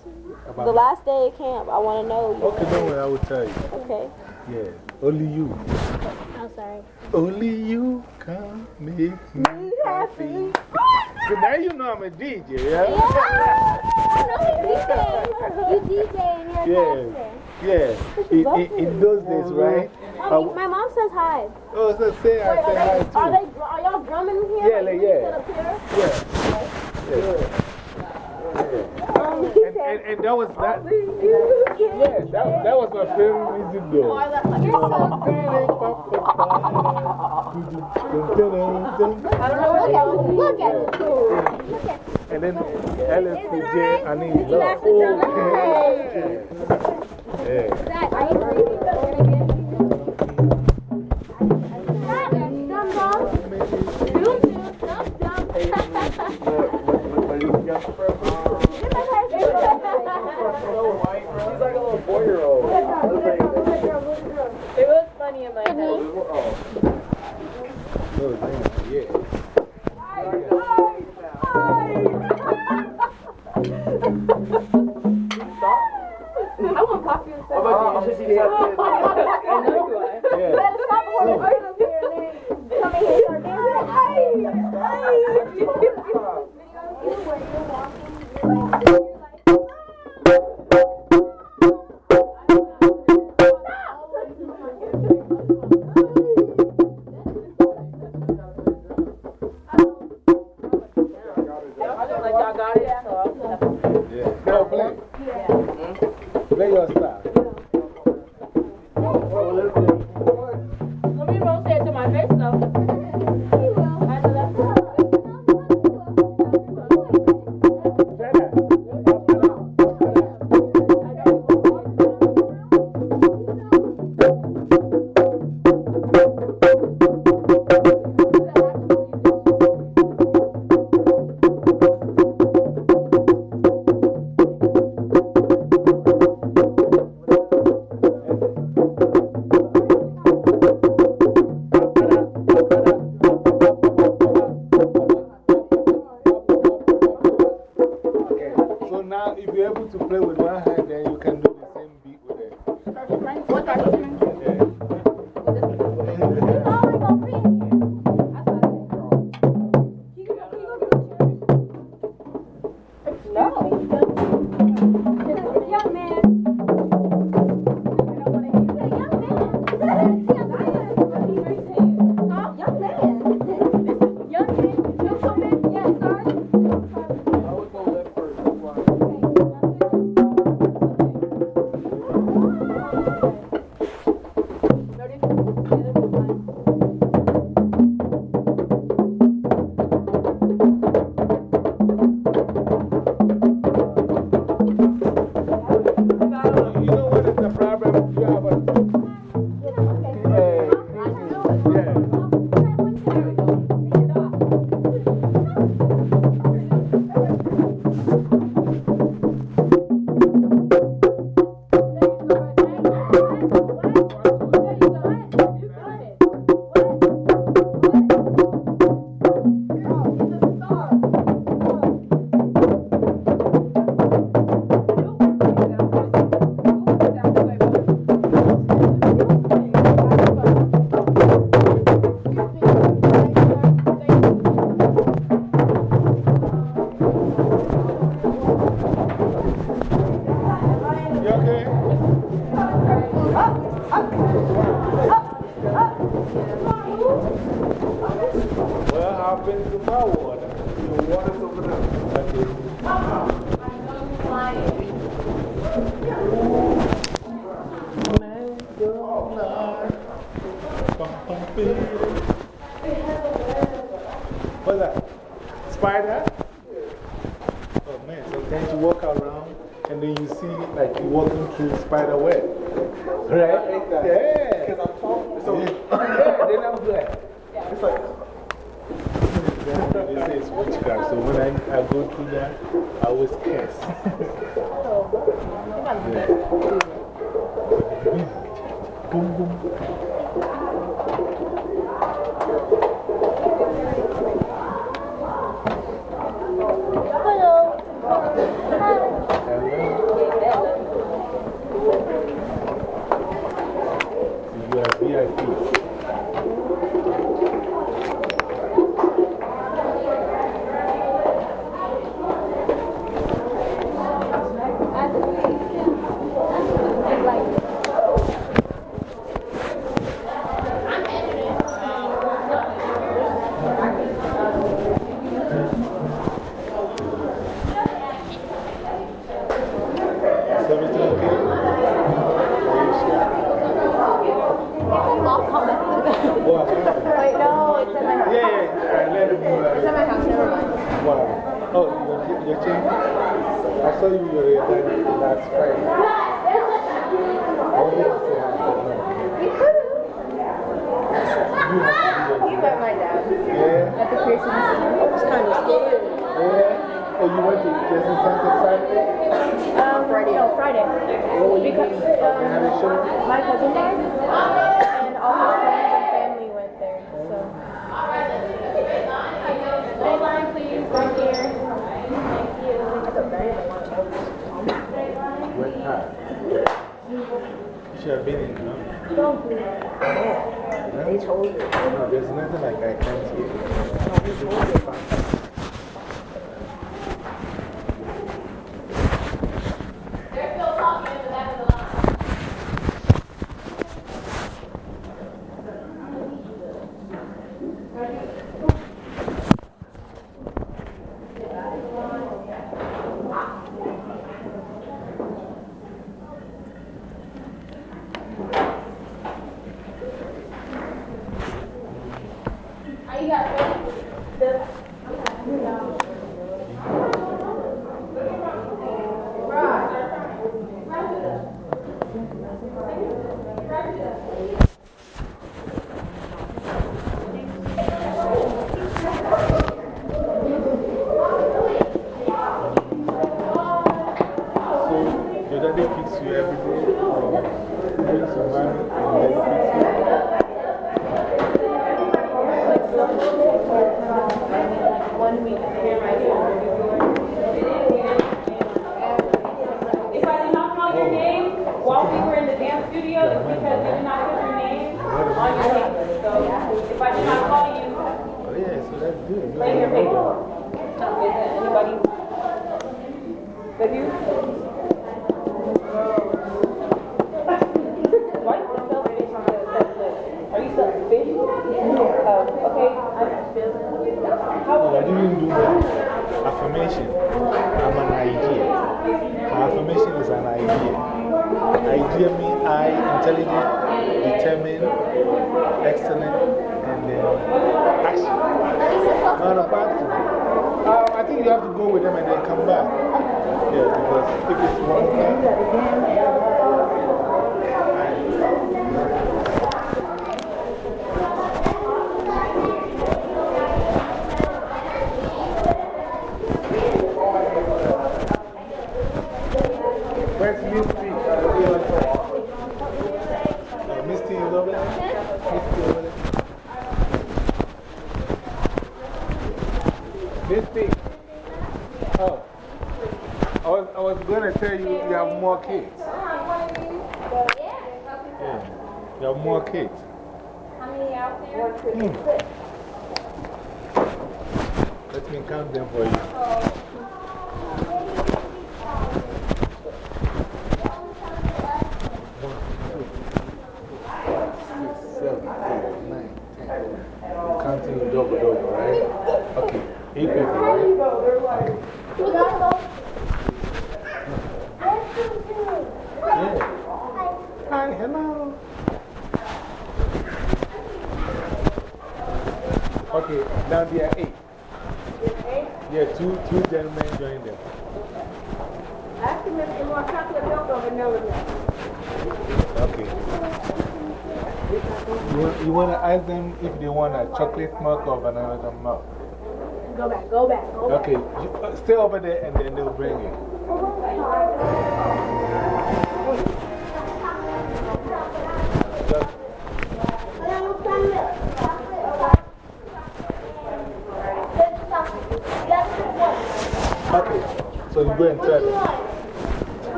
The last day of camp, I want to know. Okay, don't worry, I will tell you. Okay. Yeah, only you. I'm sorry. Only you can make me happy. so now you know I'm a DJ, yeah? Yeah! I know you DJ. You DJ and you're yeah. Yeah, in, in, in, those days, right? Mommy, my mom says hi. Oh, so say I say hi you're it. Look at it. And then LSPJ, I need love. Yeah. Yeah.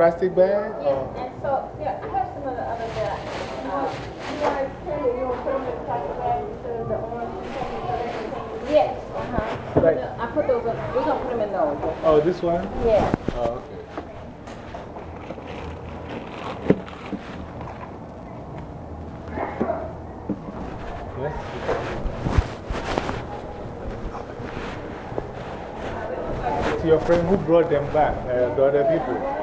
plastic bag? Yeah, and so, yeah, I have some of the other bags. Um, you know, it's candy, you don't put them in the plastic bag instead of the orange containers. Yes, uh huh. Right. I put those in, we're going to put them in those. Okay? Oh, this one? Yeah. Oh, okay. Yes? To your friend who brought them back、uh, The other people?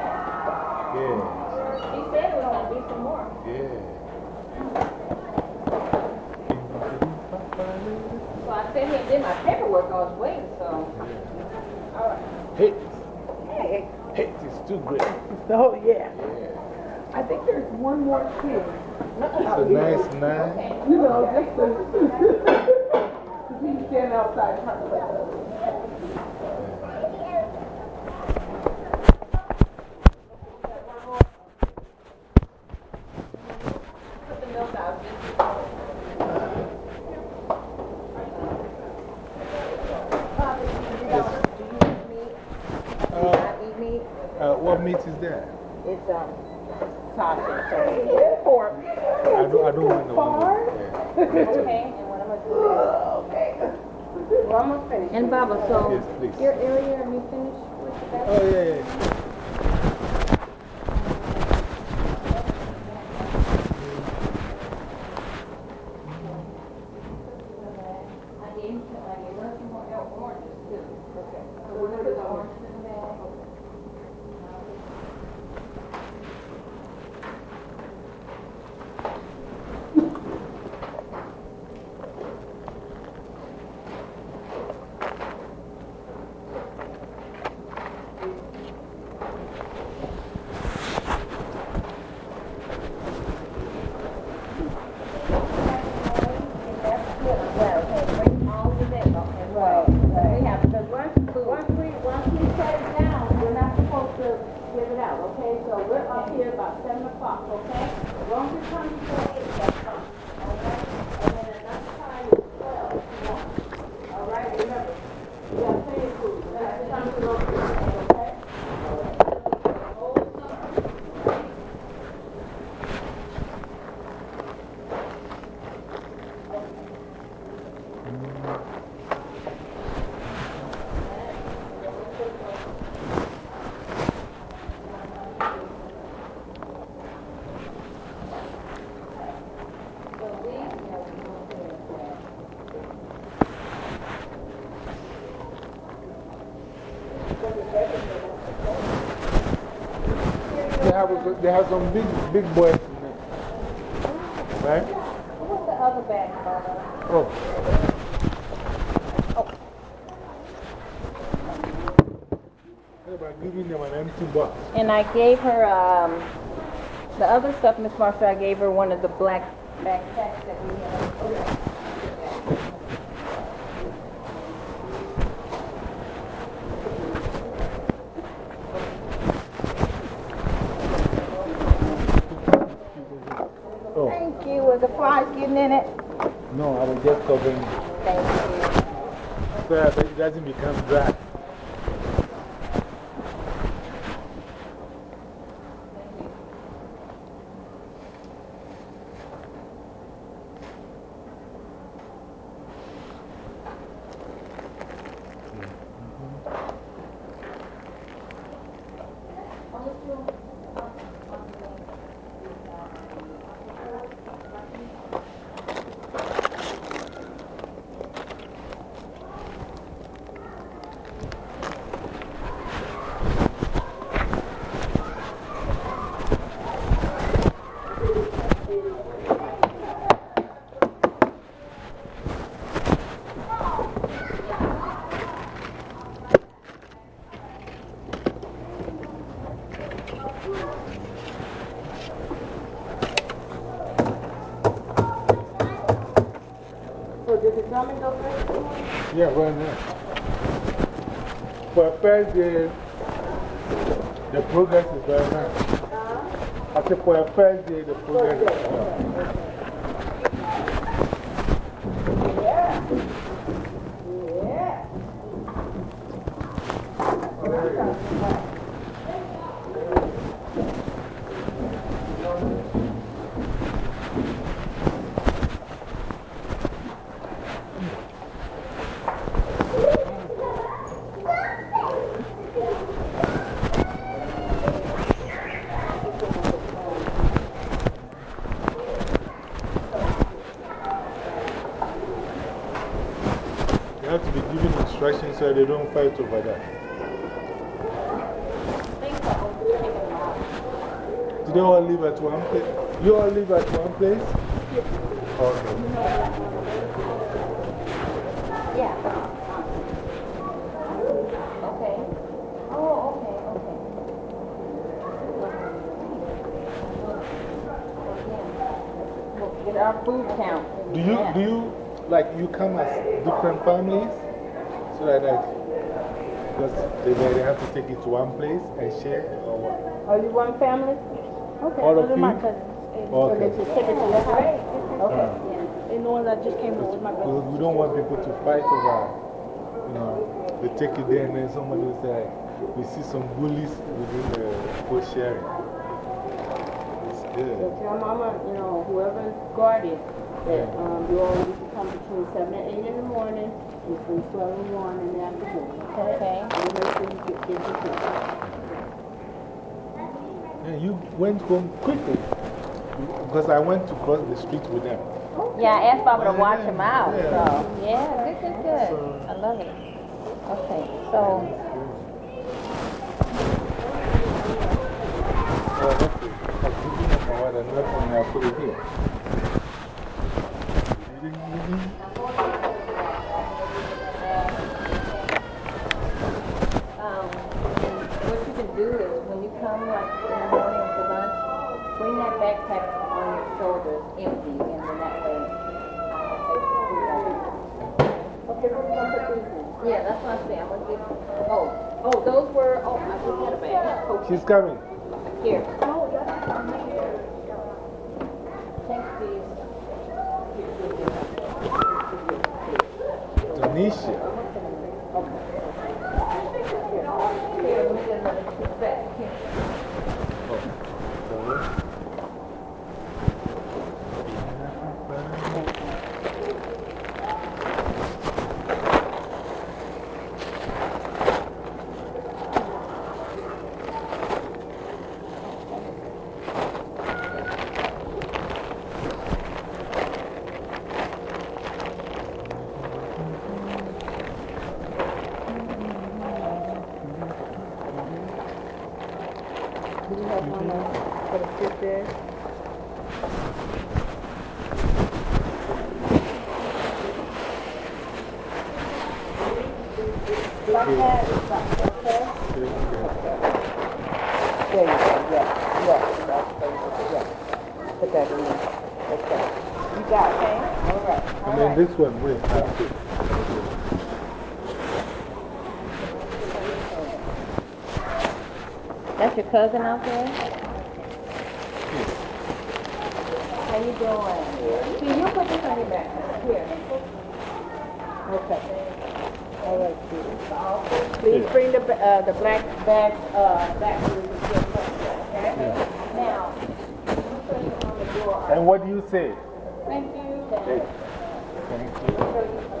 Oh, yeah. I think there's one more kid. It's a nice man. You know, just to, he's standing outside trying to let they have some big, big boys in there. Right? What's the other bag, Barbara? Oh. And I gave her, um, the other stuff, Miss Marshall, I gave her one of the black backpacks that we have. Oh, Thank you. Was the flies getting in it? no, I was just covering Thank you. so that it doesn't become dry. Yeah, right now. For first day, the progress is very nice. I said for a first day, the progress is nice. So they don't fight over that. Do they all live at one place? You all live at one place? Okay. Yeah. Okay. Oh, okay, okay. Get our food count. Do you, do you, like, you come as different families? So that, because they, they have to take it to one place and share or what? Are you one family? Okay. All of those are my you? cousins. And Okay. so they take it to their house? Okay. Uh, And the ones that just came over with my brother. Because we don't want people to fight over, you know, they take it there and then somebody will say, we see some bullies within the food sharing. It's good. So tell mama, you know, whoever's guardian, that um, you all need to come between 7 and 8 in the morning, and between 12 and 1 in the afternoon. Okay. And make sure you get, get your food. Yeah, you went home quickly. Because I went to cross the street with them. Yeah, I asked Baba to watch him out. Yeah. So, yeah, good, good, good. I love it. Okay, so, Oh, that's it. I was looking at my water, not when I put it here. She's coming. here. Thanks, Steve. Tanisha. Here, we get another two back. Here. Do you have mama put a sit there? Like that, okay? There you go, yeah, yeah, that's basically, yeah. Put that in there, okay. You got it, okay? All right, all And then right. This one, wait. That's your cousin out there? How you doing? See, you put this on your back, here. Okay. All right, sweetie. Please bring the, uh, the black bag, uh, back to the okay? Now, you put it on the door. And what do you say? Thank you. Hey, Thank you.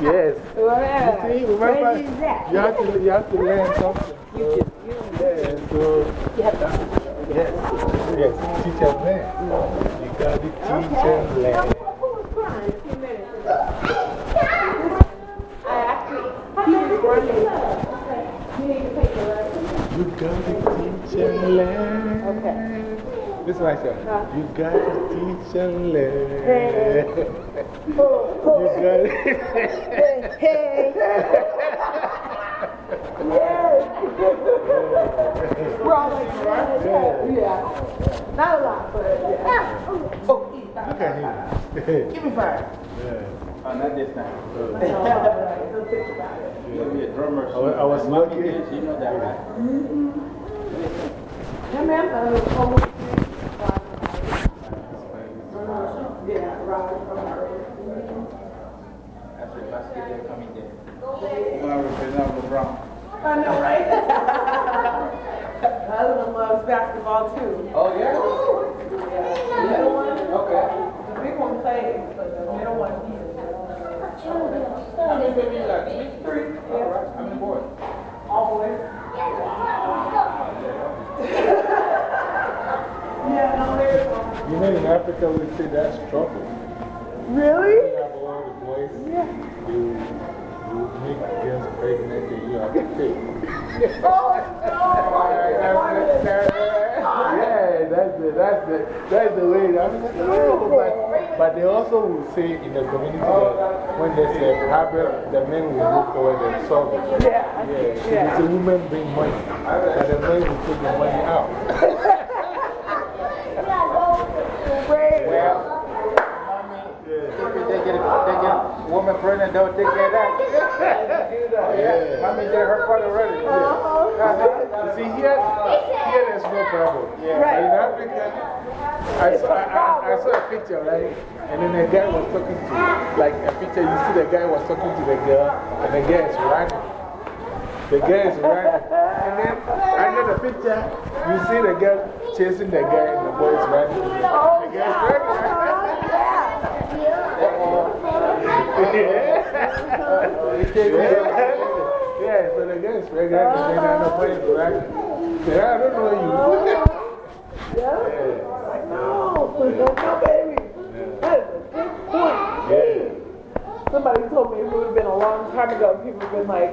Yes. Well, You see, remember, where is that? You have to, you have to learn something. You just, you, yeah, so, to. yes, yes, teach and learn. You got to teach and learn. Who was crying a minutes? I actually, he was. You need to take the lesson. You got to teach and learn. Okay. This is my song. You got to teach and learn. Hey. you got to. Hey, hey. yes. We're all like, yeah. yeah. Not a lot, but yeah. Oh, Look at him. Give me five. Yeah. Oh, not this time. You'll be a drummer. I was- lucky. You know that, right? Almost. Yeah, right. That's your basketball coming there. LeBron. I know, right? Husband loves basketball too. Oh, yeah? Yeah. The middle one, Okay. the big one plays, but the middle one, he is. How many babies you got? Three? Three, All yeah, right. How many boys? all boys. Yeah, no, there's one. You know, in Africa, we say that's trouble. Really? You have all the boys, you, you make girls pregnant and you have to pay. Oh, no. Yeah, that's the, that's the, that's the way. I mean, no, but, but they also will say in the community that when there's a problem, the men will look forward and solve it. Yeah. Yeah, so Yeah. the women bring money, and the men will take the money out. Great. Well, they get, they get, woman pregnant, don't take care of that. yeah. Mommy did her part already. You see, here, here there's no problem. Right. In Africa, I saw, I, I saw a picture, right? And then the guy was talking to, like a picture, you see the guy was talking to the girl, and the girl is running. The girl is running. And then under the picture, you see the girl chasing the guy, and the boy is running. Oh, the girl is running. Yeah, so the guy is pregnant, and then the boy is running. Say, I don't know you. Yeah. Like, no, please don't come, baby. That is a good point. Somebody told me it would have been a long time ago. People have been like,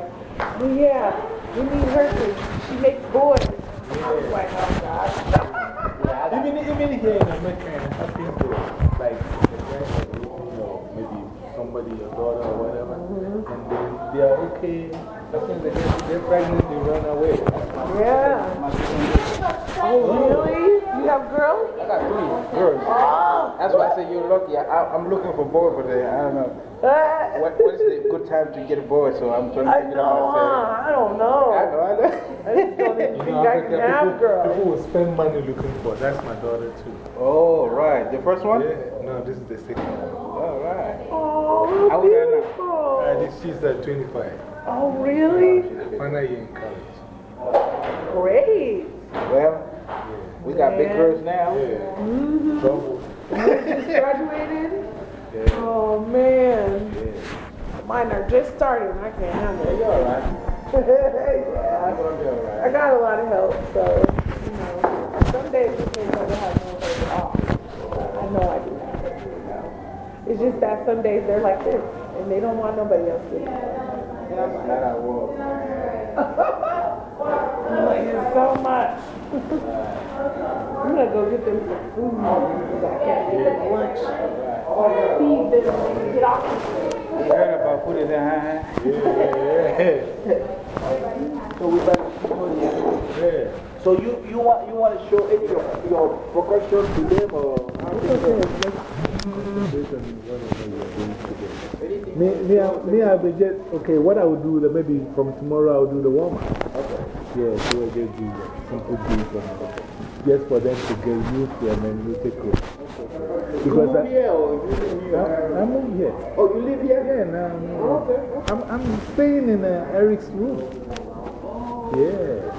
well, yeah, we need her because she makes boys. I was like, oh, God. Even, even here in America, happens to like the friends of you know, maybe somebody, your daughter or whatever, and then they are okay. Soon they get they're pregnant, they run away. Yeah. Oh, really? You have girls? I got three girls. That's why I say you're lucky. I, I'm looking for boy, but they, I don't know. Uh, What, what is the good time to get a boy? So I'm trying to I figure know, out how huh? I don't know. I know, I know. I just don't even You think know, I Africa, can have people, girls. people will spend money looking for. That's my daughter, too. Oh, right. The first one? Yeah, no, this is the second one. All right. Oh, How old are you now? beautiful. Uh, this, she's at 25. Oh, really? Final year in college. Great. Well, we got big Man. girls now. Yeah. Mm-hmm. Trouble. Just graduated? Yeah. Oh, man. Yeah. Mine are just starting. I can't handle it. You're all right. yeah. I'm going to be all I got a lot of help, so, you know, some days it seems like I have no days off. I know I do have it, you know. It's just that some days they're like this, and they don't want nobody else to. And I'm like, Not at work. I'm like, it's so much. I'm gonna go get them some food because I can't get them lunch. Or feed them they get off. You heard about it in hand? Yeah, So we better keep on here. yeah. So you, you, want, you want to show any of your, your percussion to them or how do you Based on whatever you're doing today. Me, me, I- me, I'll be just, okay, what I will do, that maybe from tomorrow I'll do the warm up. Okay. Yeah, so I'll just do simple beats and just for them to get used to and then we take it. You Because move I, here or you live in New York? I, I'm here. Oh, you live here? Yeah, now I'm, I'm, I'm staying in uh, Eric's room. Yeah.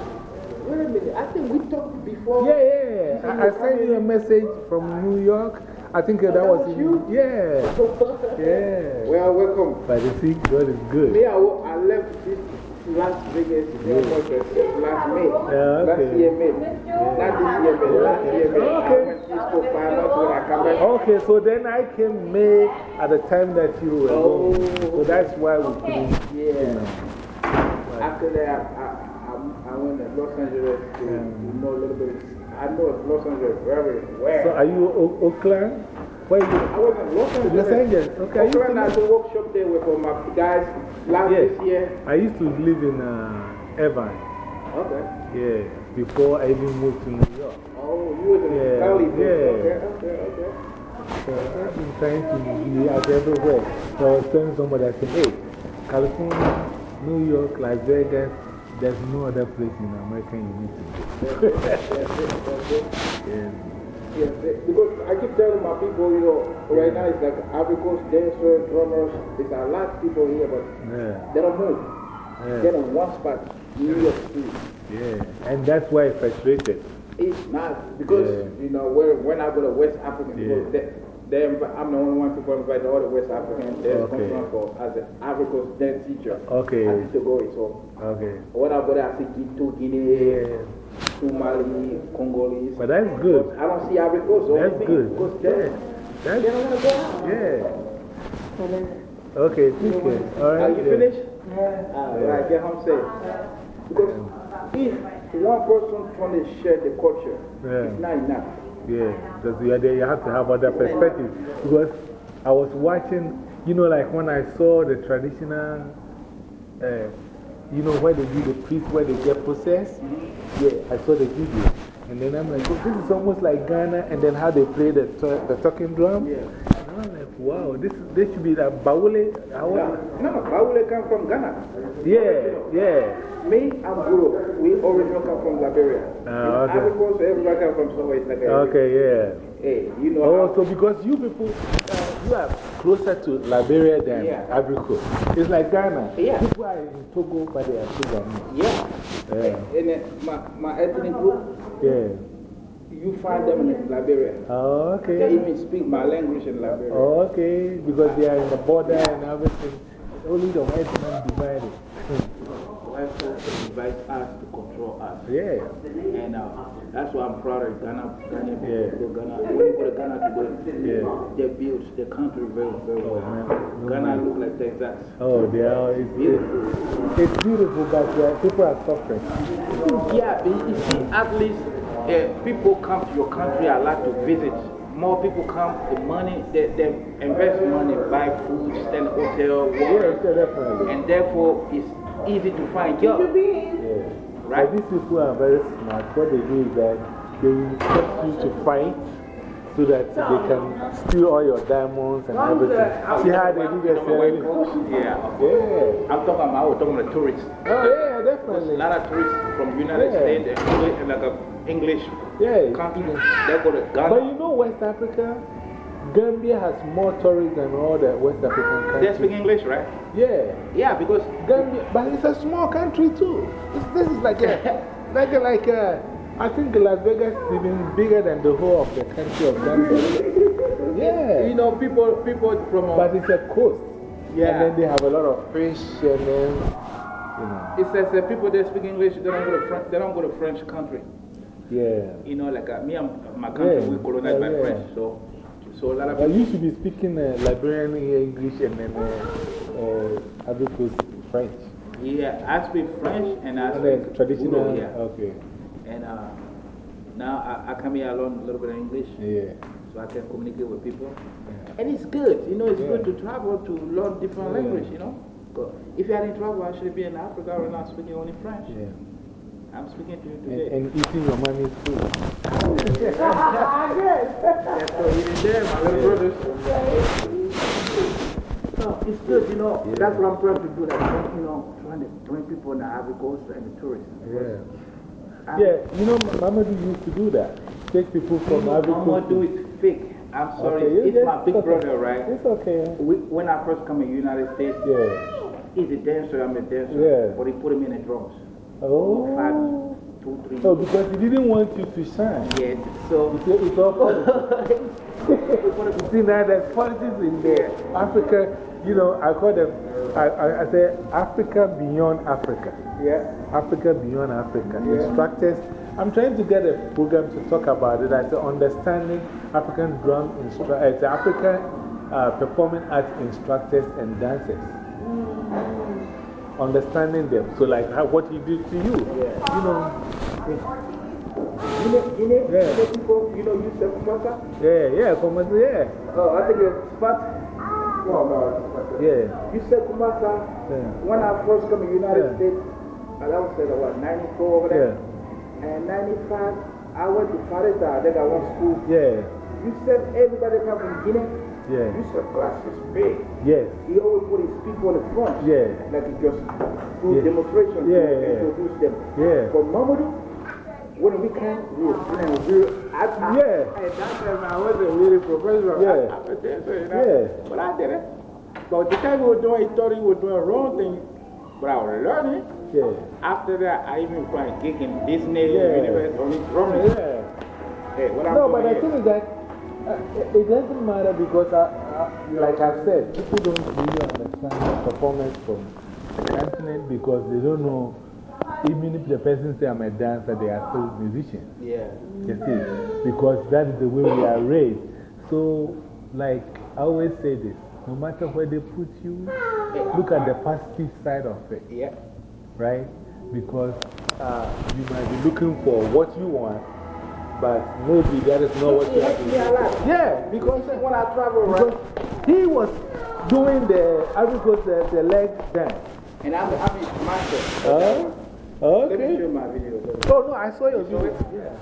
Wait a minute. I think we talked before. Yeah, yeah, yeah. I, I sent you a message from New York. I think that, was, was you? Yeah. Yeah. Well, welcome. But you see, God is good. I, I left this Las Vegas almost uh, last May. Yeah, Last okay. year, May. Not this year, May. Last year, May. Okay. went east for five months when I come back. Okay, so then I came May at the time that you were Oh. going. So that's why we couldn't. You Yeah. know. After that, I, I, I, I went to Los Angeles to, to know a little bit. I know Los Angeles very well. So are you o Oakland? Where you? I was in Los Angeles. Los Angeles. Okay. I used Oakland, to, a workshop there with all my guys last Yes. year. I used to live in uh, Evan. Okay. Yeah. Before I even moved to New York. Oh, you were in Yeah, Cali. yeah. Okay, okay, okay. So I've been trying to be out everywhere. So I was telling somebody, I said, hey, California, New York, Las Vegas, there's no other place in America you need to go. Yeah, eh, they- because I keep telling my people, you know, right now it's like Africans, dancers, drummers. There's a lot of people here, but Yeah. they don't move. Yeah. They're in one spot, New York City. Yeah, and that's why it's frustrated. It's not because, Yeah. you know, we're, we're not going to West African, Yeah. people, they, they, I'm the only one to invite all the West African dance Okay. for uh, as an African dance teacher. Okay. I need to go, so Okay. when I go there, I see Guinea, Yeah. Somali, Congolese. But that's good. I don't see Africans. so That's good. Because Yeah. they, That's, they don't want to go out. yeah. Okay, take care. All right. Are you yeah. finished? Ah, right, get home safe. Because if one person trying to share the culture, Yeah. it's not enough. Yeah, because you, are you have to have other perspective. Because I was watching, you know, like when I saw the traditional, uh, you know, where they do the priest, where they get processed. Yeah, I saw the video. And then I'm like, oh, this is almost like Ghana, and then how they play the, the talking drum. Yeah. And I'm like, wow, this, this should be that Baule. No, Baule come from Ghana. Yeah, yeah. Me, I'm Guro. We originally come from Liberia. Ah, okay. Coast, everybody come from somewhere. It's like a, Okay, yeah. Hey, you know. Oh, so because you people, uh, you are closer to Liberia than Yeah. Ivory Coast. It's like Ghana. Yeah. People are in Togo, but they are still Ghanaian. Yeah. Yeah. And then my, my ethnic group, Yeah. you find them in Liberia. Oh, okay. They even speak my language in Liberia. Oh, okay. Because they are in the border and everything. Only the white man divided. White folks invite us to control us. Yeah. And uh, that's why I'm proud of Ghana. Ghana people Yeah. go Ghana. When you go to Ghana today, Yeah. they built the country very, very well. man. Ghana look like Texas. Oh, they are. It's Beautiful. It's beautiful, but uh, people are suffering. Yeah, but you see, at least uh, people come to your country a lot to visit. More people come, the money, they, they invest money, buy food, stay in the hotel, Yeah, work, sure, definitely. and therefore it's easy to find jobs. Yeah. Right? But these people are very smart. What they do is that they expect you to fight so that they can steal all your diamonds and everything. See how they do their White? Yeah. Yeah. I'm talking about, was talking about tourists. Oh, yeah, definitely. A lot of tourists from United Yeah. States, and English, like a English Yeah. country, they go to Ghana. But you know, West Africa, Gambia has more tourists than all the West African countries. They speak English, right? Yeah. Yeah, because Gambia, but it's a small country too. This, this is like a, like a, like a, I think Las Vegas is even bigger than the whole of the country of Gambia. Yeah. you know, people, people from. But it's a coast. Yeah. And then they have a lot of fish and then, you know. It says that people that speak English, they don't go to, French, they don't go to French country. Yeah. You know, like uh, me and my country, Yeah. we colonized by Yeah, yeah. French. So, so a lot of But you should be speaking uh, Liberian English and then uh, uh, French. Yeah, I speak French and I And speak traditional. Udo, yeah. Okay. And uh, now I, I come here, I learn a little bit of English. Yeah. So I can communicate with people. And it's good, you know, it's good to travel to learn different Yeah. language, you know. If I didn't travel, I should be in Africa right now speaking only French. Yeah. I'm speaking to you And, today. and eating your mommy's food. That's what we did there, my little brothers. So it's good, you know. That's what I'm trying to do, like, you know, trying to bring people in the Ivory Coast and the tourists. Yeah. I- Yeah, you know, Mamadou used to do that. Take people from Ivory I'm Coast. gonna do it fake. I'm sorry. Okay, it's my big okay. brother, right? It's okay. We, when I first come in the United States, Yeah. he's a dancer, I'm a dancer. Yeah. But he put him in the drums. Oh. Five, two, three. Oh, because he didn't want you to shine. Yes. So, It's, it's all politics. you see, now there's politics in there. Africa, you know, I call them, I, I, I say Africa beyond Africa. yeah. Africa beyond Africa. Instructors. I'm trying to get a program to talk about it. Say understanding African drum instructors, African uh, performing arts instructors and dancers. Understanding them. So, like how, what he did to you. You know. You know, you know, Yeah. you know people, you know, you said Koumbassa? Yeah, yeah, come on, yeah. Oh, I think it's Spot. No, no, Yeah. You said Koumbassa. Yeah. When I first come to the United Yeah. States, I was said, what, 94 over there? Yeah. And 95, I went to Paris, I think I went to school. Yeah. You said everybody come from Guinea? Yeah. You said class is big. Yes. He always put his people in front. Yeah. Like he just do Yeah. demonstration Yeah, to yeah. introduce them. Yeah. But Mamadou, when we came, we were playing real. I, I, Yeah. At that time, I wasn't really professional. Yeah. I, I was dancer, you know. Yeah. But I did it. But the time we were doing, he thought he was doing wrong thing. But I was learning. Yeah. After that, I even find gig in Disney, Yeah. Universe, on his drumming. Yeah. Hey, what I'm No, but the thing is that it doesn't matter because, I, I, like I said, people don't really understand the performance from the continent because they don't know. Even if the person say I'm a dancer, they are still musicians. Yeah. You see, because that is the way we are raised. So, like I always say this no matter where they put you, look at the positive side of it, Yeah. right? Because uh, you might be looking for what you want, but maybe that is not what you have to me a lot. Yeah, because When I travel, right? because he was doing the, I because the, the leg dance. And I'm, I'm a master. Huh? Okay. Let me show my video. Oh, no, I saw your video.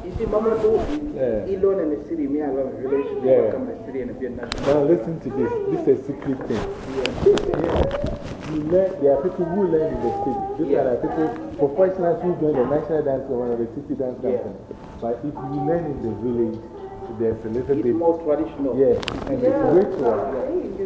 You see, Mamadou, Yeah. Elon in the city, me, I love village. Yeah. Welcome the city and the Vietnam. Now listen to this. This is a secret thing. Yeah. You learn, there are people who learn in the city. These are the people, professionals who join the national dance or one of the city dance company. But if you learn in the village, there's a little It's bit. more traditional. Yeah, and it's ritual.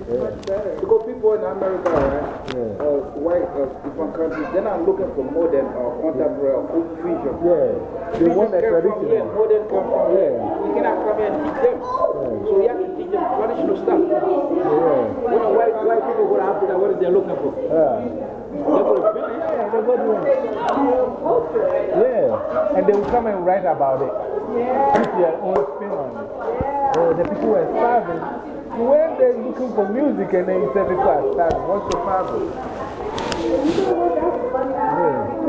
Because people in America, right? Yeah. Uh, white, uh, different countries, they're not looking for modern or contemporary or old fusion. Yeah, they want the Fusion come from here, traditional. modern come from here. Yeah. You cannot come here and teach them. So you have to teach them traditional stuff. Yeah. When a white, white people go to Africa, what is they looking for? Yeah. They go to village. Yeah, they go to Yeah, and they will come and write about it. Put their own spin on it. Oh, the people were starving. When they're looking for music and then you say people are starving, what's the problem? Yeah.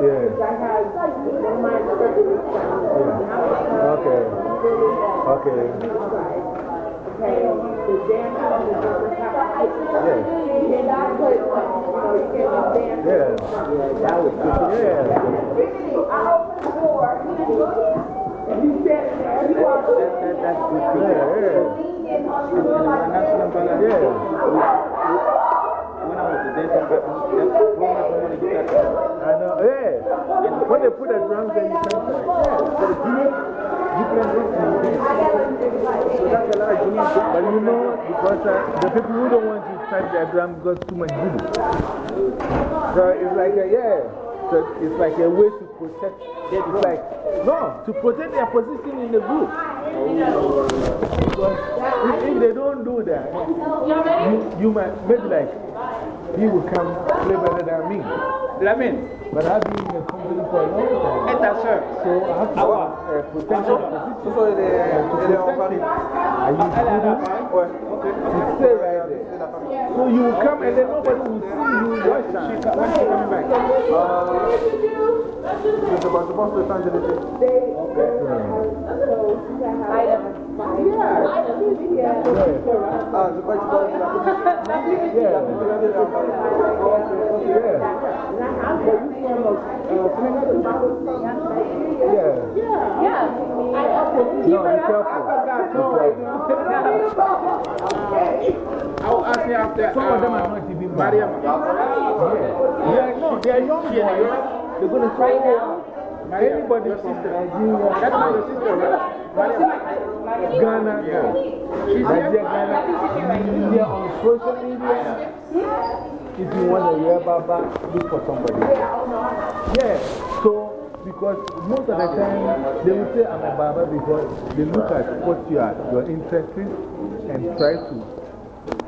Yeah. Okay. Okay. When they put the drums in, you can play. Yeah. Rhythms. So that's a lot of. But you know, because the people who don't want to touch their drum got too much voodoo. So it's like a, yeah. So it's like a way to protect. It's like, no, to protect their position in the group. Because if, if they don't do that, you, you might, maybe like, he will come play better than me. Lamin, But I've been in the company for a long time. et ta soeur. So I have to uh, protect my position. Ce sont les, And to les protect it, I use Elle est à la voodoo. famille Ouais, ok. You stay right there. So you will come and then nobody will see you one time. When she coming back? Je sais pas, je pense que changer d'été. Ah, Yeah, no, they are young. They're going to try now. Anybody from Nigeria, That's not sister, right? Ghana, yeah. She's Nigeria. Ghana, India on social media. If you want a real Baba, look for somebody. Yeah, so because most of the time they will say I'm a Baba because they look at what you are, your interests, and try to,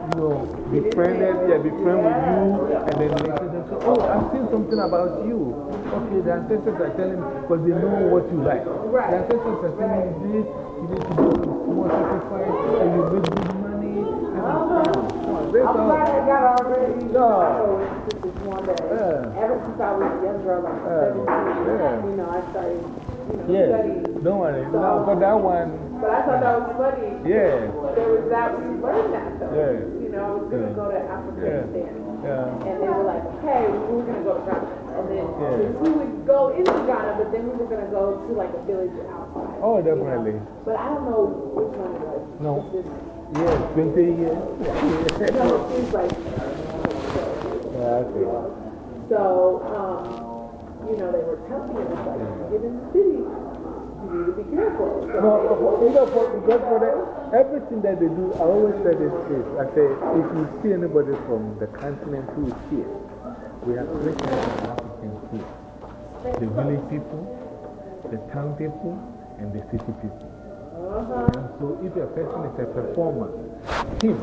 you know, be friended, yeah, be friend with you, and then they say, Oh, I've seen something about you. Okay, the ancestors are telling me, because they know what you like. The ancestors are telling you this, you need to do some small sacrifice, and you make good money. And I'm glad I got already. Yeah. Ever since I was a young girl, like 17, you know, I started, Yeah, don't worry. No, but that one, But I thought that was funny. yeah, There was that, we learned that though. Yeah. You know, I was going to Yeah. go to Afghanistan. yeah. And they were like, okay, we were going to go to Ghana. And then Yeah. we would go into Ghana, but then we were going to go to like a village outside. Oh, definitely. But I don't know which one it was. No. It's just- Yes, 20 years. No, it seems like. Yeah, okay. So, um, you know, they were telling me, it's like, you get in the city, you need to be careful. So No, you know, for, because for the, everything that they do, I always say this is, I say, if you see anybody from the continent who is here, we have three kinds of Africans here. The village people, the town people, and the city people. Uh-huh. And so if a person is a performer, him,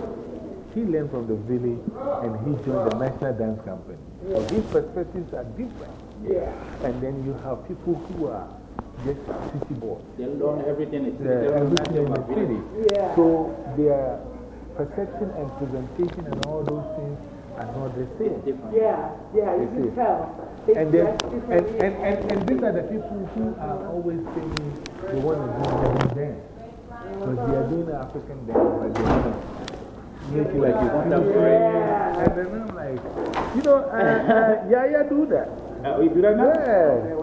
he learned from the village and he joined the National Dance Company. So his perspectives are different. Yeah. And then you have people who are just city boys. They learn everything in the city. Yeah, They learn everything in nothing the city. Yeah. So their perception and presentation and all those things are not the same. Different. Yeah, yeah, you can tell. And, then, and, and, and, and these are the people who are always saying they want to do modern dance. Because they are doing the African dance, but they want to make it like a yeah. And then I'm like, you know, uh, uh, yeah, yeah, do that. Uh, you do that now? Yeah.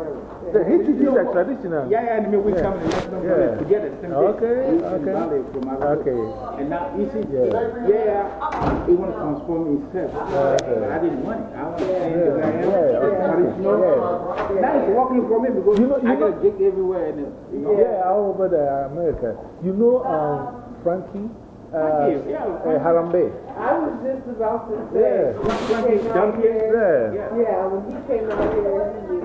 The Hitchis is a traditional. Yeah, yeah, and then we Yeah. come and let's them Yeah. together. Same Okay, thing. Okay. our Okay. And now, you see, Yeah. yeah, he want to transform himself. But I didn't want it. I want to stay Yeah, where I am. yeah, okay. Traditional. Yeah. Now it's walking from me because You know- you I know- got gig everywhere. And, you know. Yeah, all over the America. You know um, Frankie? Uh, Frankie, yeah, uh, Harambe. I was just about to Yeah. say, when he came out Donkey. here, Yeah. yeah, when he came out here, he,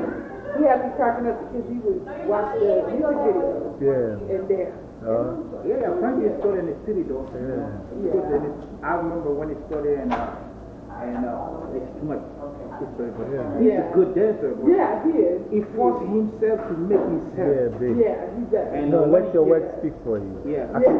he had me cracking up because he would watch the music videos Yeah. and there. Uh, Yeah, yeah, Frankie is still in the city though. yeah. Because then I remember when he started and, uh, and uh, it's too much. history, but Yeah. He's Yeah. a good dancer. But Yeah, he is. He forced himself to make himself. Yeah, big. Yeah, he does. And No, uh, let your did work speak for you. Yeah. Yeah.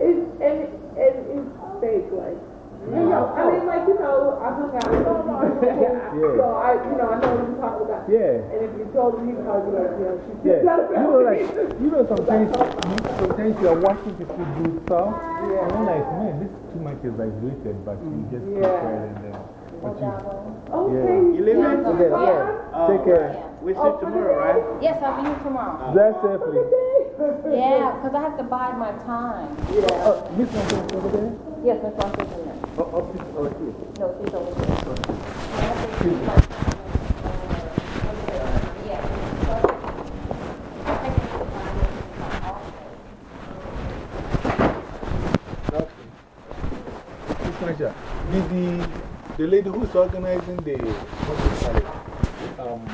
It's, and, and it's fake, like. You know, I mean, like, you know, I hung out with him. Yeah. So I, you know, I know what you're talking about. Yeah. And if you told him, he'd probably be like, yeah, she's Yeah, just you know, like, you know, sometimes, you, sometimes you are watching people do stuff, and I'm like, man, this too much is like exaggerated, but you just keep Yeah. quiet and then, but you, Okay. You live in? okay, okay, take oh, care. We see oh, tomorrow, right? Yes, I'll be here tomorrow. Uh, Drive safely. Yeah, because I have to bide my time. Oh, Miss Montez over there? Yes, Miss Ross is in there. Oh, oh, this- oh, here. No, she's over there. Okay. Miss Marsha, did the, lady who's organizing the, you um,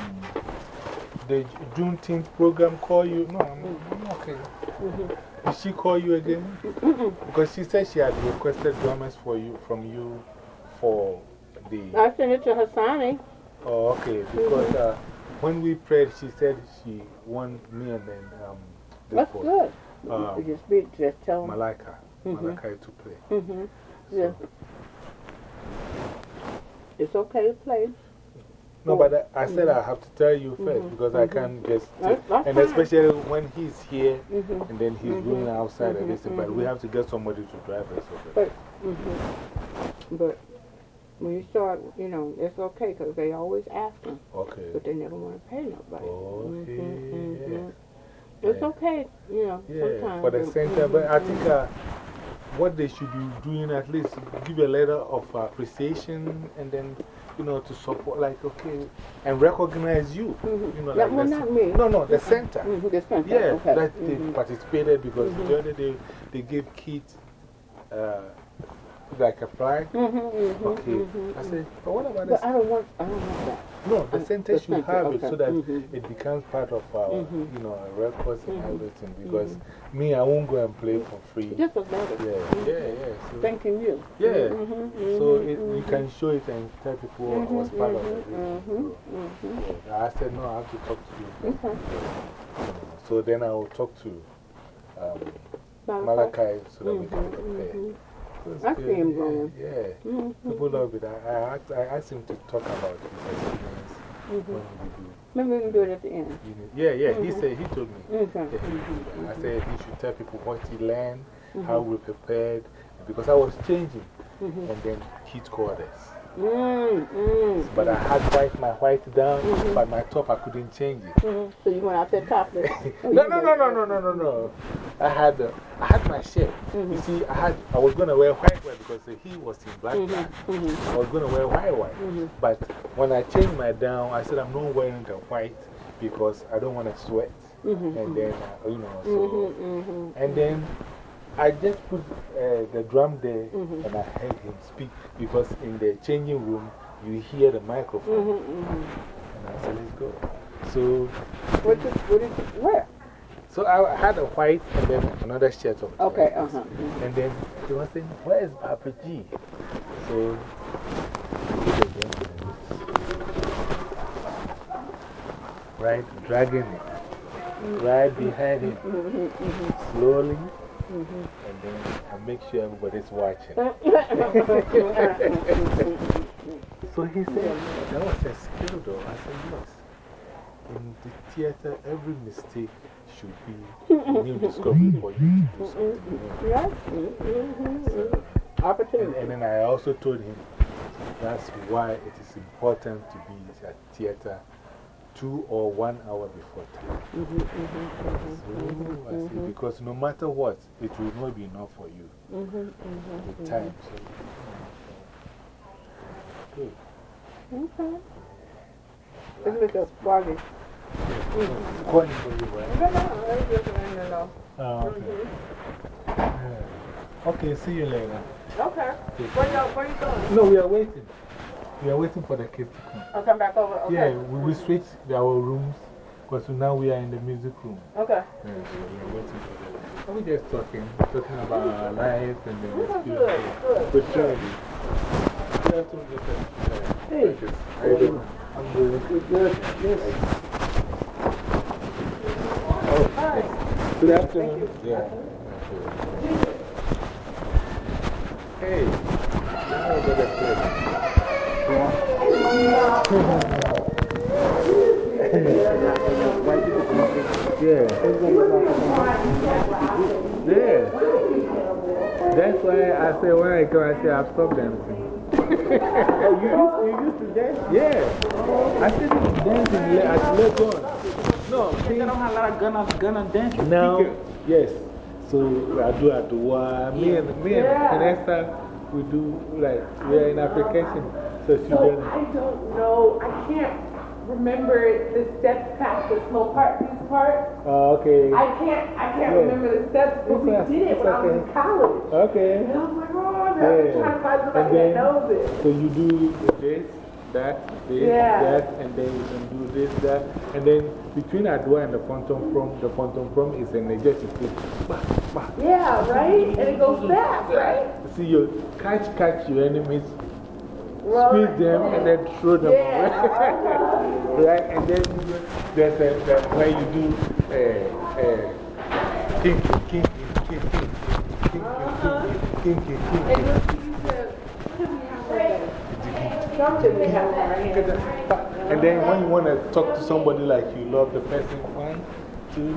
the Juneteenth program call you? No, I'm, okay. Did she call you again? Because she said she had requested drummers for you, from you for the. I sent it to Hassani. Oh, okay. Because uh, when we prayed, she said she won me and then um, That's good. Um, just, be, just tell. Malaka. Mhm. Malaka to play. Mm-hmm. Yeah. It's okay to play. No, but I, I said I have to tell you mm-hmm. 1st because I mm-hmm. can't just. That's- that's and fine. especially when he's here Mhm. and then he's mm-hmm. doing outside and this, but we have to get somebody to drive us over. But, hmm but when you start, you know, it's okay because they always ask them, Okay. but they never want to pay nobody. Okay. Yeah. It's Yeah. okay, you know, Yeah, sometimes. for the but- center. But I think uh, what they should be doing at least give a letter of appreciation and then, you know, to support, like, okay, and recognize you. Mhm. You know, like well, not me. No, no, the center. mhm, The center, Yeah, okay. that they mhm. participated because the other day they gave kids uh, like a flag. Mhm, mhm, Okay. mhm, I said, but what about But this? I don't want, I don't want that. No, the should center, have it so okay. that Mhm. it becomes part of our, Mhm. you know, our records and everything. Because me, I won't go and play for free. Just a letter. Yeah, yeah, yeah. So, Thanking you. Yeah. So it, you can show it and tell people I was part of it. So, I said, no, I have to talk to you. Okay. So then I will talk to um, Malachi. So that we can prepare. I good, see him yeah, growing. Yeah. Mhm, People love it. I, I, asked, I asked him to talk about his experience we do. Maybe we can do it at the end. you know- Yeah, yeah, he Mhm. said, he told me. Yeah, he- I said he should tell people what he learned, Mm-hmm. how we prepared, because I was changing. And then Keith called us. Mm, mm. But I had white, my white down, -hmm. but my top I couldn't change it. Mhm. So you went out there topless? No, no, no, no, no, no, no, no. I had, uh, I had my shirt. Mm-hmm. You see, I, had, I was going to wear white, white because he was in black, Mm-hmm. black. I was going to wear white, white. But when I changed my down, I said, I'm not wearing the white because I don't want to sweat. Mm-hmm. And then, uh, you know, so. And then I just put uh, the drum there Mm-hmm. and I heard him speak because in the changing room, you hear the microphone. mhm, mhm. And I said, let's go. So, What did, what did you so I had a white and then another shirt of Okay, uh huh. And then he was saying, Where is Papa G? So, we did again to the next. Right, dragging it. Right behind him. Slowly. And then I make sure everybody's watching. so he said, That was a skill though. I said, Yes. In the theater, every mistake should be a new discovery for you to do something new. Yes. Opportunity. And then I also told him that's why it is important to be at theater two or one hour before time. -hmm, -hmm, so, I see, because no matter what, it will not be enough for you -hmm, with time. So, good. Okay. It's because Bobby. Calling for you, right? No, no, no, no. Oh, okay. Yeah. Okay, see you later. Okay. Where, you where you going? No, we are waiting. We are waiting for the kids to come. I'll come back over. Okay. Yeah, we will switch our rooms because now we are in the music room. Okay. Yeah, so we are waiting for them. We're just talking, talking about our mm-hmm. life and the mm-hmm, Good, experience. good, Good journey. Good afternoon, Hey. How you doing? I'm doing good. Good. Yes. Oh, Hi. Good afternoon. Yeah. Hey. Now we're going to Yeah. Yeah. That's why I say when I come, I say I've stopped dancing. oh, you used, you used to dance? Yeah. I still used to dance in Le at Legon. No, They don't have a lot of Ghana, Ghana dancing. now, yes. So I do at the war. Me and, me and Vanessa, we do like, we are in application. So So. I don't know, I can't remember the steps past the small part, piece part. Oh, okay. I can't, I can't Yeah. remember the steps, but we It's did it when I was in college. Okay. And I was like, oh, man, I'm trying to find somebody then- that knows it. So you do this, that, this, Yeah. that, and then you can do this, that. And then between Adowa and the Fontomfrom, the Fontomfrom is energetic. Bah. Yeah, right? And it goes fast, right? See, you catch, catch your enemies, Speak them and then throw them away. right? And then there's a, the, where you do uh, kinky, kinky, kinky, kinky, kinky, kinky, kinky. And then when you want to talk to somebody like you love the person, one, two,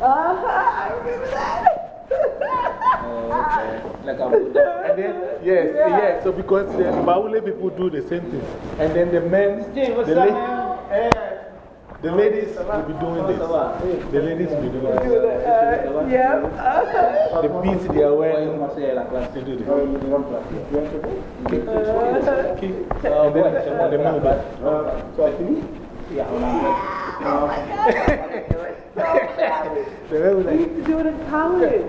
uh-huh, I remember that. Oh, Like a Buddha. And then, yes, yes. So because the Baule people do the same thing. And then the men, Jay, what's the, up, la- man? the ladies will be doing this. The ladies will be doing this. Uh, yeah. The beats they are wearing, Comment c'est la classe they do this. Uh, Kick. And then the men will be. The men will We like, used to do it in college.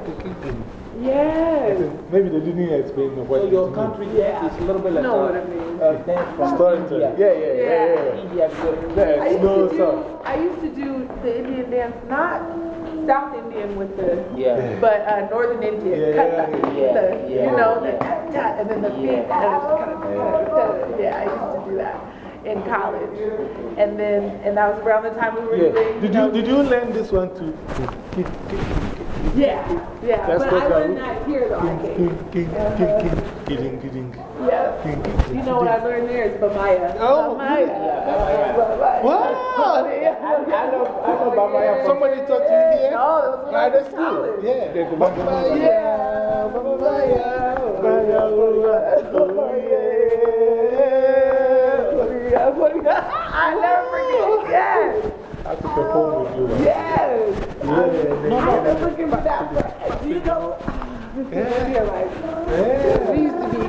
Yes. maybe they didn't explain what So your country is a little bit like know what I mean. dance from Storytelling. Yeah, yeah, yeah, yeah. India. yeah. I used, No, to do, I used to do the Indian dance, not South Indian with the, Yeah. but uh, Northern Indian. Yeah, Kathak, yeah, the, yeah. You know, the ta ta, and then the feet. Yeah. And it was kind of, yeah, I used to do that in college. And then, and that was around the time we were yeah. doing. Did you, know, did you learn this one too? Yeah, yeah. But I learned that here though. Uh-huh. Yeah. You know what I learned there is Bamaya. Oh, Bamaya. What? I know, I know Babaya. Somebody taught you here? No, it was like yeah, college. Yeah. Bamaya, Bamaya. Babaya. Babaya. Yeah. Bamaya, Bamaya, yeah. I never forget. Yes. I have to perform with you. right? Yes. Yeah, yeah, yeah. I've been looking for that. for- You know, Yeah. like, Yeah. we used to be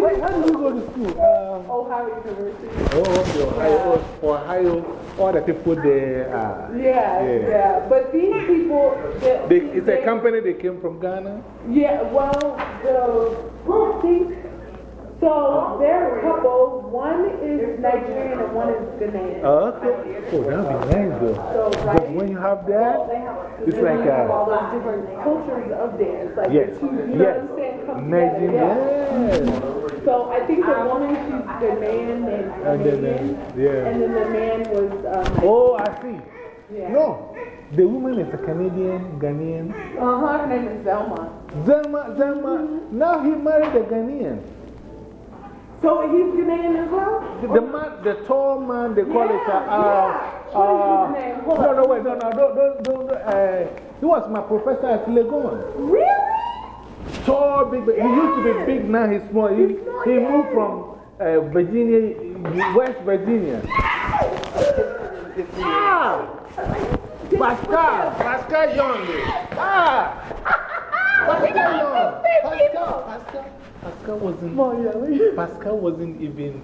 Wait, how did you go to school? Um, Ohio University. oh, okay, Ohio, oh, Ohio, all the people there are. Yeah, Yeah. yeah. But these people, the, They, it's a company that came from Ghana? Yeah, well, the thing, so they're a couple. One is Nigerian and one is Ghanaian. Oh, okay. Oh, that would be nice though. So, right? when you have that, it's Then like you have a. all those different cultures of dance. Like Yes, two, you know yes. what I'm saying? Come Imagine, yes. Yeah. So I think the woman, she's Ghanaian and And then, uh, yeah. And then the man was, um, Oh, I see. yeah. No, the woman is a Canadian, Ghanaian. Uh huh, her name is Zelma. Zelma, Zelma, now he married a Ghanaian. So he's Ghanaian as well? The, the man, the tall man, they call it. Uh, yeah. uh, What is his name? Hold no, no, wait, no, no, don't, don't, don't. Uh, he was my professor at Legon. Really? tall, big. He used to be big, now he's small. He, he moved from uh, Virginia, West Virginia. Ah! Paschal, Paschal Younge. Ah! Paschal Younge. Paschal, Paschal, Paschal wasn't, Paschal wasn't even,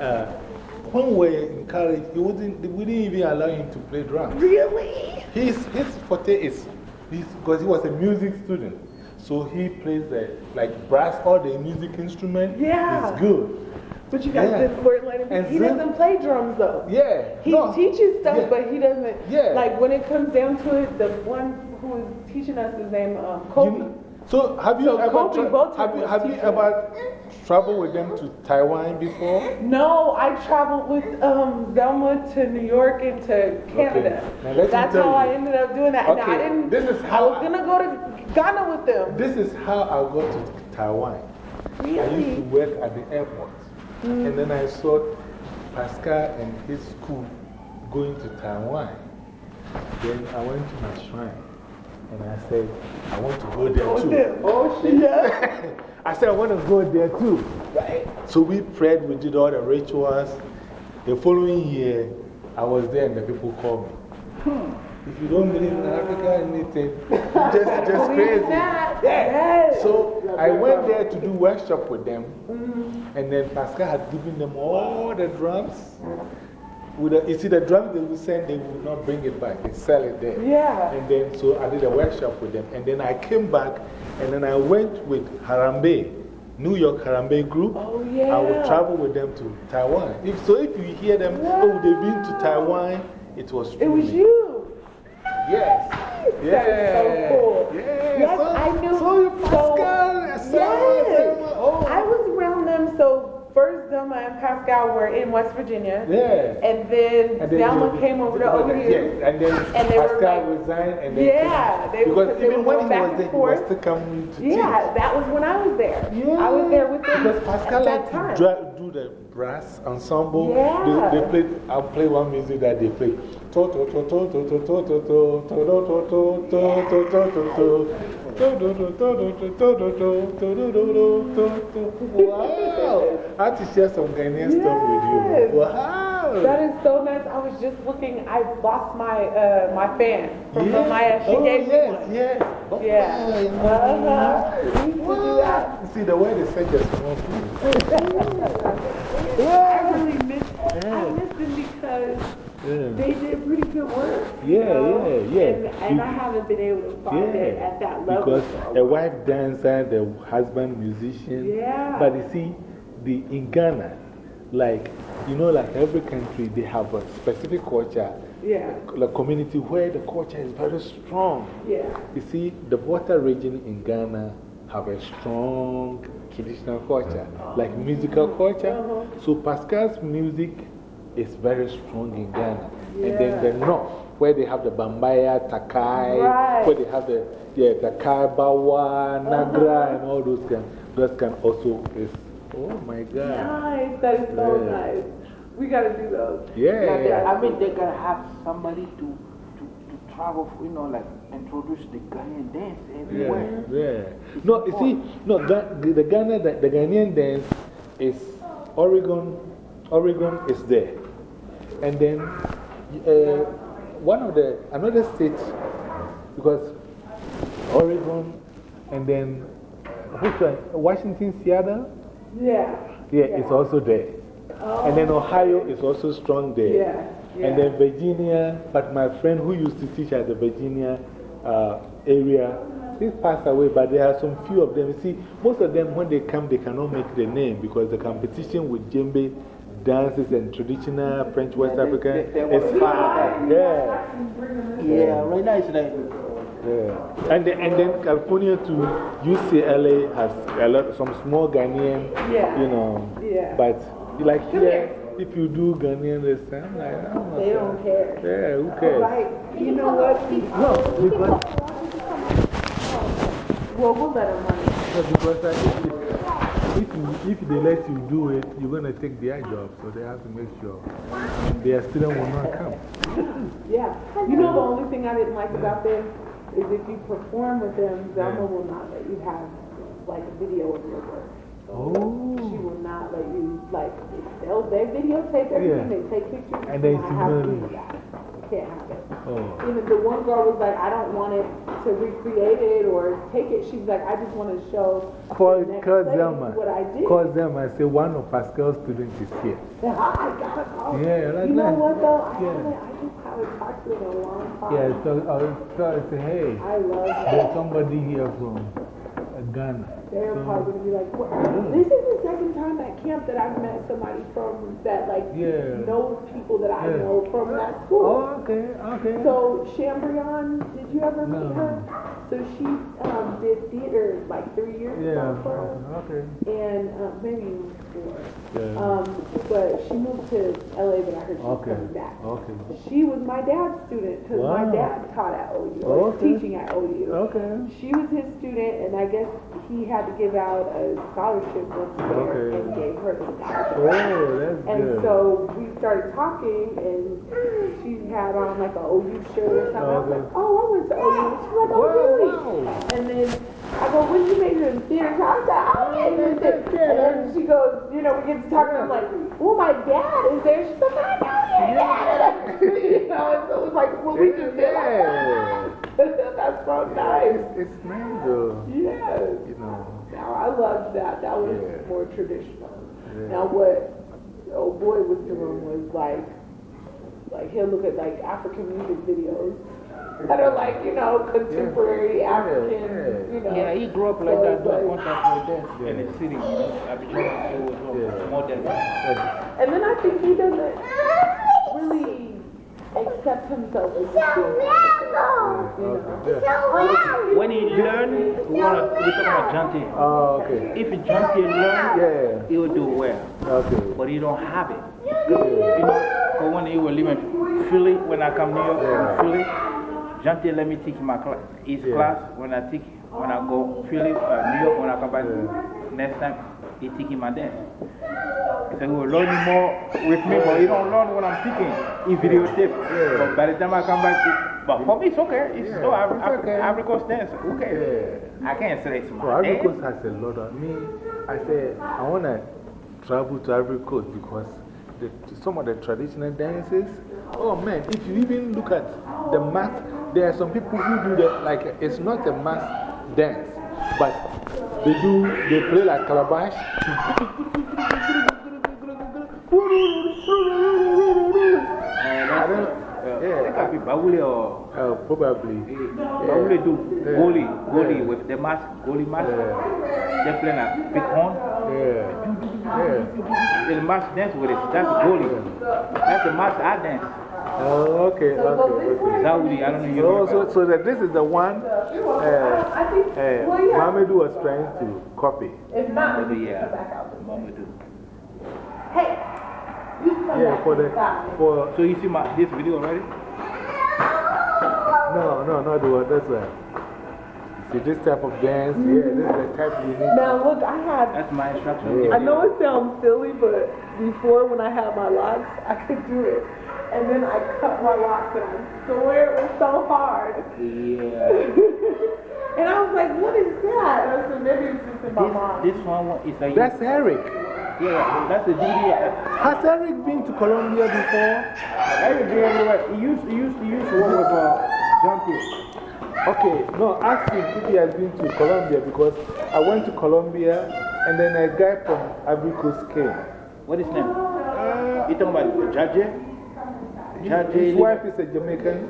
uh, when we were in college, he wasn't, we didn't even allow him to play drums. Really? His, his forte is, because he was a music student. So he plays the, like brass, or the music instrument. Yeah. He's good. But you guys Yeah. didn't weren't let him. He doesn't play drums though. Yeah. He no, teaches stuff, yeah. but he doesn't. Yeah. Like when it comes down to it, the one who is teaching us is named um, Kobe. You- So have you So ever, have you, have you ever traveled with them to Taiwan before? No, I traveled with um, Zelma to New York and to Canada. Now That's how. I ended up doing that. And I Okay, didn't. this is how I was gonna go to Ghana with them. This is how I got to Taiwan. Really? I used to work at the airport. And then I saw Paschal and his school going to Taiwan. Then I went to my shrine and I said, I want to go there Oh, too. damn. Oh, shit. Yeah. I said, I want to go there too. Right? So we prayed, we did all the rituals. The following year, I was there and the people called me. If you don't believe in Africa, anything, just, just crazy. Yeah. Yes. So I went there to do workshop with them. Mm-hmm. And then Paschal had given them all the drums. With the, you see, the drums they would send, they would not bring it back. They sell it there. Yeah. And then, so I did a workshop with them. And then I came back and then I went with Harambe, New York Harambe group. Oh, yeah. I would travel with them to Taiwan. If, so if you hear them, oh, they've been to Taiwan, it was It was you. Yes. Yeah. so cool. Yeah. Yes, so, I knew. So you so- Paschal, yes. Oh. I was around them. So first, Zelma and Paschal were in West Virginia. Yeah. And then, And then Zelma you- came over to OU. Yeah, and then And Paschal like- resigned and then. Yeah, they- because even when he back was there, he was forth. still coming to Yeah, that was when I was there. Yeah. I was there with them Because Paschal at that liked to do the brass ensemble. Yeah. They, they played, I'll play one music that they played. To to to to to to to to to to to to to to to to to. Wow! I have to share some Ghanaian stuff with you. Wow! That is so nice. I was just looking. I lost my uh, my fan from Yeah. Maya. She Oh, gave me one. yes. Yeah. Uh-huh. We do that. See, the way they said just small I really miss, I miss them because Yeah. they did pretty good work. you Yeah, know? yeah, yeah. And, and You- I haven't been able to find it at that level. Because a wife dancer, the husband musician. Yeah. But you see, the, in Ghana, like, you know, like every country, they have a specific culture, yeah, The community where the culture is very strong. yeah. You see, the Volta region in Ghana have a strong traditional culture, like musical culture. Uh-huh. So Paschal's music is very strong in Ghana. And then the north, where they have the Bambaya, Takai, Right. where they have the yeah, Takai, Bawa, Nagra, Uh-huh. and all those can, those can also is, oh my God. Nice. That is so Yeah. nice. We got to do those. Yeah. Yeah, they- I mean, they're gonna have somebody to, to, to travel, you know, like introduce the Ghanaian dance everywhere. Yeah, yeah. No, you see, no, Ga- the, Ghana, the, the Ghanaian dance is Oregon, Oregon is there. And then uh, one of the, another state, because Oregon and then which one? Washington, Seattle? Yeah. Yeah, it's also there. Oh. And then Ohio is also strong there. Yeah, yeah. And then Virginia, but my friend who used to teach at the Virginia uh, area, he passed away, but there are some few of them. You see, most of them, when they come, they cannot make the name because the competition with djembe dances and traditional French West they- African they- they wanna is. Yeah. Yeah, right now it's like, Yeah. And then, and then California to UCLA has a lot, some small Ghanaian, Yeah. you know. Yeah. But like here, here. if you do Ghanaian this time, like, I don't know. They don't care. Yeah, who cares? Right. You know what? No, because, Well, we'll let them run it. no, because I, if, you, if they let you do it, you're going to take their job, so they have to make sure their student will not come. Yeah. You know, the only thing I didn't like about them is if you perform with them, Zelma will not let you have like a video of your work. Oh. She will not let you, like, they'll, they videotape everything, Yeah. they take pictures. And they have to do that. Can't have it. Oh. Even the one girl was like, I don't want it to recreate it or take it. She's like, I just want to show Call, the call them. what I did. Call them and say one of Paschal's students is here. I gotta call. Yeah, like You know that. what though? I Yeah. haven't, I just haven't talked to in a long time. Yeah, so I'll try to say, hey, I love there's somebody here from uh, Ghana. They're probably gonna be like? Yeah. This is the second time at camp that I've met somebody from that, like, Yeah. knows people that I Yeah. know from that school. Oh, okay, okay. So, Chambrion, did you ever No. meet her? So, she um, did theater like three years Yeah, ago for us. okay. And uh, maybe even four. Yeah. Um, but she moved to LA, but I heard she's Okay. coming back. Okay. She was my dad's student because my dad taught at OU, or Okay. teaching at OU. Okay. She was his student, and I guess he had to give out a scholarship once year Okay. and gave her the scholarship. Oh, that's and good. so we started talking, and she had on like a OU shirt or something. I was like, oh, I went to OU. She's like, oh, really? And then I go, when did you major in theater? I said, oh, I majored in theater. And then she goes, you know, we get to talking, I'm like, well, my dad is there. She's like, I know your dad. you know, and so it was like, well, we just did like. That's so nice. It's, it's though. Yes. You know. Now, I loved that. That was Yeah. more traditional. Yeah. Now, what old boy was doing was like, like he'll look at like African music videos that are like, you know, contemporary African, you know. Yeah, he grew up like So that, it's doing like- contact with dance in the city. Abidjan, it was more than that. And then I think he doesn't really accept himself as a When he learn, we wanna, we talk about Jante. Oh, okay. If Jante learn, Yeah. he will do well. Okay. But he don't have it. You know, but when he was living in Philly, when I come here, Yeah. Philly, Jante let me take my class, his Yeah. class. When I teach, when I go Philly, uh, New York, when I come back next time, teach my dance. So he will oh, learn more with me, but he don't learn what I'm teaching. He videotape. But by the time I come back, it, but for me it's okay. It's Yeah, still Af it's Af okay. Africa's dance. Okay. I can't say it's So my Ivory. Coast has a lot of me. I said, I want to travel to Ivory Coast because the, some of the traditional dances, oh man, if you even look at the mass, there are some people who do that, like, it's not a mass dance, but they do, they play like calabash. I don't yeah. It could be Baoulé or. Uh, probably. Baoulé do goli, goli with the mask, goli mask. They play like big horn. Yeah. Yeah. The mask dance with it. That's goli. That's the mask I dance. Oh, okay, okay, okay. Zaouli, I don't know you So, so, so that this is the one uh, uh, Mamadou was trying to copy. If not, Mamadou, yeah. Mamadou. Hey, you come Yeah, for the, for, So you see my, this video already? no, no, not the one, that's one. See, this type of dance, yeah, this is the type you need. Now, look, I have. That's my instruction. I know it sounds silly, but before when I had my locks, I could do it. And then I cut my locks and I swear it was so hard. Yeah. And I was like, what is that? And I said, maybe it's just in my mind. This one is a. That's Eric. Yeah, that's the DVD. Has Eric been to Colombia before? Eric did everywhere. He used, he used, he used to work with uh, John P. Okay, no, ask him if he has been to Colombia because I went to Colombia and then a guy from Ivory Coast came. What is his name? You talking about Jaje? His wife is a Jamaican.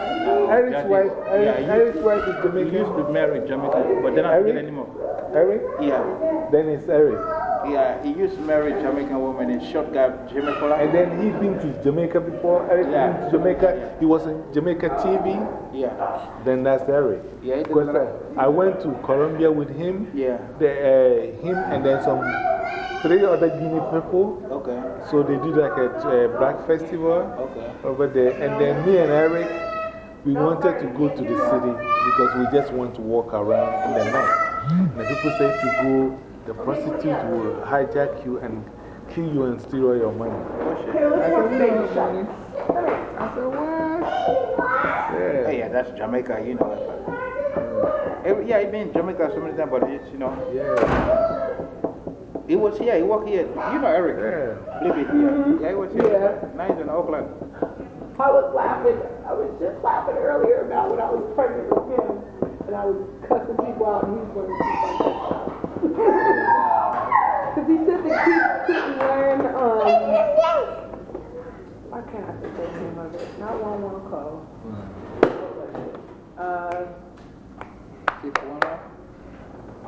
Eric's wife, Eric, Yeah, he used- Eric's wife is He used to marry Jamaican, but then I don't anymore. Eric? Yeah. Then it's Eric. Yeah, he used to marry Jamaican woman and short guy, Jamaica. And then he been to Jamaica before. Eric Yeah. been to Jamaica. He was in Jamaica TV. Yeah. Then that's Eric. Yeah, Because I, I went to Colombia with him. Yeah. The, uh, him and then some three other Guinea people. Okay. So they did like a uh, black festival Okay. over there. And then me and Eric, we wanted to go to the city because we just want to walk around in the night. And the people say if you go, the prostitute will hijack you and kill you and steal all your money. Okay, let's watch Baby Shark. I said, what? Yeah. yeah, that's Jamaica, you know. Yeah, eh, Yeah, he's been in Jamaica so many times, but it's, you know. Yeah. He was here, he worked here. You know Eric? Yeah. Live it here. Mm-hmm. Yeah, he was here. Yeah. Now he's in Oakland. I was laughing, I was just laughing earlier about when I was pregnant with him, and I was cussing people out, and he was learning to like that stuff. Because he said the kids couldn't learn, um, why can't I think of the name of it? Not one one call. Uh,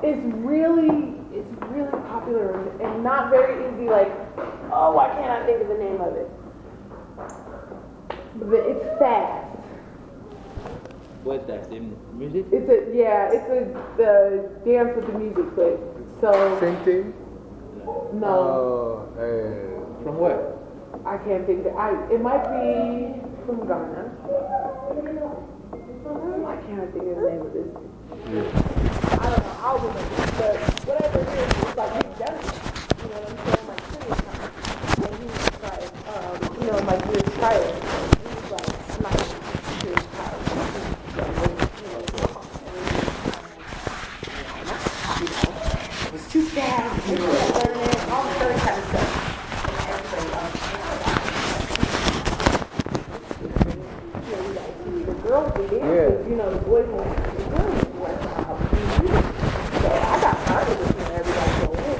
it's really, it's really popular and, and not very easy, like, oh, why can't I think of the name of it? But it's fast. What's that? The music? It's a, yeah, it's a, the dance with the music, but so. Same thing? No. Oh, uh, From where? I can't think of I, it might be from Ghana. Why can't I think of the name of this? I don't know, I'll remember. But whatever it is, it's like he's done it. You know what I'm saying? Like serious time. And he was like, um, you know, my dear child. He was like, I'm not going to be serious child. Was. You know, the third kind of stuff. And everybody else. The girls did it, but, you know, the boys went, the girls went out. So I got tired of listening to everybody go, hey,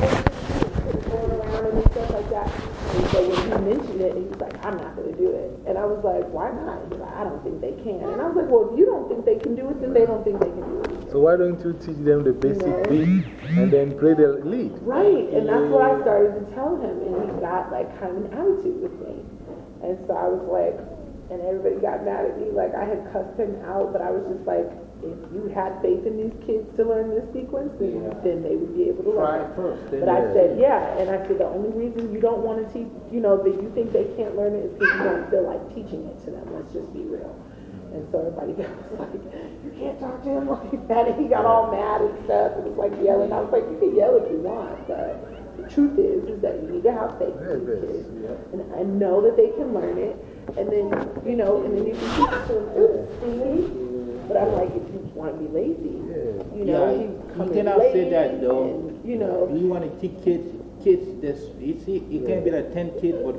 what's going around and stuff like that. And so when he mentioned it, he was like, I'm not going to do it. And I was like, why not? He's like, I don't think they can. And I was like, well, if you don't think they can do it, then they don't think they can do it. so why don't you teach them the basic beat and then play the lead? Right, and that's what I started to tell him, and he got like kind of an attitude with me. And so I was like, and everybody got mad at me, like I had cussed him out, but I was just like, if you had faith in these kids to learn this sequence, then, then they would be able to learn it. first. But I said, yeah, and I said, the only reason you don't want to teach, you know, that you think they can't learn it is because you don't feel like teaching it to them. Let's just be real. And so everybody was like, you can't talk to him like that. And he got all mad and stuff and was like yelling. I was like, you can yell if you want, but the truth is, is that you need to have faith in these kids. And I know that they can learn it. And then, you know, and then you can teach to them too. But I'm like, if you want to be lazy, you know, Yeah, he you come in cannot say late that though. and, You know, You want to teach kids, kids, this, you see, it can't be like 10 kids, but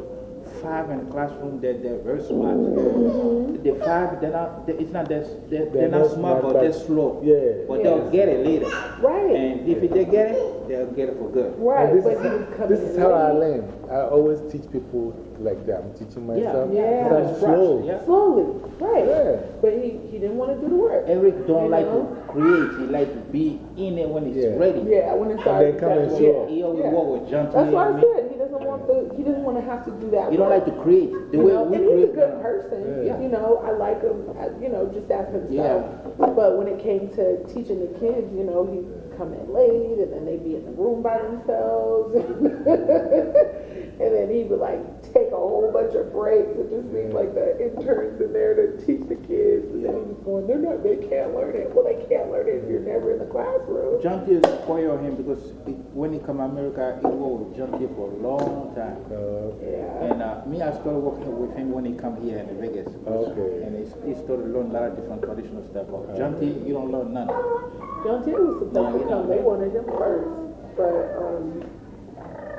five in the classroom that they're very smart. Mm-hmm. The five, they're not, they- it's not that, they're, They're they're not not smart, smart, but but- they're slow. Yeah. But they'll get it later. Right. And if they get it, they'll get it for good. right, And this but is, he was coming this is how I learn. I always teach people like that. I'm teaching myself. yeah. But I'm slow. Yeah. Slowly, right. Yeah. But he, he didn't want to do the work. Eric don't You like know? to create, he like to be in it when it's Yeah. ready. Yeah, when it And started. then come and that's show. when- He always Yeah. work with John That's what I said. He doesn't want the, he doesn't want to have to do that. You don't like to create. The You way know, we and he's a good person. Yeah. You know, I like him, you know, just as himself. Yeah. But when it came to teaching the kids, you know, he'd come in late and then they'd be in the room by themselves. and then he would like take a whole bunch of breaks and just leave like the interns in there to teach the kids. And then he was going, they're not, they can't learn it. Well, they can't learn it if you're never in the classroom. John T. is spoil him because he, when he come to America, he worked with John T. for a long time. Yeah. And uh, me, I started working with him when he come here in Vegas. Okay. And he, he started to learn a lot of different traditional stuff. But John T., you don't learn none. John T was supposed to come. They wanted him first, but um,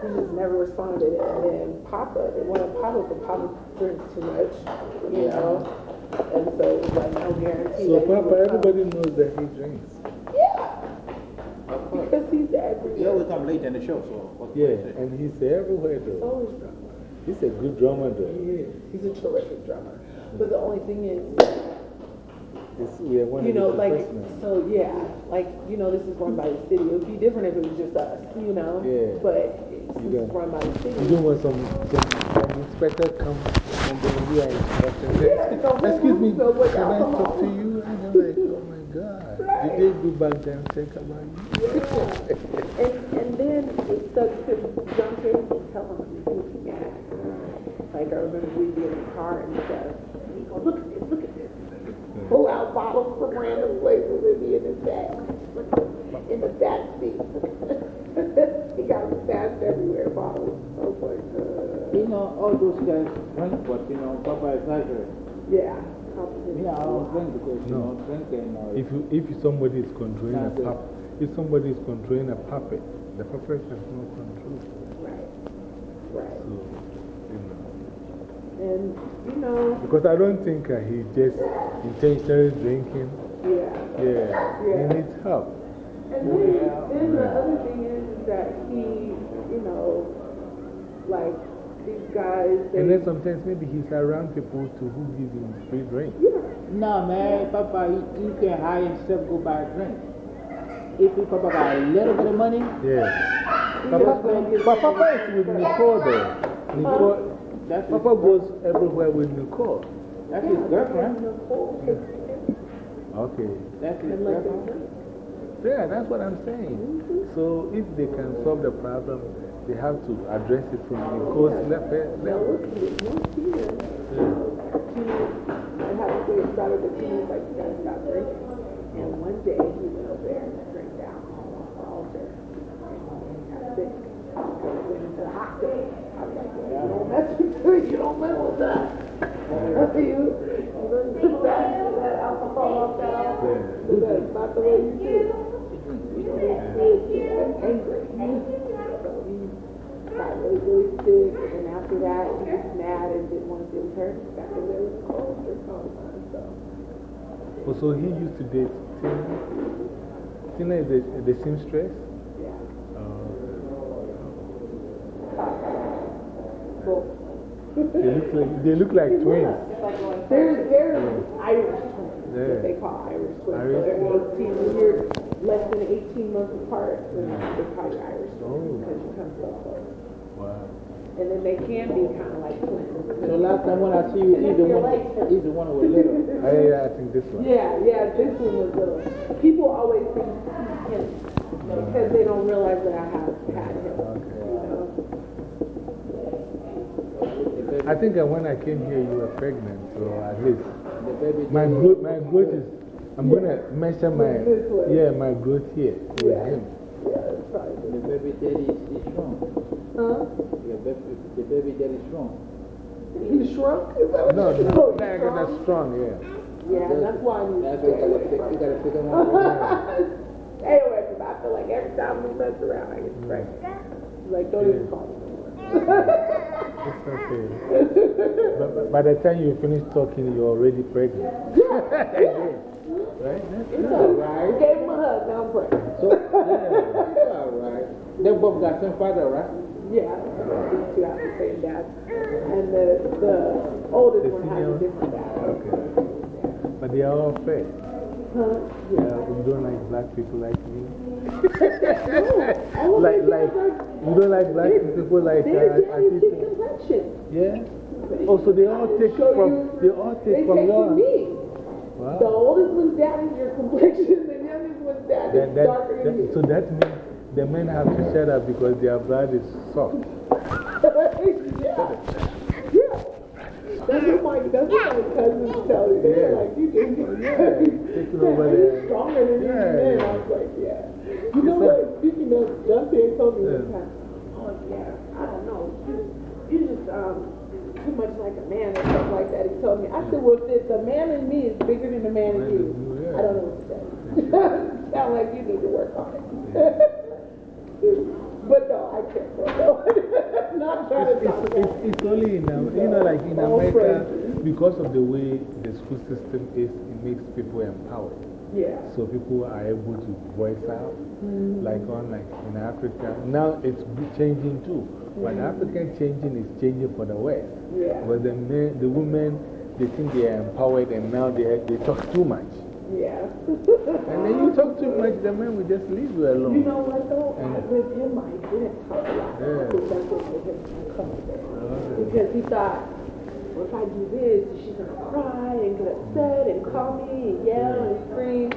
he just never responded. And then Papa, they wanted Papa, but Papa drinks too much, you Yeah. know. And so it was like no guarantee. So, that he Papa, would come. everybody knows that he drinks. Yeah. Because he's He everywhere. always come late in the show, so what Yeah, what is and he's everywhere though. Always drama. He's a good drummer though. He is. He's a terrific drummer. But the only thing is, It's, we are one you of know, like, professionals. so yeah, like, you know, this is run by the city. It would be different if it was just us, you know? Yeah. But since don't- it's run by the city. You don't want some, some, some inspector come and then we are inspecting. Yeah, Excuse me, so can I talk to you? And I'm like, oh my God. Did they do background check about you? And, and then it sucks because John Kerry would tell would be mad. Like I remember we'd be in the car and stuff. And he'd go, look at this, look at this. Pull out bottles from random places and be in his back. In the back seat. he got them stashed everywhere, bottles. I was like, uh, You know, all those guys drink, but you know, Papa exaggerates. yeah. Me, I don't drink because you No. don't drink and uh, If, you, if somebody is controlling a That's it. puppet, if somebody is controlling a puppet, the puppet has no control. Right. Right. So, you know. And, you know, Because I don't think uh, he just intentionally drinking. Yeah. Yeah, Yeah. he needs help. And then, then the other thing is, is that he, you know, like these guys, And then sometimes maybe he's around people to who give him free drink. No, man, Papa, he, he can hire himself go buy a drink. If he, Papa got a little bit of money, Yeah. Papa, but Papa is with Nicole though. Nicole, Papa goes everywhere with Nicole. that's his girlfriend. Okay. That's his. Yeah, that's what I'm saying. Mm-hmm. So if they can solve the problem, they have to address it from Nicole's level. level. I have to say about it, but he was like, you gotta stop drinking. And one day he went over there and drank down on the altar. And he got sick. And went into the hospital. Was don't mess with it. You don't mess with that. you, you that, that alcohol off that. So that's not the way you do it. You know, it's, it's angry. So he got really, really sick. And after that, he was mad and didn't want to deal with her. Got to live with Cole for some time. So. Oh, so he used to date Tina. Tina is the, the seamstress? Yeah. Uh, They, look like, they look like twins. They're, they're Irish twins, Yeah. what they call Irish twins. Irish so they're 18, when less than 18 months apart, then mm. They're you Irish twins Oh. because you come so close. Wow. And then they can be kind of like twins. So last time when I see you, he's the one, he's the one who was little. I, I think this one. Yeah, yeah, this one was little. People always think he's him because they don't realize that I have had him. You know? I think that when I came here, you were pregnant, so at least. My daddy- growth, my growth is, I'm going to measure my, This yeah, my growth here with him. Yeah, that's probably The baby daddy is, is strong. Huh? The baby, the baby daddy is strong. He shrunk? Is that what No, you no, like that's strong, yeah. Yeah, that's why I That's why you gotta pick, you gotta pick him up. Anyway, I feel like every time we mess around, I get pregnant. Like, don't even call me no more. It's okay. but, but by the time you finish talking, you're already pregnant. right? That's It's all right. Gave him a hug, now I'm pregnant. So, yeah, it's all right. They both got same father, right? Yeah, these two have the same dad. And the, the oldest The one has a different dad. Okay. But they are all fair. Huh? Yeah, you don't like black people like me. Like, like, you don't like black people like Their uh, daddy's Atita? skin complexion. Yeah? Oh, so they all take from, they all They take from your. from me. Wow. The oldest one's dad is your complexion, the youngest one's dad That, is that, darker than you. so that means the men have to shut up because their blood is soft. yeah. Yeah. That's what my, that's what my cousins tell me. They're Yeah. like, you just, Yeah, yeah. taking over Are you the- stronger than Yeah, these men? I was like, yeah. You know what? Speaking of, Dante told me one Yeah. time, oh, yeah, I don't know. You, you just, um, too much like a man or something like that. He told me. I said, well, if the man in me is bigger than the man in you, I don't know what to say. Sound like you need to work on it. but no, I can't say no. Not trying to It's, talk it's, it's, it's only in, um, you know, like in America, because of the way the school system is, it makes people empowered. Yeah. So people are able to voice out, Mm. like on like in Africa. Now it's changing too. But Mm. African changing is changing for the West. Yeah. But the men, the women, they think they are empowered and now they, they talk too much. Yeah. And then you talk too much, the men will just leave you alone. You know what though? And- With him, I didn't talk a lot. Yeah. I think that's what made him uncomfortable. Okay. Because he thought, well, if I do this, she's going to cry and get upset and call me and yell and scream.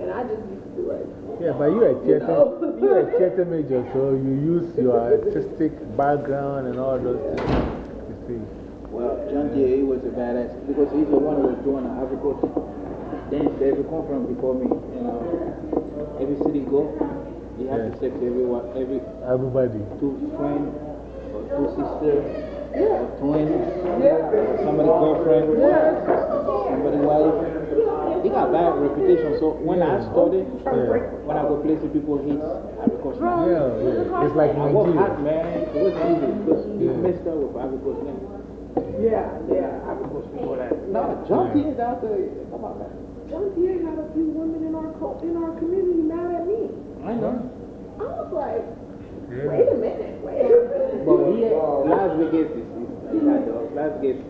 And I just used to be like, Yeah, but you're a theater, know? you're a theater major, so you use your artistic background and all those things. You see. Well, John Jay, he was a badass because he's the one who was doing the Ivory Coast. Then every conference before me, you know, every city go, you have to check everyone, every Everybody. two friends or two sisters yeah. or twins, somebody's girlfriend. Yeah. somebody's wife. They got bad reputation. So when I started, when I go places, people hate Ivory Coast. Yeah, yeah. It's like I work Nigeria. hard, man. It wasn't easy because you messed up with Ivory Coast name. Yeah, yeah. Ivory Coast people that. No, Junkie is out there. Come on, man. John Pierre had a few women in our co- in our community mad at me. I know. I was like, wait a minute, wait a minute. But here, Las Vegas is, is like that though. Las Vegas,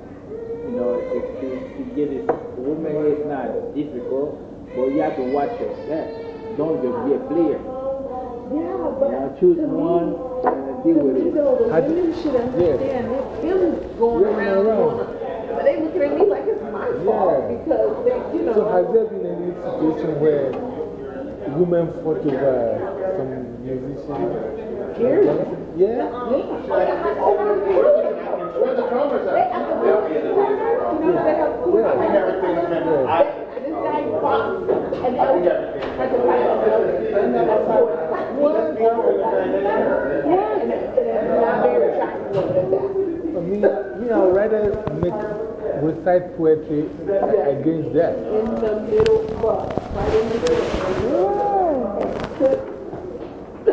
you know, to, to, to get it, women here is not difficult, but you have to watch yourself. Don't just be a player. Yeah, but You know, choose to me, one and deal with You it. know, the Had- women should understand there's feelings going Yeah, around. around. going- But they looking at me like it's my fault Yeah. because they, you know. So, has there been any situation where women fought over some musician? Here? Yeah? Where the drummers at? Yeah. I think everything's been. I, This guy boxed, and I think everything's that. I mean, you know, rather make, recite poetry against that. In the middle, right in the middle.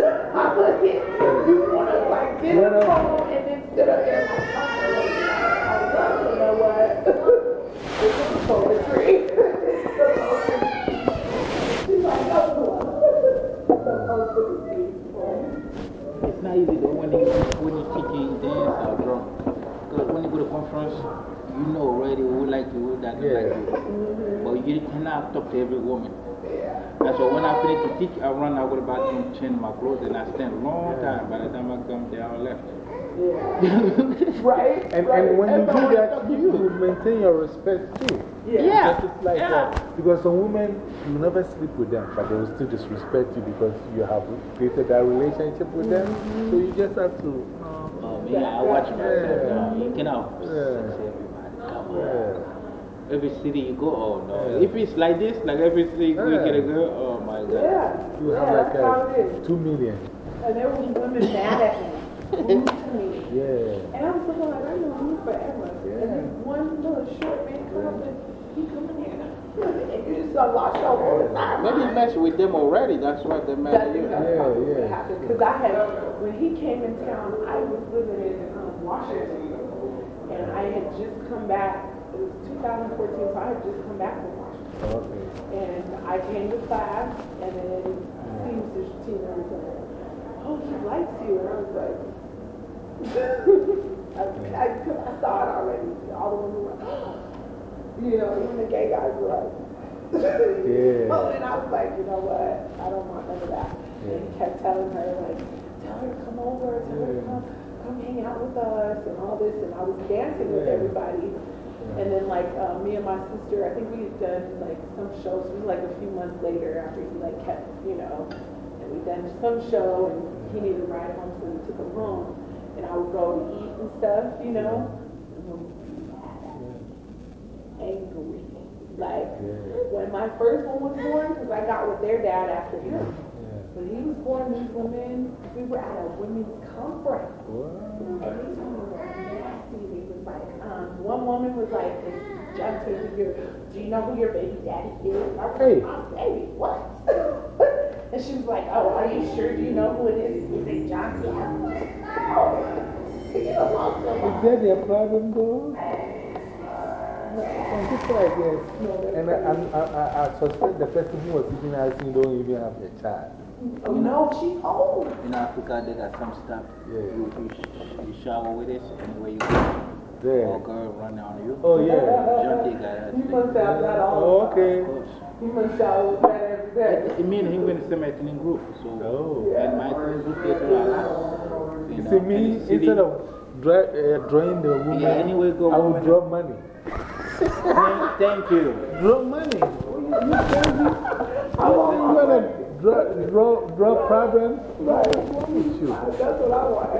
I look at you want to like get Yeah. a phone and up there. I'm like, you know what? This is poetry. She's like, no, It's not easy though when you, when you teaching dance or drum. Because when you go to conference, you know already who like you, who doesn't like you. But you cannot talk to every woman. That's why when I finish to teach, I run out of the bathroom, change my clothes, and I stand a long time. By the time I come, they all left. right? And, right. and when you do that, talk to you maintain your respect too. Yeah. Because it's like Yeah. that. Because some women, you never sleep with them, but they will still disrespect you because you have created that relationship with them. Mm-hmm. So you just have to. Oh, me, I watch myself now. You cannot Yeah. say everybody. Come on. Yeah. Every city you go, oh no. If it's like this, like every city you go, you get a girl, oh my god. Yeah. You have Yeah, like that's how it a two million. And there was women mad at me. rude to me. Yeah. And I was looking like, I know you forever. And then one little short man come up and he come in here and you just saw lost your all the time. Maybe mess with them already, that's why they're mad That's at you. exactly probably what happened. Because I had, when he came in town, I was living in um, Washington. And I had just come back, it was 2014, so I had just come back from Washington. Okay. And I came to class, and then Steve Tina was like, oh, he likes you. And I was like, I, I, I saw it already. All the women were like, you know, even the gay guys were like, Yeah. oh, and I was like, you know what? I don't want none of that. And he kept telling her, like, tell her to come over, tell her to come, come hang out with us, and all this. And I was dancing with everybody. And then, like, uh, me and my sister, I think we had done, like, some shows. It was, like, a few months later after he, like, kept, you know, and we done some show, and he needed a ride home, so we took him home. And I would go to eat and stuff, you know. Angry. Like, when my first one was born, because I got with their dad after him. When he was born, these women, we were at a women's conference. And these women were nasty. They was like, um, one woman was like, John Taylor, your, do you know who your baby daddy is? I was like, "Oh, baby, what? and she was like, oh, are you sure? Do you know who it is? Is it John Taylor? Oh, I'm like, no. Get along so Is that their problem though? I'm just like, yes. And I, I'm, I, I, I suspect the person who was even asking don't even have a child. Oh, no, she's old. In Africa, they got some stuff. Yeah. You, you, sh- you shower with it, and anywhere you go. Yeah. Or girl run on you. Oh, yeah. Junkie got You must have that all Oh, okay. You must shower with that every day. It means he went to the same ethnic group. So, Oh. and my ethnic group, they do a lot. You see, me, instead of dra uh, drawing the woman, Yeah, anyway, go I would draw money. Thank, thank you. Draw money. You crazy? You want to draw, draw, draw problems? Right. What's you? That's what I want.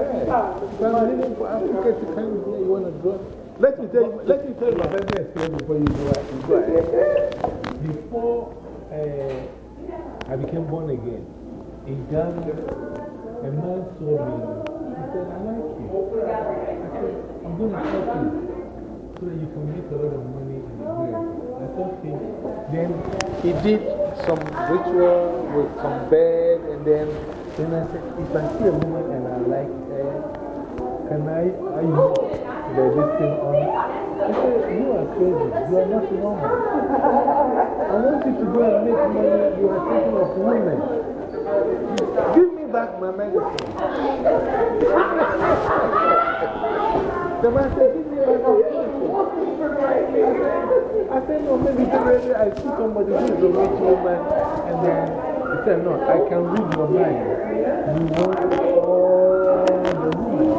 Living for Africa come here, you want to draw? Let me tell you, let me tell you my personal experience before you go ahead. Before uh, I became born again, in Ghana, a man saw me. He said, I like you. I said, I'm going to to you. So that you can make a lot of money in the grave. I said, okay. Then he did some ritual with some bed, and then, then I said, if I see a woman and I like her, can I, I use the, thing on? I said, you are crazy. You are not normal. I want you to go and make money. You are thinking of women. Give me back my medicine. the man said, Give me back my medicine. I said, No, maybe today I see somebody who is a rich woman, and then he said, No, I can read your mind. You want all the women.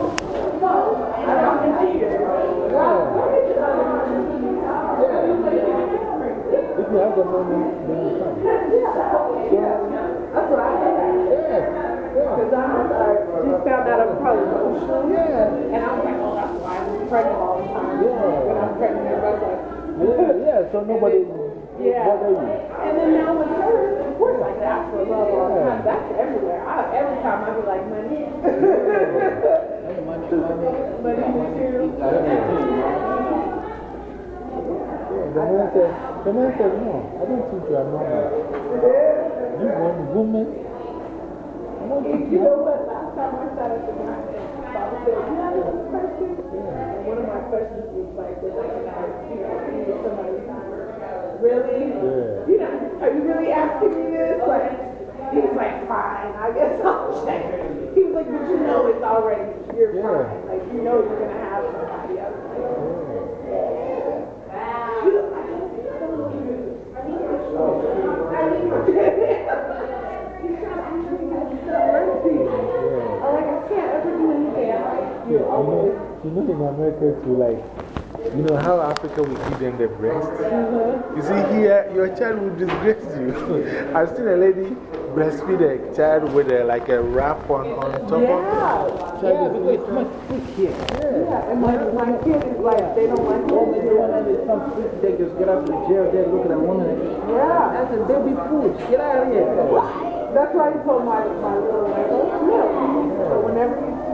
If you have the money, then you come. That's what I think. Yeah. Because I like, just found out I'm probably emotional. Yeah. And I was like, oh, I'm pregnant all the time. Yeah. When I'm pregnant, everybody's like, Yeah, yeah, so nobody yeah. bother you. And then now with her, of course, I could ask for love all the time. That's everywhere. I, every time I be like, money. money, money, The man said, the man said, no, I don't think you are normal. You want woman? I want you to You know what? Last time I sat at the Bible said, you have a question? And one of my questions was like, was like, you know, somebody? Really? Yeah. You know, are you really asking me this? Like, he was like, fine, I guess I'll check. He was like, but you know it's already, you're fine. Like, you know you're going to have somebody. I was like, I'm like, I can't ever do anything. I'm like, You know, you know in America too, like, you know how Africa will give them the breast? You see here, your child will disgrace you. I've seen a lady breastfeed a child with a, like a wrap on, on top of it. Yeah, because it's much sick here. Yeah, and my, my kids, like, they don't like Oh, they don't want to some freak they just get out of the jail there looking at a women. Yeah. I said, they'll be fools. Get out of here. That's why I told my, my little one, go smell. So whenever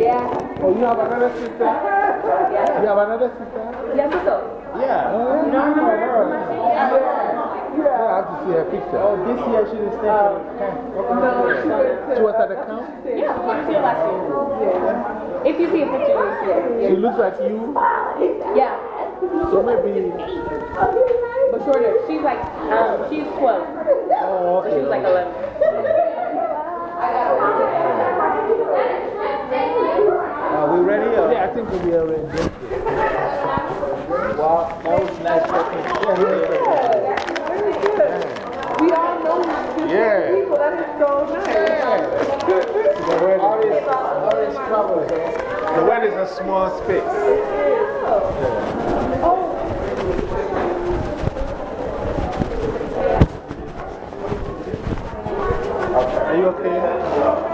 Yeah. Oh, you have another sister? Yeah. You have another sister? Yes, so. Yeah. Oh, You remember her? Yeah, I have to see her picture. Oh, this year she didn't stay for the camp. Okay. She was at the camp? Yeah, she was last year. Yeah. If you see a picture, you see it. She looks like you? Yeah. So maybe. But shorter. She's like, um, she's 12. Oh, okay. So she's like 11. Are we ready? Or? Yeah, uh, I think we are ready. Wow, that was nice talking. We all know different Yeah. people. That is so nice. The word All this, all this trouble. The word is a small space. Oh. Are you okay?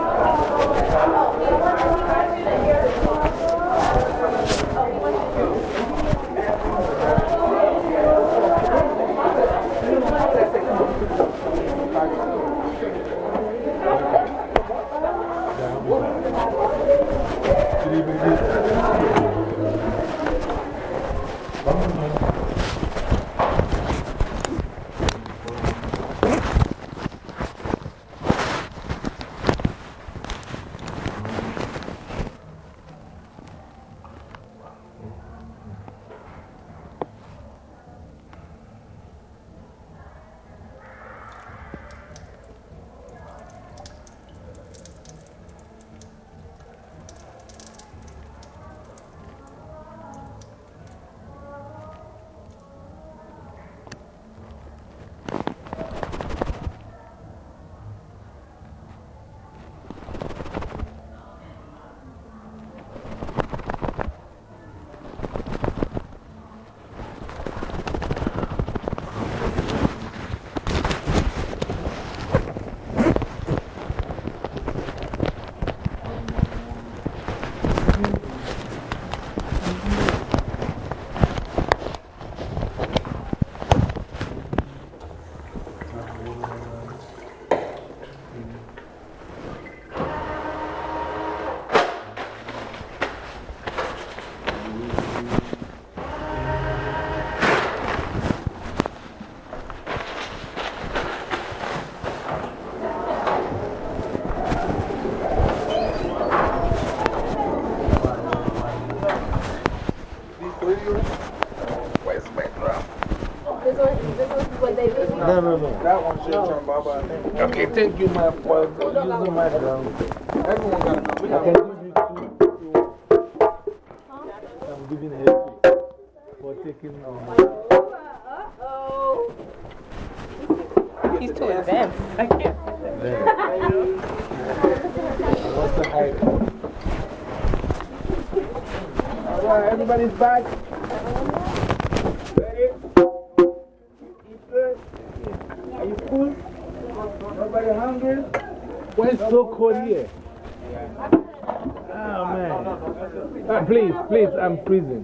no, no. That one should turn Baba. Okay. Take you my, using my phone. I'm prison.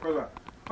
Пожалуйста.